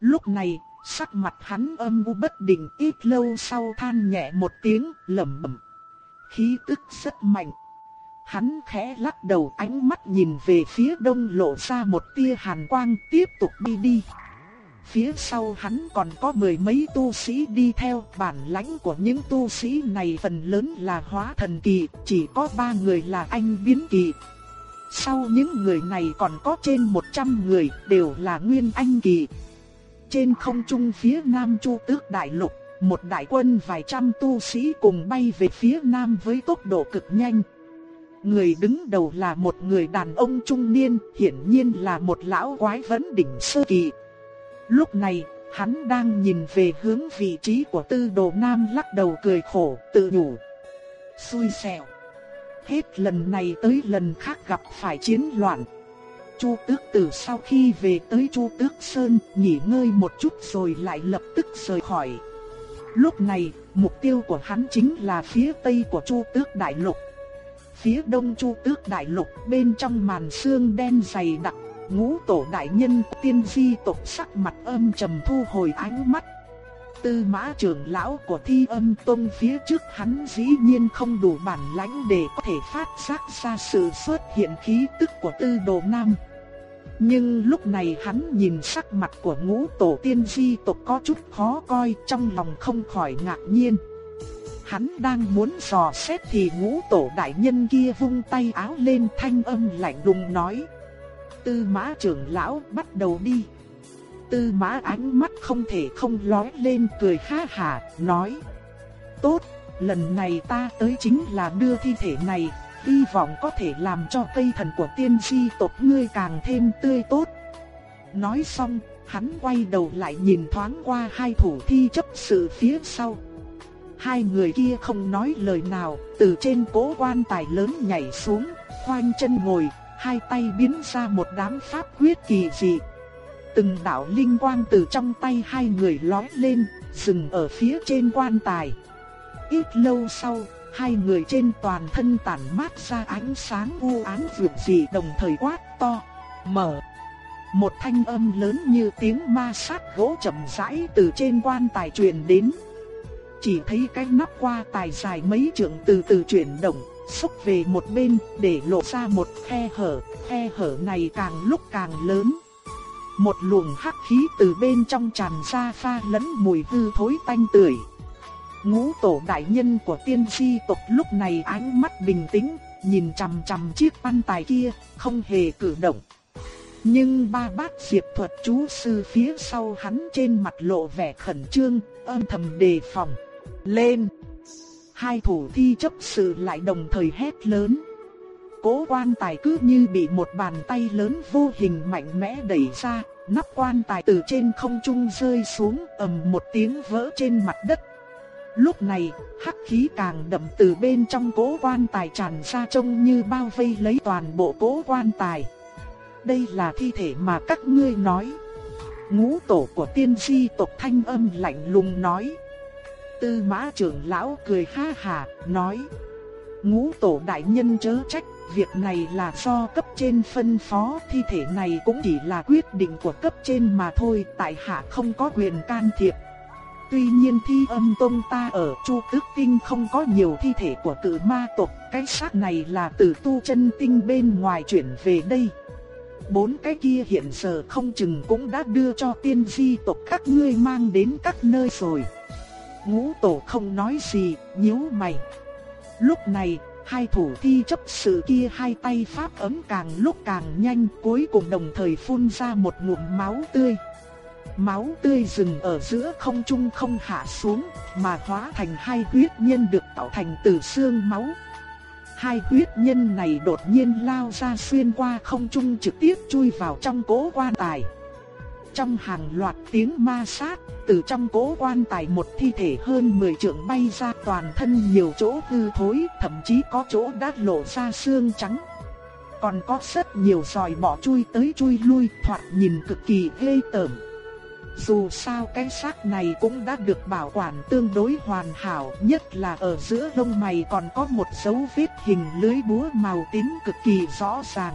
Lúc này, sắc mặt hắn âm u bất định ít lâu sau than nhẹ một tiếng, lẩm bẩm. Khí tức rất mạnh. Hắn khẽ lắc đầu ánh mắt nhìn về phía đông lộ ra một tia hàn quang tiếp tục đi đi. Phía sau hắn còn có mười mấy tu sĩ đi theo bản lãnh của những tu sĩ này phần lớn là hóa thần kỳ, chỉ có ba người là anh biến kỳ. Sau những người này còn có trên 100 người đều là nguyên anh kỳ. Trên không trung phía nam chu tước đại lục, một đại quân vài trăm tu sĩ cùng bay về phía nam với tốc độ cực nhanh. Người đứng đầu là một người đàn ông trung niên, hiển nhiên là một lão quái vấn đỉnh sơ kỳ. Lúc này, hắn đang nhìn về hướng vị trí của tư đồ nam lắc đầu cười khổ, tự nhủ. Xui xẻo. Hết lần này tới lần khác gặp phải chiến loạn. Chu Tước Tử sau khi về tới Chu Tước Sơn, nghỉ ngơi một chút rồi lại lập tức rời khỏi. Lúc này, mục tiêu của hắn chính là phía tây của Chu Tước Đại Lục. Phía đông Chu Tước Đại Lục, bên trong màn sương đen dày đặc Ngũ tổ đại nhân tiên di tộc sắc mặt âm trầm thu hồi ánh mắt. Tư mã trưởng lão của thi âm tông phía trước hắn dĩ nhiên không đủ bản lãnh để có thể phát giác ra sự xuất hiện khí tức của tư đồ nam. Nhưng lúc này hắn nhìn sắc mặt của ngũ tổ tiên di tộc có chút khó coi trong lòng không khỏi ngạc nhiên. Hắn đang muốn dò xét thì ngũ tổ đại nhân kia vung tay áo lên thanh âm lạnh lùng nói. Tư mã trưởng lão, bắt đầu đi. Tư mã ánh mắt không thể không lói lên cười ha hà, nói. Tốt, lần này ta tới chính là đưa thi thể này, hy vọng có thể làm cho cây thần của tiên di tộc ngươi càng thêm tươi tốt. Nói xong, hắn quay đầu lại nhìn thoáng qua hai thủ thi chấp sự phía sau. Hai người kia không nói lời nào, từ trên cố quan tài lớn nhảy xuống, khoanh chân ngồi, hai tay biến ra một đám pháp quyết kỳ dị. Từng đạo linh quang từ trong tay hai người lói lên, dừng ở phía trên quan tài. Ít lâu sau, hai người trên toàn thân tản mát ra ánh sáng u ám vượt dị đồng thời quát to, mở. Một thanh âm lớn như tiếng ma sát gỗ chậm rãi từ trên quan tài truyền đến. Chỉ thấy cái nắp qua tài dài mấy trượng từ từ chuyển động, xúc về một bên để lộ ra một khe hở, khe hở này càng lúc càng lớn. Một luồng hắc khí từ bên trong tràn ra pha lẫn mùi hư thối tanh tưởi. Ngũ tổ đại nhân của tiên di tộc lúc này ánh mắt bình tĩnh, nhìn chằm chằm chiếc văn tài kia, không hề cử động. Nhưng ba bát diệp thuật chú sư phía sau hắn trên mặt lộ vẻ khẩn trương, âm thầm đề phòng. Lên! hai thủ thi chấp sự lại đồng thời hét lớn. Cố quan tài cứ như bị một bàn tay lớn vô hình mạnh mẽ đẩy ra, nắp quan tài từ trên không trung rơi xuống ầm một tiếng vỡ trên mặt đất. Lúc này, hắc khí càng đậm từ bên trong cố quan tài tràn ra trông như bao vây lấy toàn bộ cố quan tài. Đây là thi thể mà các ngươi nói. Ngũ tổ của tiên di tộc thanh âm lạnh lùng nói. Tư mã trưởng lão cười ha hà, nói. Ngũ tổ đại nhân chớ trách, việc này là do cấp trên phân phó, thi thể này cũng chỉ là quyết định của cấp trên mà thôi, tại hạ không có quyền can thiệp. Tuy nhiên thi âm tông ta ở Chu Tước Tinh không có nhiều thi thể của tự ma tộc, cái xác này là từ tu chân tinh bên ngoài chuyển về đây. bốn cái kia hiện giờ không chừng cũng đã đưa cho tiên di tộc các ngươi mang đến các nơi rồi. Ngũ tổ không nói gì, nhíu mày. Lúc này, hai thủ thi chấp sự kia hai tay pháp ấm càng lúc càng nhanh cuối cùng đồng thời phun ra một ngụm máu tươi. Máu tươi dừng ở giữa không trung không hạ xuống, mà hóa thành hai huyết nhân được tạo thành từ xương máu. Hai huyết nhân này đột nhiên lao ra xuyên qua không trung trực tiếp chui vào trong cố quan tài. Trong hàng loạt tiếng ma sát, từ trong cố quan tài một thi thể hơn 10 trượng bay ra toàn thân nhiều chỗ hư thối, thậm chí có chỗ đã lộ ra xương trắng. Còn có rất nhiều giòi bọ chui tới chui lui, thoạt nhìn cực kỳ ghê tởm. Dù sao cái xác này cũng đã được bảo quản tương đối hoàn hảo, nhất là ở giữa lông mày còn có một dấu vết hình lưới búa màu tím cực kỳ rõ ràng.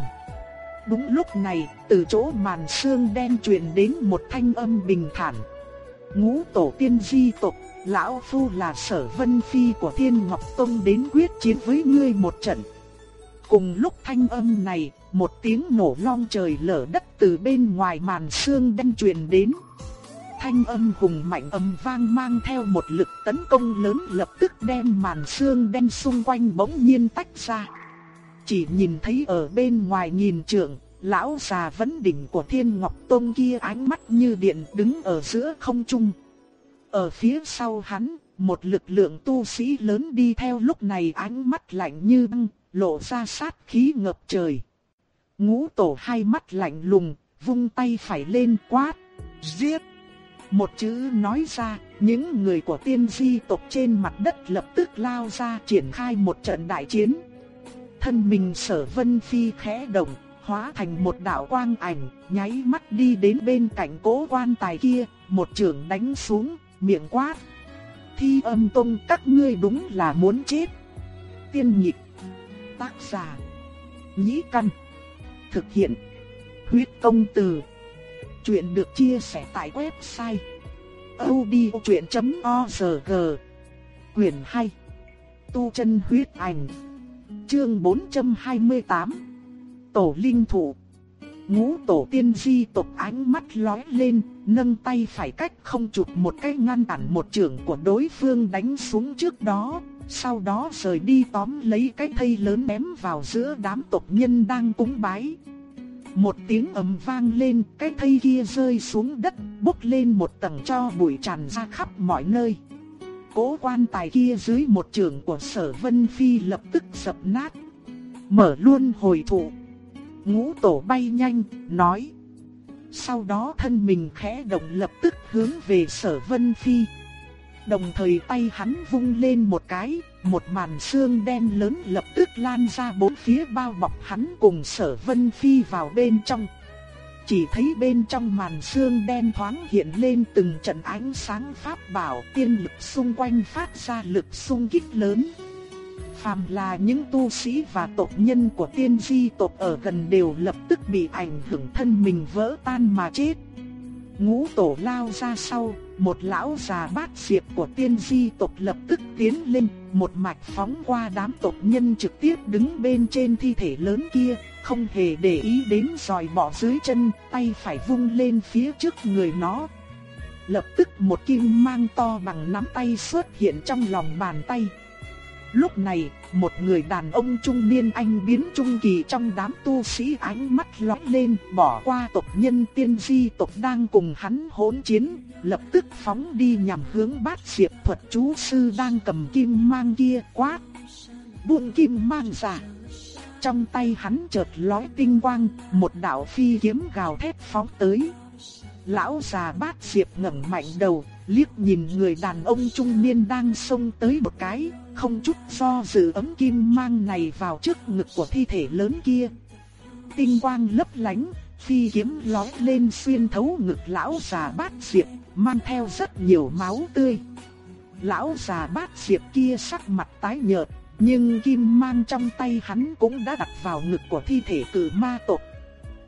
Đúng lúc này, từ chỗ màn xương đen truyền đến một thanh âm bình thản. Ngũ tổ tiên di tộc, lão phu là sở vân phi của thiên ngọc tông đến quyết chiến với ngươi một trận. Cùng lúc thanh âm này, một tiếng nổ long trời lở đất từ bên ngoài màn xương đen truyền đến. Thanh âm hùng mạnh âm vang mang theo một lực tấn công lớn lập tức đem màn xương đen xung quanh bỗng nhiên tách ra. Chỉ nhìn thấy ở bên ngoài nhìn trượng, lão già vấn đỉnh của thiên ngọc tông kia ánh mắt như điện đứng ở giữa không trung. Ở phía sau hắn, một lực lượng tu sĩ lớn đi theo lúc này ánh mắt lạnh như băng, lộ ra sát khí ngập trời. Ngũ tổ hai mắt lạnh lùng, vung tay phải lên quát, giết. Một chữ nói ra, những người của tiên di tộc trên mặt đất lập tức lao ra triển khai một trận đại chiến. Thân mình sở vân phi khẽ động, hóa thành một đạo quang ảnh, nháy mắt đi đến bên cạnh cố quan tài kia, một trường đánh xuống, miệng quát. Thi âm tông các ngươi đúng là muốn chết. Tiên nhịp, tác giả, nhĩ căn, thực hiện, huyết công từ. Chuyện được chia sẻ tại website odchuyện.org Quyền hay Tu chân huyết ảnh Chương 428 Tổ linh thủ Ngũ tổ tiên di tộc ánh mắt lóe lên, nâng tay phải cách không chụp một cái ngăn cản một trường của đối phương đánh xuống trước đó, sau đó rời đi tóm lấy cái thây lớn ném vào giữa đám tộc nhân đang cúng bái. Một tiếng ầm vang lên, cái thây kia rơi xuống đất, bốc lên một tầng cho bụi tràn ra khắp mọi nơi. Cố quan tài kia dưới một trường của sở Vân Phi lập tức sập nát. Mở luôn hồi thụ. Ngũ tổ bay nhanh, nói. Sau đó thân mình khẽ động lập tức hướng về sở Vân Phi. Đồng thời tay hắn vung lên một cái, một màn xương đen lớn lập tức lan ra bốn phía bao bọc hắn cùng sở vân phi vào bên trong. Chỉ thấy bên trong màn xương đen thoáng hiện lên từng trận ánh sáng pháp bảo tiên lực xung quanh phát ra lực xung kích lớn. Phàm là những tu sĩ và tộc nhân của tiên di tộc ở gần đều lập tức bị ảnh hưởng thân mình vỡ tan mà chết. Ngũ tổ lao ra sau, một lão già bát diệp của tiên di tộc lập tức tiến lên, một mạch phóng qua đám tộc nhân trực tiếp đứng bên trên thi thể lớn kia, không hề để ý đến dòi bỏ dưới chân, tay phải vung lên phía trước người nó. Lập tức một kim mang to bằng nắm tay xuất hiện trong lòng bàn tay. Lúc này, một người đàn ông trung niên anh biến trung kỳ trong đám tu sĩ ánh mắt lóe lên, bỏ qua tộc nhân tiên di tộc đang cùng hắn hỗn chiến, lập tức phóng đi nhằm hướng bát diệp thuật chú sư đang cầm kim mang kia quát. Buông kim mang ra. Trong tay hắn chợt lóe tinh quang, một đạo phi kiếm gào thét phóng tới. Lão già bát diệp ngẩng mạnh đầu, liếc nhìn người đàn ông trung niên đang xông tới một cái, không chút do dự ấm kim mang này vào trước ngực của thi thể lớn kia. Tinh quang lấp lánh, phi kiếm lóe lên xuyên thấu ngực lão già bát diệp, mang theo rất nhiều máu tươi. Lão già bát diệp kia sắc mặt tái nhợt, nhưng kim mang trong tay hắn cũng đã đặt vào ngực của thi thể cử ma tộc.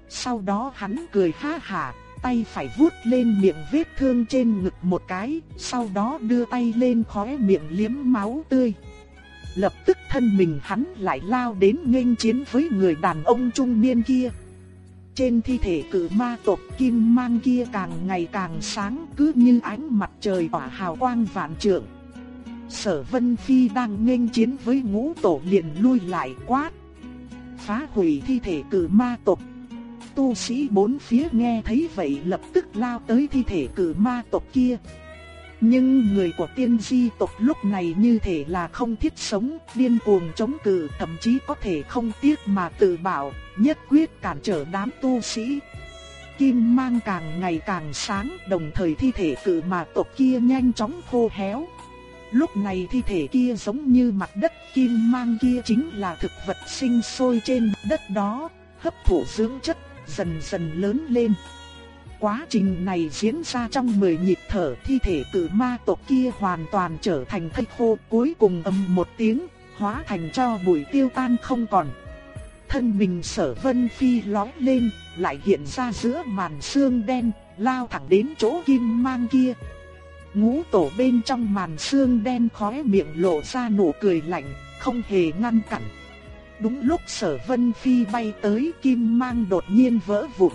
Sau đó hắn cười ha hả, tay phải vuốt lên miệng vết thương trên ngực một cái, sau đó đưa tay lên khóe miệng liếm máu tươi. Lập tức thân mình hắn lại lao đến nghênh chiến với người đàn ông trung niên kia. trên thi thể cử ma tộc kim mang kia càng ngày càng sáng cứ như ánh mặt trời tỏa hào quang vạn trượng. Sở Vân Phi đang nghênh chiến với ngũ tổ liền lui lại quát. Phá hủy thi thể cử ma tộc. Tu sĩ bốn phía nghe thấy vậy lập tức lao tới thi thể cử ma tộc kia. Nhưng người của tiên di tộc lúc này như thể là không thiết sống, điên cuồng chống cự, thậm chí có thể không tiếc mà tự bảo, nhất quyết cản trở đám tu sĩ. Kim mang càng ngày càng sáng, đồng thời thi thể cự mà tộc kia nhanh chóng khô héo. Lúc này thi thể kia giống như mặt đất, kim mang kia chính là thực vật sinh sôi trên đất đó, hấp thụ dưỡng chất, dần dần lớn lên. Quá trình này diễn ra trong 10 nhịp thở thi thể cử ma tộc kia hoàn toàn trở thành thây khô cuối cùng âm một tiếng, hóa thành cho bụi tiêu tan không còn. Thân mình sở vân phi lói lên, lại hiện ra giữa màn xương đen, lao thẳng đến chỗ kim mang kia. Ngũ tổ bên trong màn xương đen khóe miệng lộ ra nụ cười lạnh, không hề ngăn cản. Đúng lúc sở vân phi bay tới kim mang đột nhiên vỡ vụn.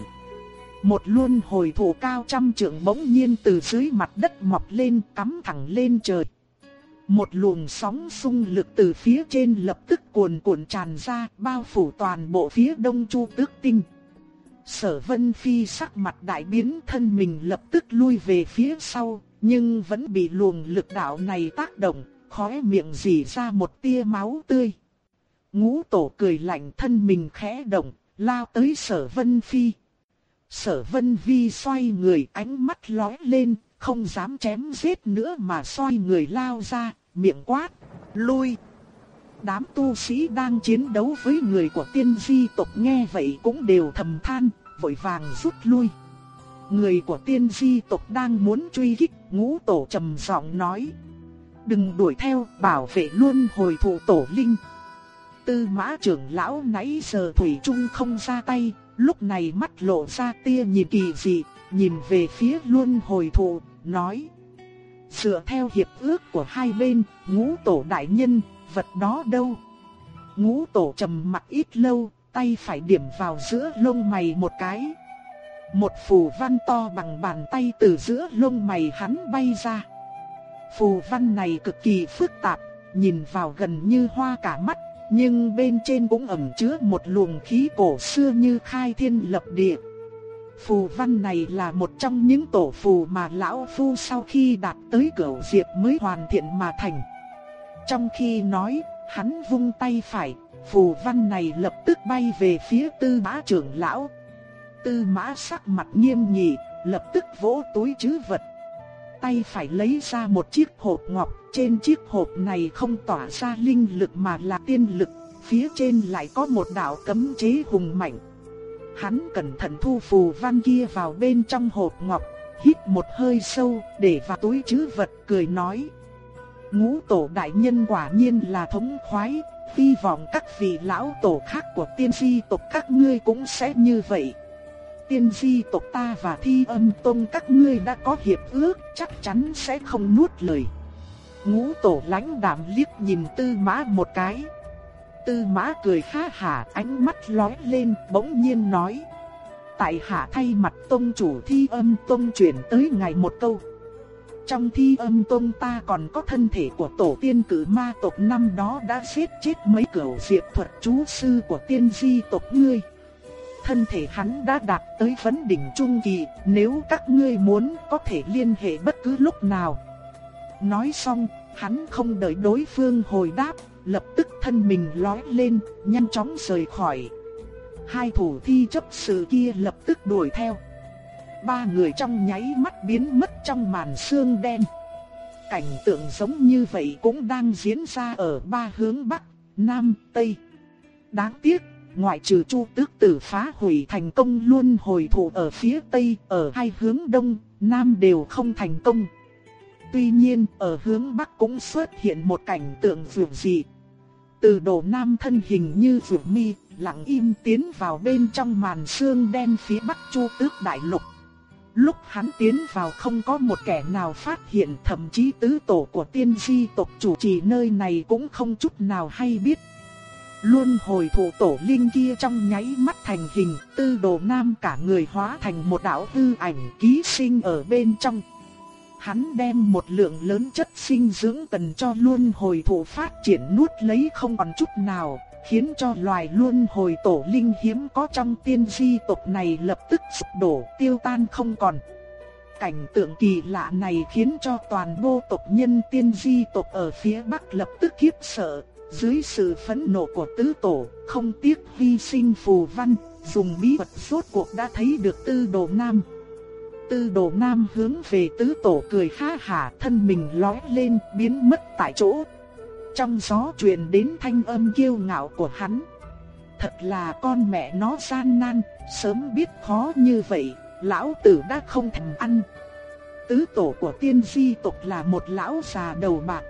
Một luân hồi thủ cao trăm trượng bỗng nhiên từ dưới mặt đất mọc lên cắm thẳng lên trời. Một luồng sóng xung lực từ phía trên lập tức cuồn cuộn tràn ra bao phủ toàn bộ phía đông chu tước tinh. Sở vân phi sắc mặt đại biến thân mình lập tức lui về phía sau, nhưng vẫn bị luồng lực đạo này tác động, khóe miệng dì ra một tia máu tươi. Ngũ tổ cười lạnh thân mình khẽ động, lao tới sở vân phi. Sở vân vi xoay người ánh mắt lóe lên, không dám chém giết nữa mà xoay người lao ra, miệng quát, lui. Đám tu sĩ đang chiến đấu với người của tiên di tộc nghe vậy cũng đều thầm than, vội vàng rút lui. Người của tiên di tộc đang muốn truy kích, ngũ tổ trầm giọng nói. Đừng đuổi theo, bảo vệ luôn hồi thụ tổ linh. Tư mã trưởng lão nãy giờ Thủy Trung không ra tay, lúc này mắt lộ ra tia nhìn kỳ dị, nhìn về phía luôn hồi thụ, nói. Dựa theo hiệp ước của hai bên, ngũ tổ đại nhân, vật đó đâu? Ngũ tổ trầm mặt ít lâu, tay phải điểm vào giữa lông mày một cái. Một phù văn to bằng bàn tay từ giữa lông mày hắn bay ra. Phù văn này cực kỳ phức tạp, nhìn vào gần như hoa cả mắt, nhưng bên trên cũng ẩn chứa một luồng khí cổ xưa như khai thiên lập địa. Phù văn này là một trong những tổ phù mà lão phu sau khi đạt tới cửu diệp mới hoàn thiện mà thành. Trong khi nói, hắn vung tay phải, phù văn này lập tức bay về phía tư mã trưởng lão. Tư mã sắc mặt nghiêm nghị, lập tức vỗ túi chứ vật. Tay phải lấy ra một chiếc hộp ngọc, trên chiếc hộp này không tỏa ra linh lực mà là tiên lực, phía trên lại có một đạo cấm chế hùng mạnh. Hắn cẩn thận thu phù văn kia vào bên trong hộp ngọc, hít một hơi sâu để vào túi chứ vật cười nói. Ngũ tổ đại nhân quả nhiên là thống khoái, hy vọng các vị lão tổ khác của tiên phi tộc các ngươi cũng sẽ như vậy. Tiên di tộc ta và thi âm tông các ngươi đã có hiệp ước, chắc chắn sẽ không nuốt lời. Ngũ tổ lãnh đạm liếc nhìn tư mã một cái. Tư mã cười ha hả ánh mắt lóe lên, bỗng nhiên nói. Tại hạ thay mặt tông chủ thi âm tông chuyển tới ngài một câu. Trong thi âm tông ta còn có thân thể của tổ tiên cử ma tộc năm đó đã giết chết mấy cửu diệt thuật chú sư của tiên di tộc ngươi. Thân thể hắn đã đạt tới vấn đỉnh trung kỳ, nếu các ngươi muốn có thể liên hệ bất cứ lúc nào. Nói xong, hắn không đợi đối phương hồi đáp, lập tức thân mình lói lên, nhanh chóng rời khỏi. Hai thủ thi chấp sự kia lập tức đuổi theo. Ba người trong nháy mắt biến mất trong màn sương đen. Cảnh tượng giống như vậy cũng đang diễn ra ở ba hướng Bắc, Nam, Tây. Đáng tiếc, ngoại trừ Chu Tước Tử phá hủy thành công luôn hồi thủ ở phía Tây, ở hai hướng Đông, Nam đều không thành công. Tuy nhiên, ở hướng Bắc cũng xuất hiện một cảnh tượng vượt dị. Từ đồ nam thân hình như vượt mi, lặng im tiến vào bên trong màn sương đen phía Bắc Chu Tước Đại Lục. Lúc hắn tiến vào không có một kẻ nào phát hiện thậm chí tứ tổ của tiên di tộc chủ trì nơi này cũng không chút nào hay biết. Luôn hồi thủ tổ linh kia trong nháy mắt thành hình, tư đồ nam cả người hóa thành một đạo hư ảnh ký sinh ở bên trong. Hắn đem một lượng lớn chất sinh dưỡng cần cho luôn hồi thủ phát triển nuốt lấy không còn chút nào, khiến cho loài luôn hồi tổ linh hiếm có trong tiên di tộc này lập tức sụp đổ tiêu tan không còn. Cảnh tượng kỳ lạ này khiến cho toàn bộ tộc nhân tiên di tộc ở phía bắc lập tức khiếp sợ, dưới sự phẫn nộ của tứ tổ, không tiếc hy sinh phù văn, dùng bí thuật suốt cuộc đã thấy được tư đồ nam. Tư đồ nam hướng về tứ tổ cười ha hả thân mình lói lên biến mất tại chỗ. Trong gió truyền đến thanh âm kiêu ngạo của hắn. Thật là con mẹ nó gian nan, sớm biết khó như vậy, lão tử đã không thèm ăn. Tứ tổ của tiên di tộc là một lão già đầu bạc.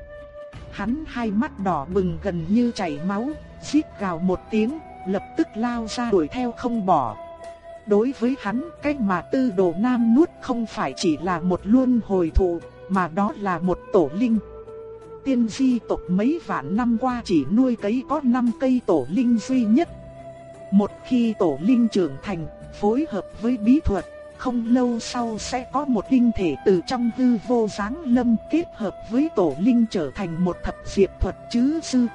Hắn hai mắt đỏ bừng gần như chảy máu, xít gào một tiếng, lập tức lao ra đuổi theo không bỏ. Đối với hắn, cách mà tư đồ nam nuốt không phải chỉ là một luân hồi thụ, mà đó là một tổ linh. Tiên di tộc mấy vạn năm qua chỉ nuôi cấy có 5 cây tổ linh duy nhất. Một khi tổ linh trưởng thành, phối hợp với bí thuật, không lâu sau sẽ có một linh thể từ trong hư vô dáng lâm kết hợp với tổ linh trở thành một thập diệp thuật chứ sư.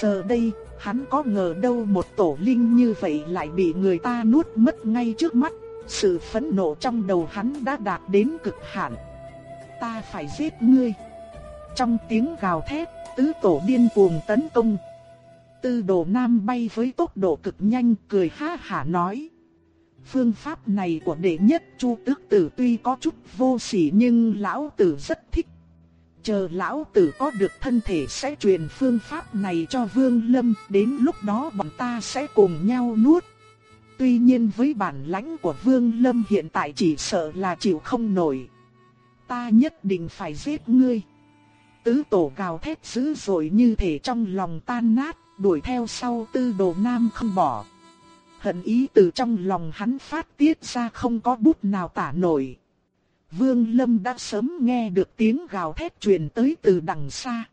Giờ đây, hắn có ngờ đâu một tổ linh như vậy lại bị người ta nuốt mất ngay trước mắt. Sự phẫn nộ trong đầu hắn đã đạt đến cực hạn. Ta phải giết ngươi. Trong tiếng gào thét, tứ tổ điên cuồng tấn công. Tư đồ nam bay với tốc độ cực nhanh cười ha hả nói. Phương pháp này của đệ nhất chu tước tử tuy có chút vô sỉ nhưng lão tử rất thích. Chờ lão tử có được thân thể sẽ truyền phương pháp này cho Vương Lâm, đến lúc đó bọn ta sẽ cùng nhau nuốt. Tuy nhiên với bản lãnh của Vương Lâm hiện tại chỉ sợ là chịu không nổi. Ta nhất định phải giết ngươi. Tứ tổ gào thét dữ dội như thể trong lòng tan nát, đuổi theo sau tư đồ nam không bỏ. Hận ý từ trong lòng hắn phát tiết ra không có bút nào tả nổi. Vương Lâm đã sớm nghe được tiếng gào thét truyền tới từ đằng xa.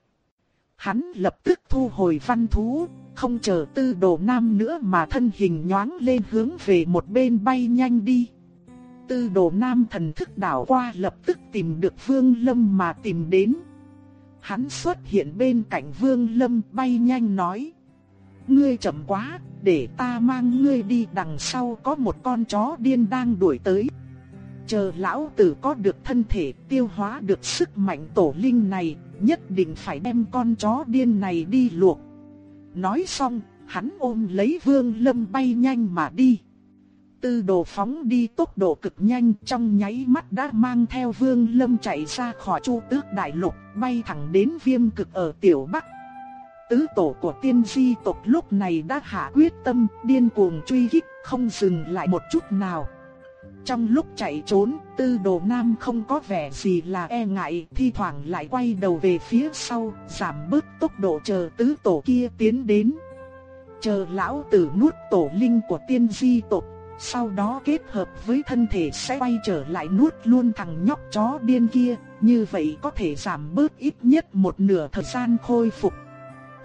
Hắn lập tức thu hồi văn thú, không chờ tư đồ nam nữa mà thân hình nhoáng lên hướng về một bên bay nhanh đi. Tư đồ nam thần thức đảo qua lập tức tìm được Vương Lâm mà tìm đến. Hắn xuất hiện bên cạnh Vương Lâm bay nhanh nói. Ngươi chậm quá, để ta mang ngươi đi đằng sau có một con chó điên đang đuổi tới. Chờ lão tử có được thân thể tiêu hóa được sức mạnh tổ linh này, nhất định phải đem con chó điên này đi luộc. Nói xong, hắn ôm lấy vương lâm bay nhanh mà đi. Tư đồ phóng đi tốc độ cực nhanh trong nháy mắt đã mang theo vương lâm chạy ra khỏi chu tước đại lục, bay thẳng đến viêm cực ở tiểu bắc. Tứ tổ của tiên di tộc lúc này đã hạ quyết tâm, điên cuồng truy kích, không dừng lại một chút nào. Trong lúc chạy trốn, tư đồ nam không có vẻ gì là e ngại, thi thoảng lại quay đầu về phía sau, giảm bớt tốc độ chờ tứ tổ kia tiến đến. Chờ lão tử nuốt tổ linh của tiên di tộc, sau đó kết hợp với thân thể sẽ quay trở lại nuốt luôn thằng nhóc chó điên kia, như vậy có thể giảm bớt ít nhất một nửa thời gian khôi phục.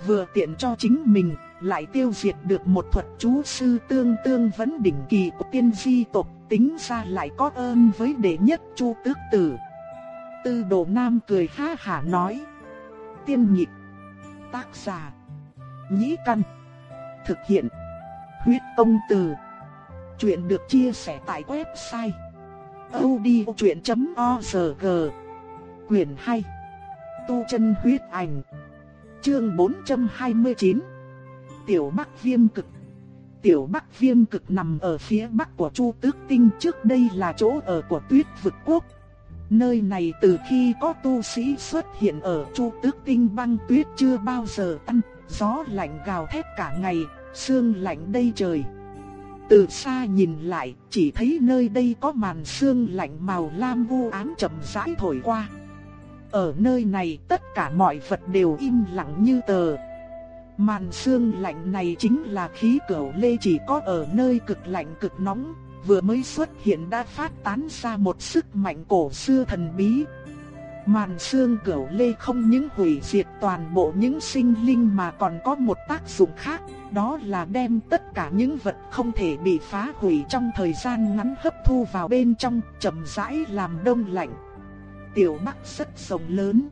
Vừa tiện cho chính mình, lại tiêu diệt được một thuật chú sư tương tương vấn đỉnh kỳ của tiên di tộc, tính ra lại có ơn với đệ nhất chu tước tử. Tư đồ nam cười ha hả nói. Tiên nhịp. Tác giả. Nhĩ căn. Thực hiện. Huyết công từ. Chuyện được chia sẻ tại website. odchuyện.org Quyền 2. Tu chân huyết ảnh. Chương 429 Tiểu Bắc Viêm Cực Tiểu Bắc Viêm Cực nằm ở phía bắc của Chu Tước Tinh trước đây là chỗ ở của Tuyết Vực Quốc. Nơi này từ khi có tu sĩ xuất hiện ở Chu Tước Tinh băng tuyết chưa bao giờ tan, gió lạnh gào thét cả ngày, sương lạnh đây trời. Từ xa nhìn lại, chỉ thấy nơi đây có màn sương lạnh màu lam u ám chậm rãi thổi qua. Ở nơi này tất cả mọi vật đều im lặng như tờ. Màn sương lạnh này chính là khí cửu lê chỉ có ở nơi cực lạnh cực nóng, vừa mới xuất hiện đã phát tán ra một sức mạnh cổ xưa thần bí. Màn xương cửu lê không những hủy diệt toàn bộ những sinh linh mà còn có một tác dụng khác, đó là đem tất cả những vật không thể bị phá hủy trong thời gian ngắn hấp thu vào bên trong, chậm rãi làm đông lạnh. Tiểu Bắc rất rộng lớn.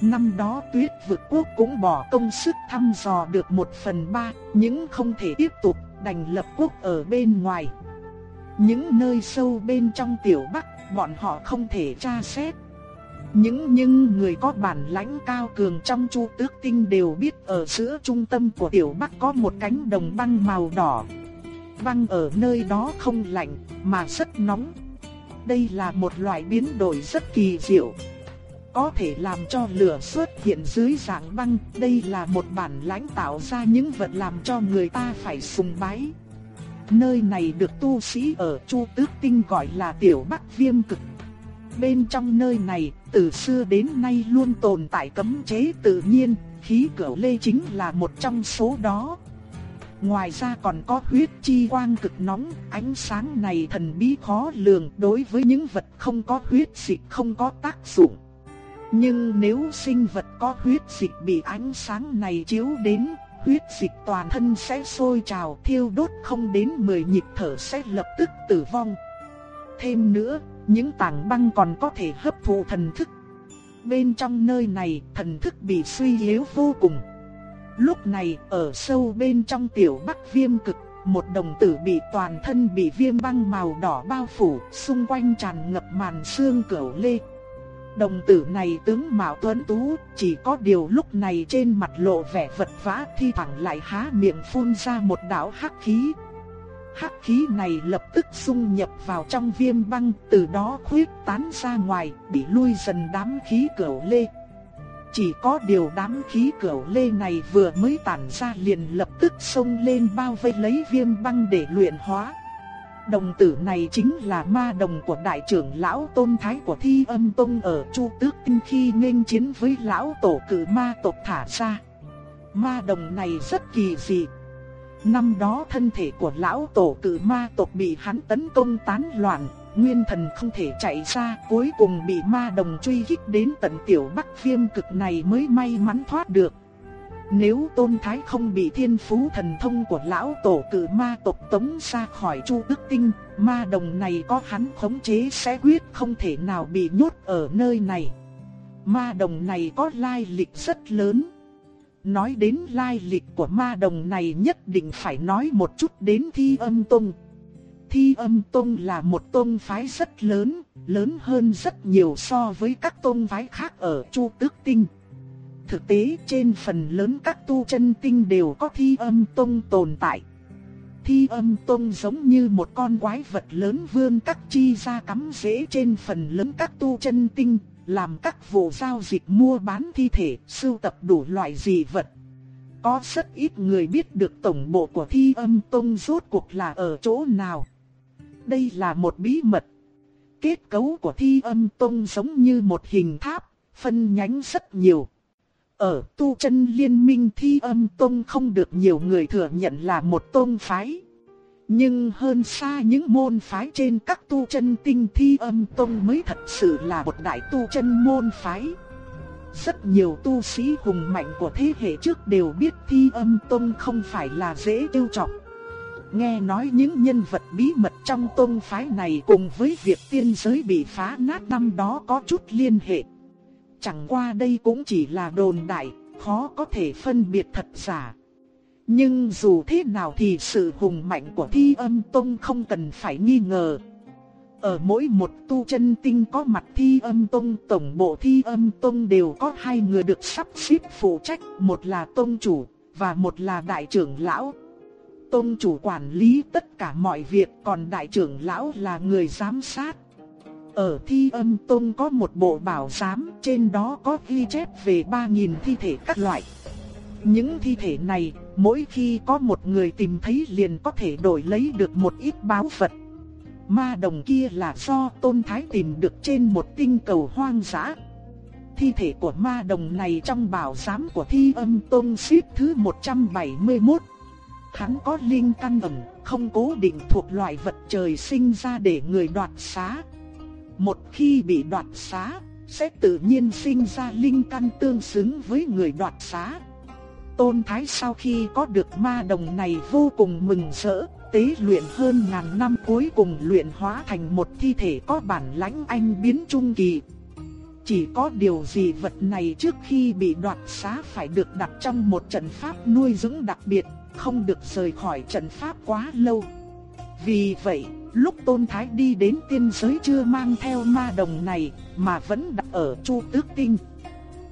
Năm đó tuyết vực quốc cũng bỏ công sức thăm dò được một phần ba, nhưng không thể tiếp tục đành lập quốc ở bên ngoài. Những nơi sâu bên trong tiểu Bắc, bọn họ không thể tra xét. Những nhưng người có bản lãnh cao cường trong chu tước tinh đều biết ở giữa trung tâm của tiểu Bắc có một cánh đồng băng màu đỏ. Băng ở nơi đó không lạnh, mà rất nóng. Đây là một loại biến đổi rất kỳ diệu. Có thể làm cho lửa xuất hiện dưới dạng băng, đây là một bản lãnh tạo ra những vật làm cho người ta phải sùng bái. Nơi này được tu sĩ ở Chu Tước Tinh gọi là Tiểu Bắc Viêm Cực. Bên trong nơi này, từ xưa đến nay luôn tồn tại cấm chế tự nhiên, khí cẩu lê chính là một trong số đó. Ngoài ra còn có huyết chi quang cực nóng, ánh sáng này thần bí khó lường đối với những vật không có huyết dịch không có tác dụng. Nhưng nếu sinh vật có huyết dịch bị ánh sáng này chiếu đến, huyết dịch toàn thân sẽ sôi trào thiêu đốt không đến 10 nhịp thở sẽ lập tức tử vong. Thêm nữa, những tảng băng còn có thể hấp thụ thần thức. Bên trong nơi này, thần thức bị suy yếu vô cùng. Lúc này, ở sâu bên trong tiểu bắc viêm cực, một đồng tử bị toàn thân bị viêm băng màu đỏ bao phủ, xung quanh tràn ngập màn xương cẩu lê. Đồng tử này tướng Mạo Tuấn Tú, chỉ có điều lúc này trên mặt lộ vẻ vật vã thi thẳng lại há miệng phun ra một đạo hắc khí. Hắc khí này lập tức xung nhập vào trong viêm băng, từ đó khuyết tán ra ngoài, bị lui dần đám khí cẩu lê. Chỉ có điều đám khí cẩu lê này vừa mới tản ra liền lập tức xông lên bao vây lấy viêm băng để luyện hóa. Đồng tử này chính là ma đồng của đại trưởng lão tôn thái của thi âm tông ở Chu Tước Tinh khi nghênh chiến với lão tổ cử ma tộc thả ra. Ma đồng này rất kỳ dị. Năm đó thân thể của lão tổ cử ma tộc bị hắn tấn công tán loạn, nguyên thần không thể chạy ra, cuối cùng bị ma đồng truy kích đến tận tiểu bắc viêm cực này mới may mắn thoát được. Nếu Tôn Thái không bị thiên phú thần thông của lão tổ cử ma tộc tống ra khỏi chu tức tinh, ma đồng này có hắn khống chế sẽ quyết không thể nào bị nhốt ở nơi này. Ma đồng này có lai lịch rất lớn. Nói đến lai lịch của ma đồng này nhất định phải nói một chút đến thi âm tông. Thi âm tông là một tông phái rất lớn, lớn hơn rất nhiều so với các tông phái khác ở chu tước tinh. Thực tế trên phần lớn các tu chân tinh đều có thi âm tông tồn tại. Thi âm tông giống như một con quái vật lớn vươn các chi ra cắm rễ trên phần lớn các tu chân tinh, làm các vụ giao dịch mua bán thi thể, sưu tập đủ loại dị vật. Có rất ít người biết được tổng bộ của thi âm tông rốt cuộc là ở chỗ nào. Đây là một bí mật. Kết cấu của thi âm tông giống như một hình tháp, phân nhánh rất nhiều. Ở tu chân liên minh thi âm tông không được nhiều người thừa nhận là một tôn phái. Nhưng hơn xa những môn phái trên các tu chân tinh thi âm tông mới thật sự là một đại tu chân môn phái. Rất nhiều tu sĩ hùng mạnh của thế hệ trước đều biết thi âm tông không phải là dễ tiêu trọng. Nghe nói những nhân vật bí mật trong tôn phái này cùng với việc tiên giới bị phá nát năm đó có chút liên hệ. Chẳng qua đây cũng chỉ là đồn đại, khó có thể phân biệt thật giả. Nhưng dù thế nào thì sự hùng mạnh của thi âm tông không cần phải nghi ngờ. Ở mỗi một tu chân tinh có mặt thi âm tông, tổng bộ thi âm tông đều có hai người được sắp xếp phụ trách, một là tông chủ, và một là đại trưởng lão. Tông chủ quản lý tất cả mọi việc, còn đại trưởng lão là người giám sát. Ở thi âm tông có một bộ bảo giám, trên đó có ghi chép về 3.000 thi thể các loại. Những thi thể này, mỗi khi có một người tìm thấy liền có thể đổi lấy được một ít báo vật. Ma đồng kia là do Tôn Thái tìm được trên một tinh cầu hoang dã. Thi thể của ma đồng này trong bảo giám của thi âm tôn xếp thứ 171. Hắn có linh căn ẩn, không cố định thuộc loại vật trời sinh ra để người đoạt xá. Một khi bị đoạt xá, sẽ tự nhiên sinh ra linh căn tương xứng với người đoạt xá. Tôn Thái sau khi có được ma đồng này vô cùng mừng rỡ, tế luyện hơn ngàn năm cuối cùng luyện hóa thành một thi thể có bản lãnh anh biến trung kỳ. Chỉ có điều gì vật này trước khi bị đoạt xá phải được đặt trong một trận pháp nuôi dưỡng đặc biệt, không được rời khỏi trận pháp quá lâu. Vì vậy, lúc Tôn Thái đi đến tiên giới chưa mang theo ma đồng này, mà vẫn đặt ở Chu Tước Tinh.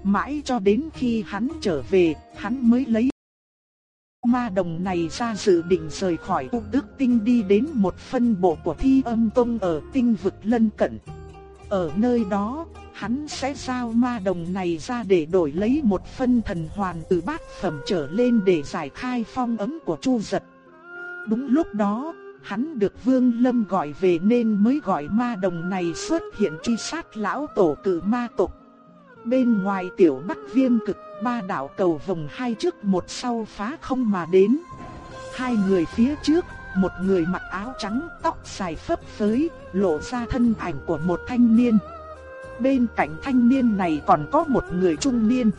Mãi cho đến khi hắn trở về, hắn mới lấy ma đồng này ra dự định rời khỏi Chu Tước Tinh đi đến một phân bộ của Thi Âm Tông ở tinh vực lân cận. Ở nơi đó, hắn sẽ giao ma đồng này ra để đổi lấy một phân thần hoàn từ bát phẩm trở lên để giải khai phong ấm của Chu Giật. Đúng lúc đó, hắn được Vương Lâm gọi về nên mới gọi ma đồng này xuất hiện truy sát lão tổ cử ma tộc. Bên ngoài tiểu bắc viêm cực, ba đạo cầu vòng hai trước một sau phá không mà đến. Hai người phía trước, một người mặc áo trắng, tóc dài phấp phới, lộ ra thân ảnh của một thanh niên. Bên cạnh thanh niên này còn có một người trung niên.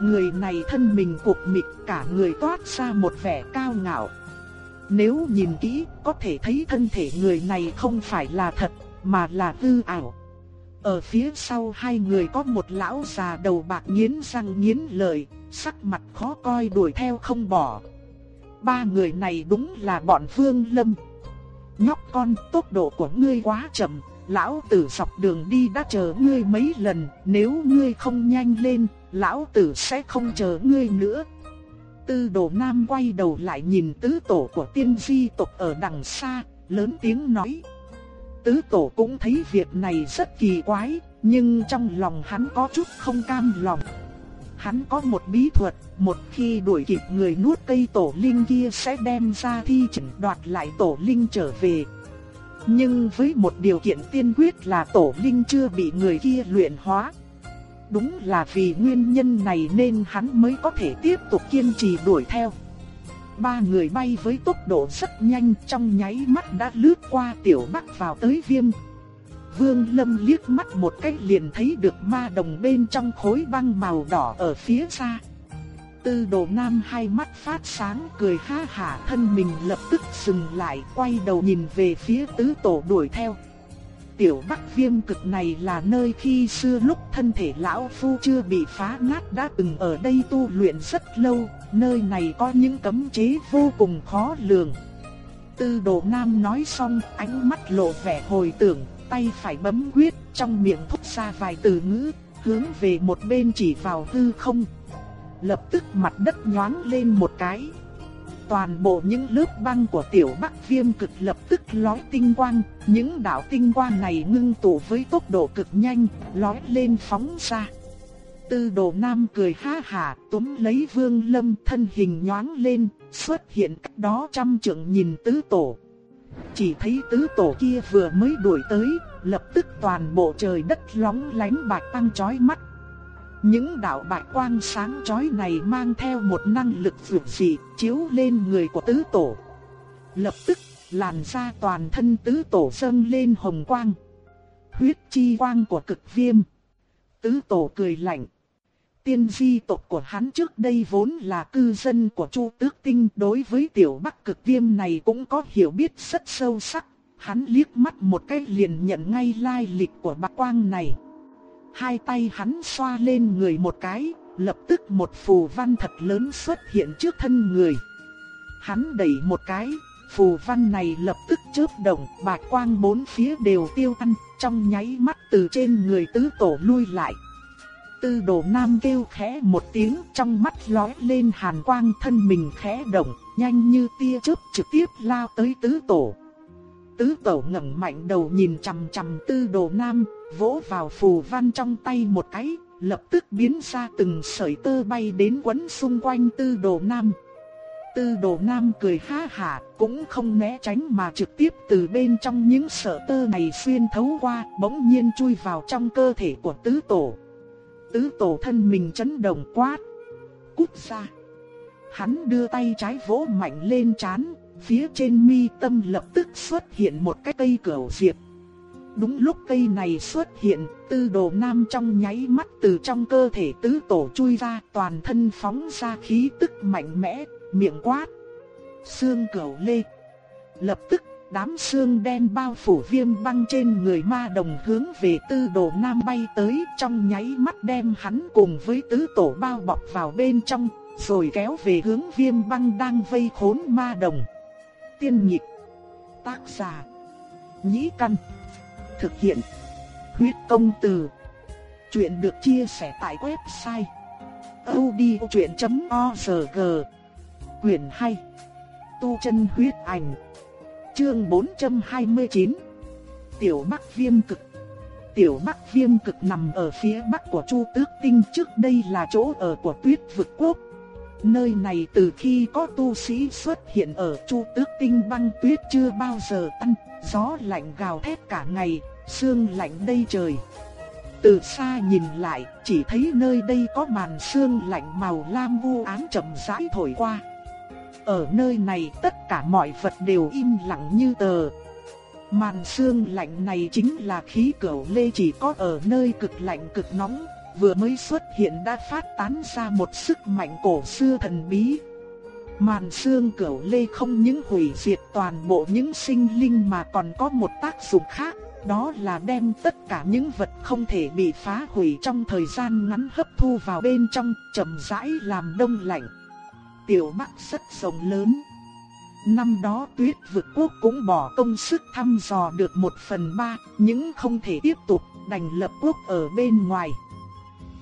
Người này thân mình cục mịch cả người toát ra một vẻ cao ngạo. Nếu nhìn kỹ, có thể thấy thân thể người này không phải là thật, mà là hư ảo. Ở phía sau hai người có một lão già đầu bạc nghiến răng nghiến lợi, sắc mặt khó coi đuổi theo không bỏ. Ba người này đúng là bọn Vương Lâm. Nhóc con, tốc độ của ngươi quá chậm, lão tử dọc đường đi đã chờ ngươi mấy lần, nếu ngươi không nhanh lên, lão tử sẽ không chờ ngươi nữa. Tư đồ nam quay đầu lại nhìn tứ tổ của tiên di tộc ở đằng xa, lớn tiếng nói. Tứ tổ cũng thấy việc này rất kỳ quái, nhưng trong lòng hắn có chút không cam lòng. Hắn có một bí thuật, một khi đuổi kịp người nuốt cây tổ linh kia sẽ đem ra thi triển đoạt lại tổ linh trở về. Nhưng với một điều kiện tiên quyết là tổ linh chưa bị người kia luyện hóa. Đúng là vì nguyên nhân này nên hắn mới có thể tiếp tục kiên trì đuổi theo. Ba người bay với tốc độ rất nhanh trong nháy mắt đã lướt qua tiểu bắc vào tới viêm. Vương Lâm liếc mắt một cái liền thấy được ma đồng bên trong khối băng màu đỏ ở phía xa. Tư đồ nam hai mắt phát sáng cười ha hả thân mình lập tức dừng lại quay đầu nhìn về phía tứ tổ đuổi theo. Tiểu Bắc Viêm cực này là nơi khi xưa lúc thân thể lão phu chưa bị phá nát đã từng ở đây tu luyện rất lâu, nơi này có những cấm chế vô cùng khó lường. Tư đồ nam nói xong, ánh mắt lộ vẻ hồi tưởng, tay phải bấm quyết, trong miệng thúc ra vài từ ngữ, hướng về một bên chỉ vào hư không. Lập tức mặt đất nhoáng lên một cái. Toàn bộ những lớp băng của tiểu bắc viêm cực lập tức lói tinh quang, những đạo tinh quang này ngưng tụ với tốc độ cực nhanh, lói lên phóng ra. Tư đồ nam cười ha hà, túm lấy vương lâm thân hình nhoáng lên, xuất hiện cách đó trăm trượng nhìn tứ tổ. Chỉ thấy tứ tổ kia vừa mới đuổi tới, lập tức toàn bộ trời đất lóng lánh bạch tăng chói mắt. Những đạo bạch quang sáng chói này mang theo một năng lực vượt dị, chiếu lên người của tứ tổ. Lập tức, làn da toàn thân tứ tổ dâng lên hồng quang. Huyết chi quang của cực viêm. Tứ tổ cười lạnh. Tiên di tộc của hắn trước đây vốn là cư dân của Chu Tước Tinh đối với tiểu bắc cực viêm này cũng có hiểu biết rất sâu sắc. Hắn liếc mắt một cái liền nhận ngay lai lịch của bạc quang này. Hai tay hắn xoa lên người một cái, lập tức một phù văn thật lớn xuất hiện trước thân người. Hắn đẩy một cái, phù văn này lập tức chớp động, bạch quang bốn phía đều tiêu tan, trong nháy mắt từ trên người tứ tổ lui lại. Tư đồ nam kêu khẽ một tiếng trong mắt lóe lên hàn quang thân mình khẽ động, nhanh như tia chớp trực tiếp lao tới tứ tổ. Tứ tổ ngẩng mạnh đầu nhìn chằm chằm tư đồ nam, vỗ vào phù văn trong tay một cái, lập tức biến ra từng sợi tơ bay đến quấn xung quanh tư đồ nam. Tư đồ nam cười ha hả, cũng không né tránh mà trực tiếp từ bên trong những sợi tơ này xuyên thấu qua, bỗng nhiên chui vào trong cơ thể của tứ tổ. Tứ tổ thân mình chấn động quát. Cút ra. Hắn đưa tay trái vỗ mạnh lên chán, phía trên mi tâm lập tức xuất hiện một cái cây cửu diệp. Đúng lúc cây này xuất hiện, tư đồ nam trong nháy mắt từ trong cơ thể tứ tổ chui ra toàn thân phóng ra khí tức mạnh mẽ, miệng quát. Xương cẩu lê. Lập tức, đám xương đen bao phủ viêm băng trên người ma đồng hướng về tư đồ nam bay tới trong nháy mắt đem hắn cùng với tứ tổ bao bọc vào bên trong, rồi kéo về hướng viêm băng đang vây khốn ma đồng. Tiên nhịp. Tác giả. Nhĩ căn. Thực hiện. Huyết công từ. Chuyện được chia sẻ tại website. odchuyện.org quyển hay, Tu chân huyết ảnh Chương 429 Tiểu Bắc Viêm Cực Tiểu Bắc Viêm Cực nằm ở phía bắc của Chu Tước Tinh trước đây là chỗ ở của tuyết vực quốc Nơi này từ khi có tu sĩ xuất hiện ở Chu Tước Tinh băng tuyết chưa bao giờ tan, gió lạnh gào thét cả ngày, sương lạnh đây trời. Từ xa nhìn lại, chỉ thấy nơi đây có màn sương lạnh màu lam u ám chậm rãi thổi qua. Ở nơi này tất cả mọi vật đều im lặng như tờ. Màn sương lạnh này chính là khí cửu lê chỉ có ở nơi cực lạnh cực nóng, vừa mới xuất hiện đã phát tán ra một sức mạnh cổ xưa thần bí. Màn xương cửu lê không những hủy diệt toàn bộ những sinh linh mà còn có một tác dụng khác, đó là đem tất cả những vật không thể bị phá hủy trong thời gian ngắn hấp thu vào bên trong, chậm rãi làm đông lạnh. Tiểu Bắc rất rộng lớn. Năm đó tuyết vực quốc cũng bỏ công sức thăm dò được một phần ba, những không thể tiếp tục, đành lập quốc ở bên ngoài.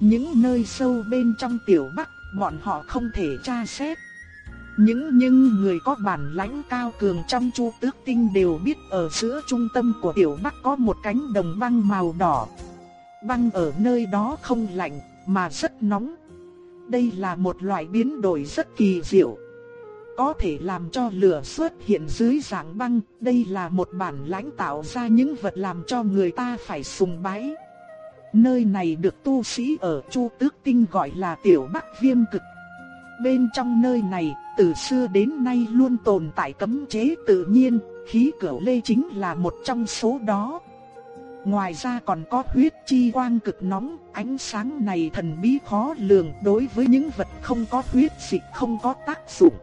Những nơi sâu bên trong tiểu bắc, bọn họ không thể tra xét. Những những người có bản lãnh cao cường trong chu tước tinh đều biết ở giữa trung tâm của tiểu bắc có một cánh đồng băng màu đỏ. Băng ở nơi đó không lạnh, mà rất nóng. Đây là một loại biến đổi rất kỳ diệu. Có thể làm cho lửa xuất hiện dưới dạng băng, đây là một bản lãnh tạo ra những vật làm cho người ta phải sùng bái. Nơi này được tu sĩ ở Chu Tước Tinh gọi là Tiểu Bắc Viêm Cực. Bên trong nơi này, từ xưa đến nay luôn tồn tại cấm chế tự nhiên, khí cửu lê chính là một trong số đó. Ngoài ra còn có huyết chi quang cực nóng, ánh sáng này thần bí khó lường đối với những vật không có huyết dịch không có tác dụng.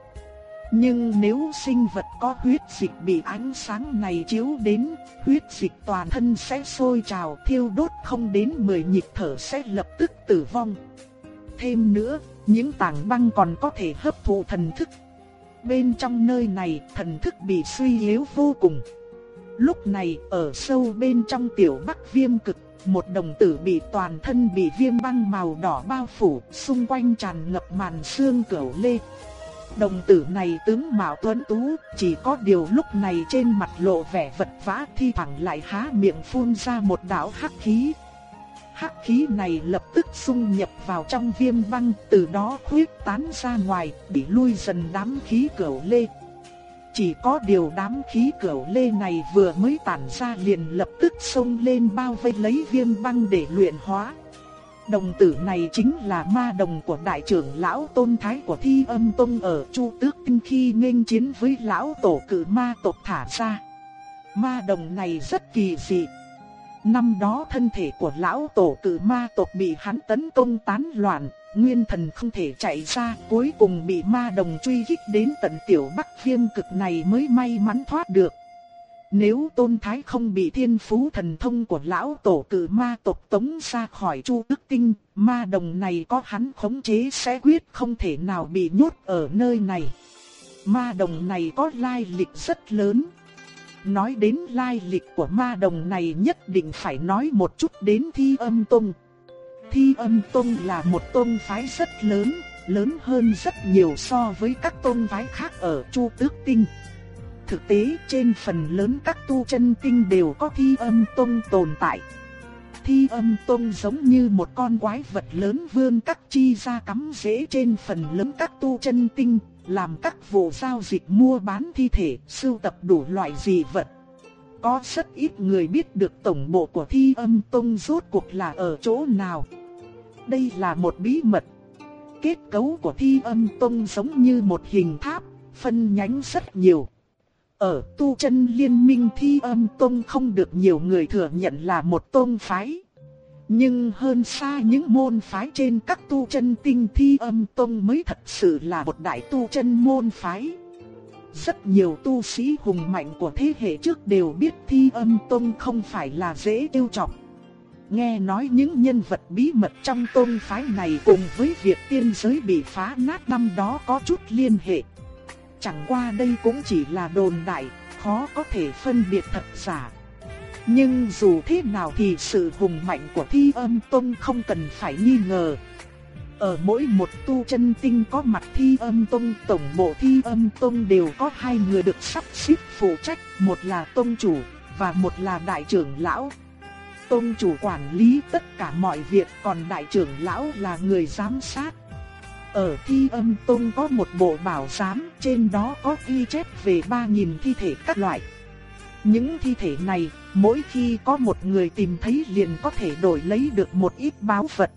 Nhưng nếu sinh vật có huyết dịch bị ánh sáng này chiếu đến, huyết dịch toàn thân sẽ sôi trào thiêu đốt không đến 10 nhịp thở sẽ lập tức tử vong. Thêm nữa, những tảng băng còn có thể hấp thụ thần thức. Bên trong nơi này, thần thức bị suy yếu vô cùng. Lúc này, ở sâu bên trong tiểu bắc viêm cực, một đồng tử bị toàn thân bị viêm băng màu đỏ bao phủ, xung quanh tràn ngập màn xương cẩu lê. Đồng tử này tướng mạo tuấn tú, chỉ có điều lúc này trên mặt lộ vẻ vật vã thi thẳng lại há miệng phun ra một đạo hắc khí. Hắc khí này lập tức xung nhập vào trong viêm băng, từ đó khuyết tán ra ngoài, bị lui dần đám khí cẩu lê. Chỉ có điều đám khí cẩu lê này vừa mới tản ra liền lập tức xông lên bao vây lấy viêm băng để luyện hóa. Đồng tử này chính là ma đồng của đại trưởng lão tôn thái của thi âm tông ở Chu Tước Tinh khi nghênh chiến với lão tổ cử ma tộc thả ra. Ma đồng này rất kỳ dị. Năm đó thân thể của lão tổ cử ma tộc bị hắn tấn công tán loạn, nguyên thần không thể chạy ra, cuối cùng bị ma đồng truy kích đến tận tiểu bắc viêm cực này mới may mắn thoát được. Nếu tôn thái không bị thiên phú thần thông của lão tổ cử ma tộc tống ra khỏi chu ức tinh, ma đồng này có hắn khống chế sẽ quyết không thể nào bị nhốt ở nơi này. Ma đồng này có lai lịch rất lớn. Nói đến lai lịch của ma đồng này nhất định phải nói một chút đến thi âm tông. Thi âm tông là một tôn phái rất lớn, lớn hơn rất nhiều so với các tôn phái khác ở chu tước tinh. Thực tế trên phần lớn các tu chân tinh đều có thi âm tông tồn tại. Thi âm tông giống như một con quái vật lớn vươn các chi ra cắm rễ trên phần lớn các tu chân tinh, làm các vụ giao dịch mua bán thi thể, sưu tập đủ loại dị vật. Có rất ít người biết được tổng bộ của thi âm tông rốt cuộc là ở chỗ nào. Đây là một bí mật. Kết cấu của thi âm tông giống như một hình tháp, phân nhánh rất nhiều. Ở tu chân liên minh thi âm tông không được nhiều người thừa nhận là một tông phái. Nhưng hơn xa những môn phái trên các tu chân tinh thi âm tông mới thật sự là một đại tu chân môn phái. Rất nhiều tu sĩ hùng mạnh của thế hệ trước đều biết thi âm tông không phải là dễ tiêu trọng. Nghe nói những nhân vật bí mật trong tôn phái này cùng với việc tiên giới bị phá nát năm đó có chút liên hệ. Chẳng qua đây cũng chỉ là đồn đại, khó có thể phân biệt thật giả. Nhưng dù thế nào thì sự hùng mạnh của thi âm tông không cần phải nghi ngờ. Ở mỗi một tu chân tinh có mặt thi âm tông, tổng bộ thi âm tông đều có hai người được sắp xếp phụ trách, một là tông chủ và một là đại trưởng lão. Tông chủ quản lý tất cả mọi việc, còn đại trưởng lão là người giám sát. Ở thi âm tông có một bộ bảo giám, trên đó có ghi chép về 3.000 thi thể các loại. Những thi thể này, mỗi khi có một người tìm thấy liền có thể đổi lấy được một ít báo vật.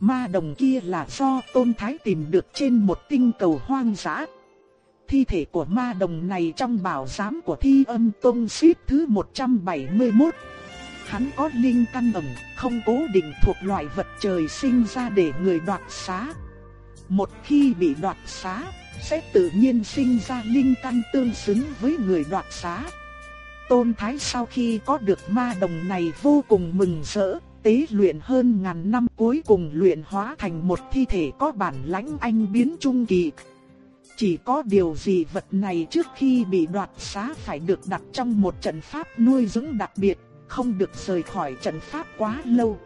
Ma đồng kia là do Tôn Thái tìm được trên một tinh cầu hoang dã. Thi thể của ma đồng này trong bảo giám của thi âm tôn xếp thứ 171. Hắn có linh căn ẩm, không cố định thuộc loại vật trời sinh ra để người đoạt xá. Một khi bị đoạt xá, sẽ tự nhiên sinh ra linh căn tương xứng với người đoạt xá. Tôn Thái sau khi có được ma đồng này vô cùng mừng rỡ, tế luyện hơn ngàn năm cuối cùng luyện hóa thành một thi thể có bản lãnh anh biến trung kỳ. Chỉ có điều gì vật này trước khi bị đoạt xá phải được đặt trong một trận pháp nuôi dưỡng đặc biệt, không được rời khỏi trận pháp quá lâu.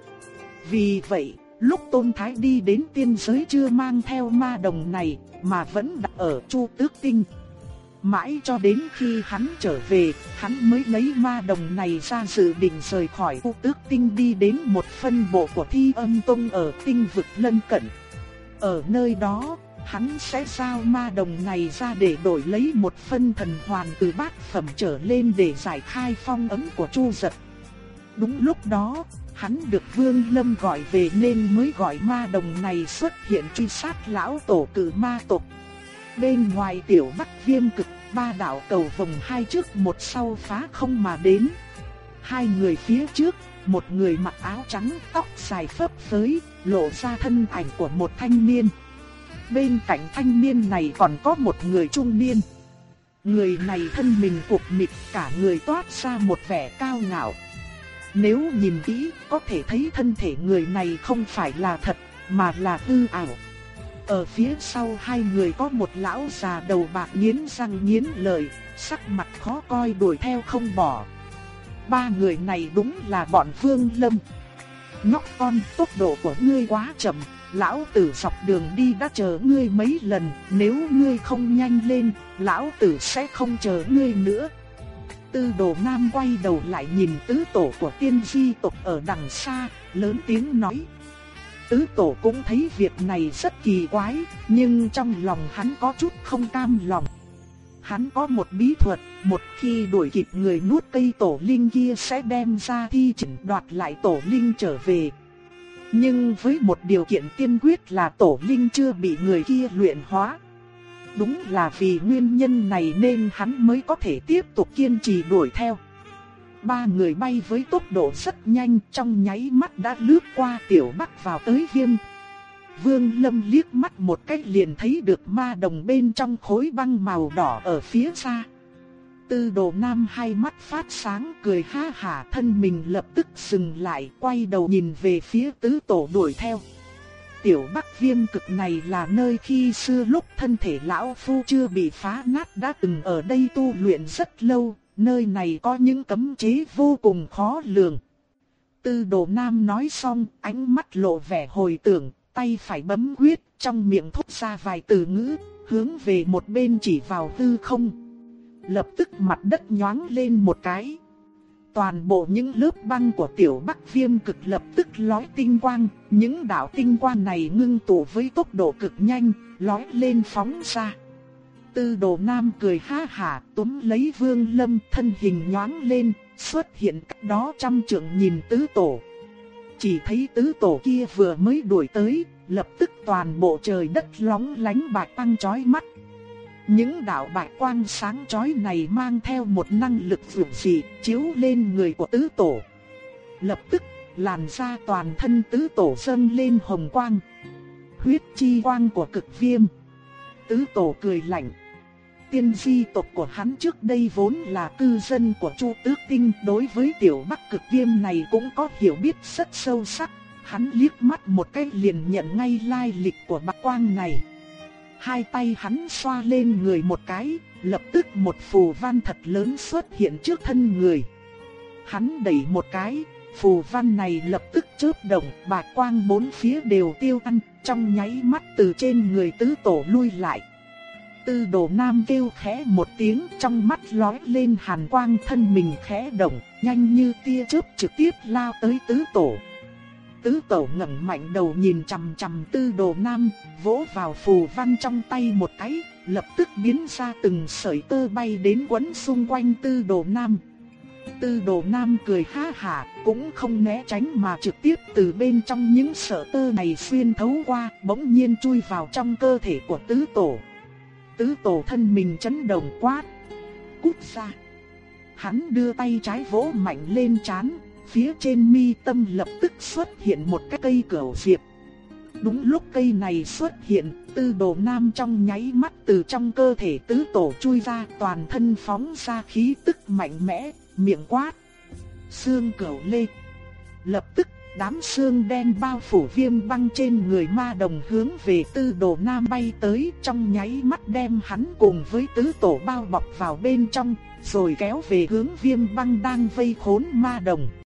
Vì vậy, lúc Tôn Thái đi đến tiên giới chưa mang theo ma đồng này, mà vẫn đặt ở Chu Tước Tinh. Mãi cho đến khi hắn trở về, hắn mới lấy ma đồng này ra dự định rời khỏi khu Tước Tinh đi đến một phân bộ của Thi Âm Tông ở tinh vực lân cận. Ở nơi đó, hắn sẽ giao ma đồng này ra để đổi lấy một phân thần hoàn từ bát phẩm trở lên để giải khai phong ấn của Chu Giật. Đúng lúc đó, hắn được Vương Lâm gọi về nên mới gọi ma đồng này xuất hiện truy sát lão tổ cử ma tộc. Bên ngoài tiểu bắc viêm cực, ba đạo cầu vòng hai trước một sau phá không mà đến. Hai người phía trước, một người mặc áo trắng, tóc dài phấp phới, lộ ra thân ảnh của một thanh niên. Bên cạnh thanh niên này còn có một người trung niên. Người này thân mình cục mịch, cả người toát ra một vẻ cao ngạo. Nếu nhìn kỹ, có thể thấy thân thể người này không phải là thật, mà là hư ảo. Ở phía sau hai người có một lão già đầu bạc nghiến răng nghiến lợi, sắc mặt khó coi đuổi theo không bỏ. Ba người này đúng là bọn Vương Lâm. Nhóc con, tốc độ của ngươi quá chậm, lão tử dọc đường đi đã chờ ngươi mấy lần, nếu ngươi không nhanh lên, lão tử sẽ không chờ ngươi nữa. Tư đồ nam quay đầu lại nhìn tứ tổ của tiên di tộc ở đằng xa, lớn tiếng nói. Tứ tổ cũng thấy việc này rất kỳ quái, nhưng trong lòng hắn có chút không cam lòng. Hắn có một bí thuật, một khi đuổi kịp người nuốt cây tổ linh kia sẽ đem ra thi chỉnh đoạt lại tổ linh trở về. Nhưng với một điều kiện tiên quyết là tổ linh chưa bị người kia luyện hóa. Đúng là vì nguyên nhân này nên hắn mới có thể tiếp tục kiên trì đuổi theo. Ba người bay với tốc độ rất nhanh trong nháy mắt đã lướt qua tiểu bắc vào tới viêm. Vương Lâm liếc mắt một cái liền thấy được ma đồng bên trong khối băng màu đỏ ở phía xa. Tư đồ nam hai mắt phát sáng cười ha hả thân mình lập tức dừng lại quay đầu nhìn về phía tứ tổ đuổi theo. Tiểu Bắc Viêm cực này là nơi khi xưa lúc thân thể lão phu chưa bị phá nát đã từng ở đây tu luyện rất lâu, nơi này có những cấm chế vô cùng khó lường. Tư đồ nam nói xong, ánh mắt lộ vẻ hồi tưởng, tay phải bấm quyết, trong miệng thốt ra vài từ ngữ, hướng về một bên chỉ vào hư không. Lập tức mặt đất nhoáng lên một cái. Toàn bộ những lớp băng của tiểu bắc viêm cực lập tức lói tinh quang, những đạo tinh quang này ngưng tụ với tốc độ cực nhanh, lói lên phóng ra. Tư đồ nam cười ha hả túm lấy vương lâm thân hình nhoáng lên, xuất hiện cách đó trăm trượng nhìn tứ tổ. Chỉ thấy tứ tổ kia vừa mới đuổi tới, lập tức toàn bộ trời đất lóng lánh bạc tăng chói mắt. Những đạo bạch quang sáng chói này mang theo một năng lực vượt dị, chiếu lên người của tứ tổ. Lập tức, làn da toàn thân tứ tổ dâng lên hồng quang. Huyết chi quang của cực viêm. Tứ tổ cười lạnh. Tiên di tộc của hắn trước đây vốn là cư dân của Chu Tước Tinh, đối với tiểu Bắc cực viêm này cũng có hiểu biết rất sâu sắc. Hắn liếc mắt một cái liền nhận ngay lai lịch của bạc quang này. Hai tay hắn xoa lên người một cái, lập tức một phù văn thật lớn xuất hiện trước thân người. Hắn đẩy một cái, phù văn này lập tức chớp động, bạc quang bốn phía đều tiêu tan, trong nháy mắt từ trên người tứ tổ lui lại. Tư đồ nam kêu khẽ một tiếng trong mắt lóe lên hàn quang thân mình khẽ động, nhanh như tia chớp trực tiếp lao tới tứ tổ. Tứ tổ ngẩng mạnh đầu nhìn chằm chằm tư đồ nam, vỗ vào phù văn trong tay một cái, lập tức biến ra từng sợi tơ bay đến quấn xung quanh tư đồ nam. Tư đồ nam cười ha hả, cũng không né tránh mà trực tiếp từ bên trong những sợi tơ này xuyên thấu qua, bỗng nhiên chui vào trong cơ thể của tứ tổ. Tứ tổ thân mình chấn động quát. Cút ra. Hắn đưa tay trái vỗ mạnh lên chán, phía trên mi tâm lập tức xuất hiện một cái cây cẩu diệp. Đúng lúc cây này xuất hiện, tư đồ nam trong nháy mắt từ trong cơ thể tứ tổ chui ra toàn thân phóng ra khí tức mạnh mẽ, miệng quát. Xương cẩu lê. Lập tức đám xương đen bao phủ viêm băng trên người ma đồng hướng về tư đồ nam bay tới trong nháy mắt đem hắn cùng với tứ tổ bao bọc vào bên trong, rồi kéo về hướng viêm băng đang vây khốn ma đồng.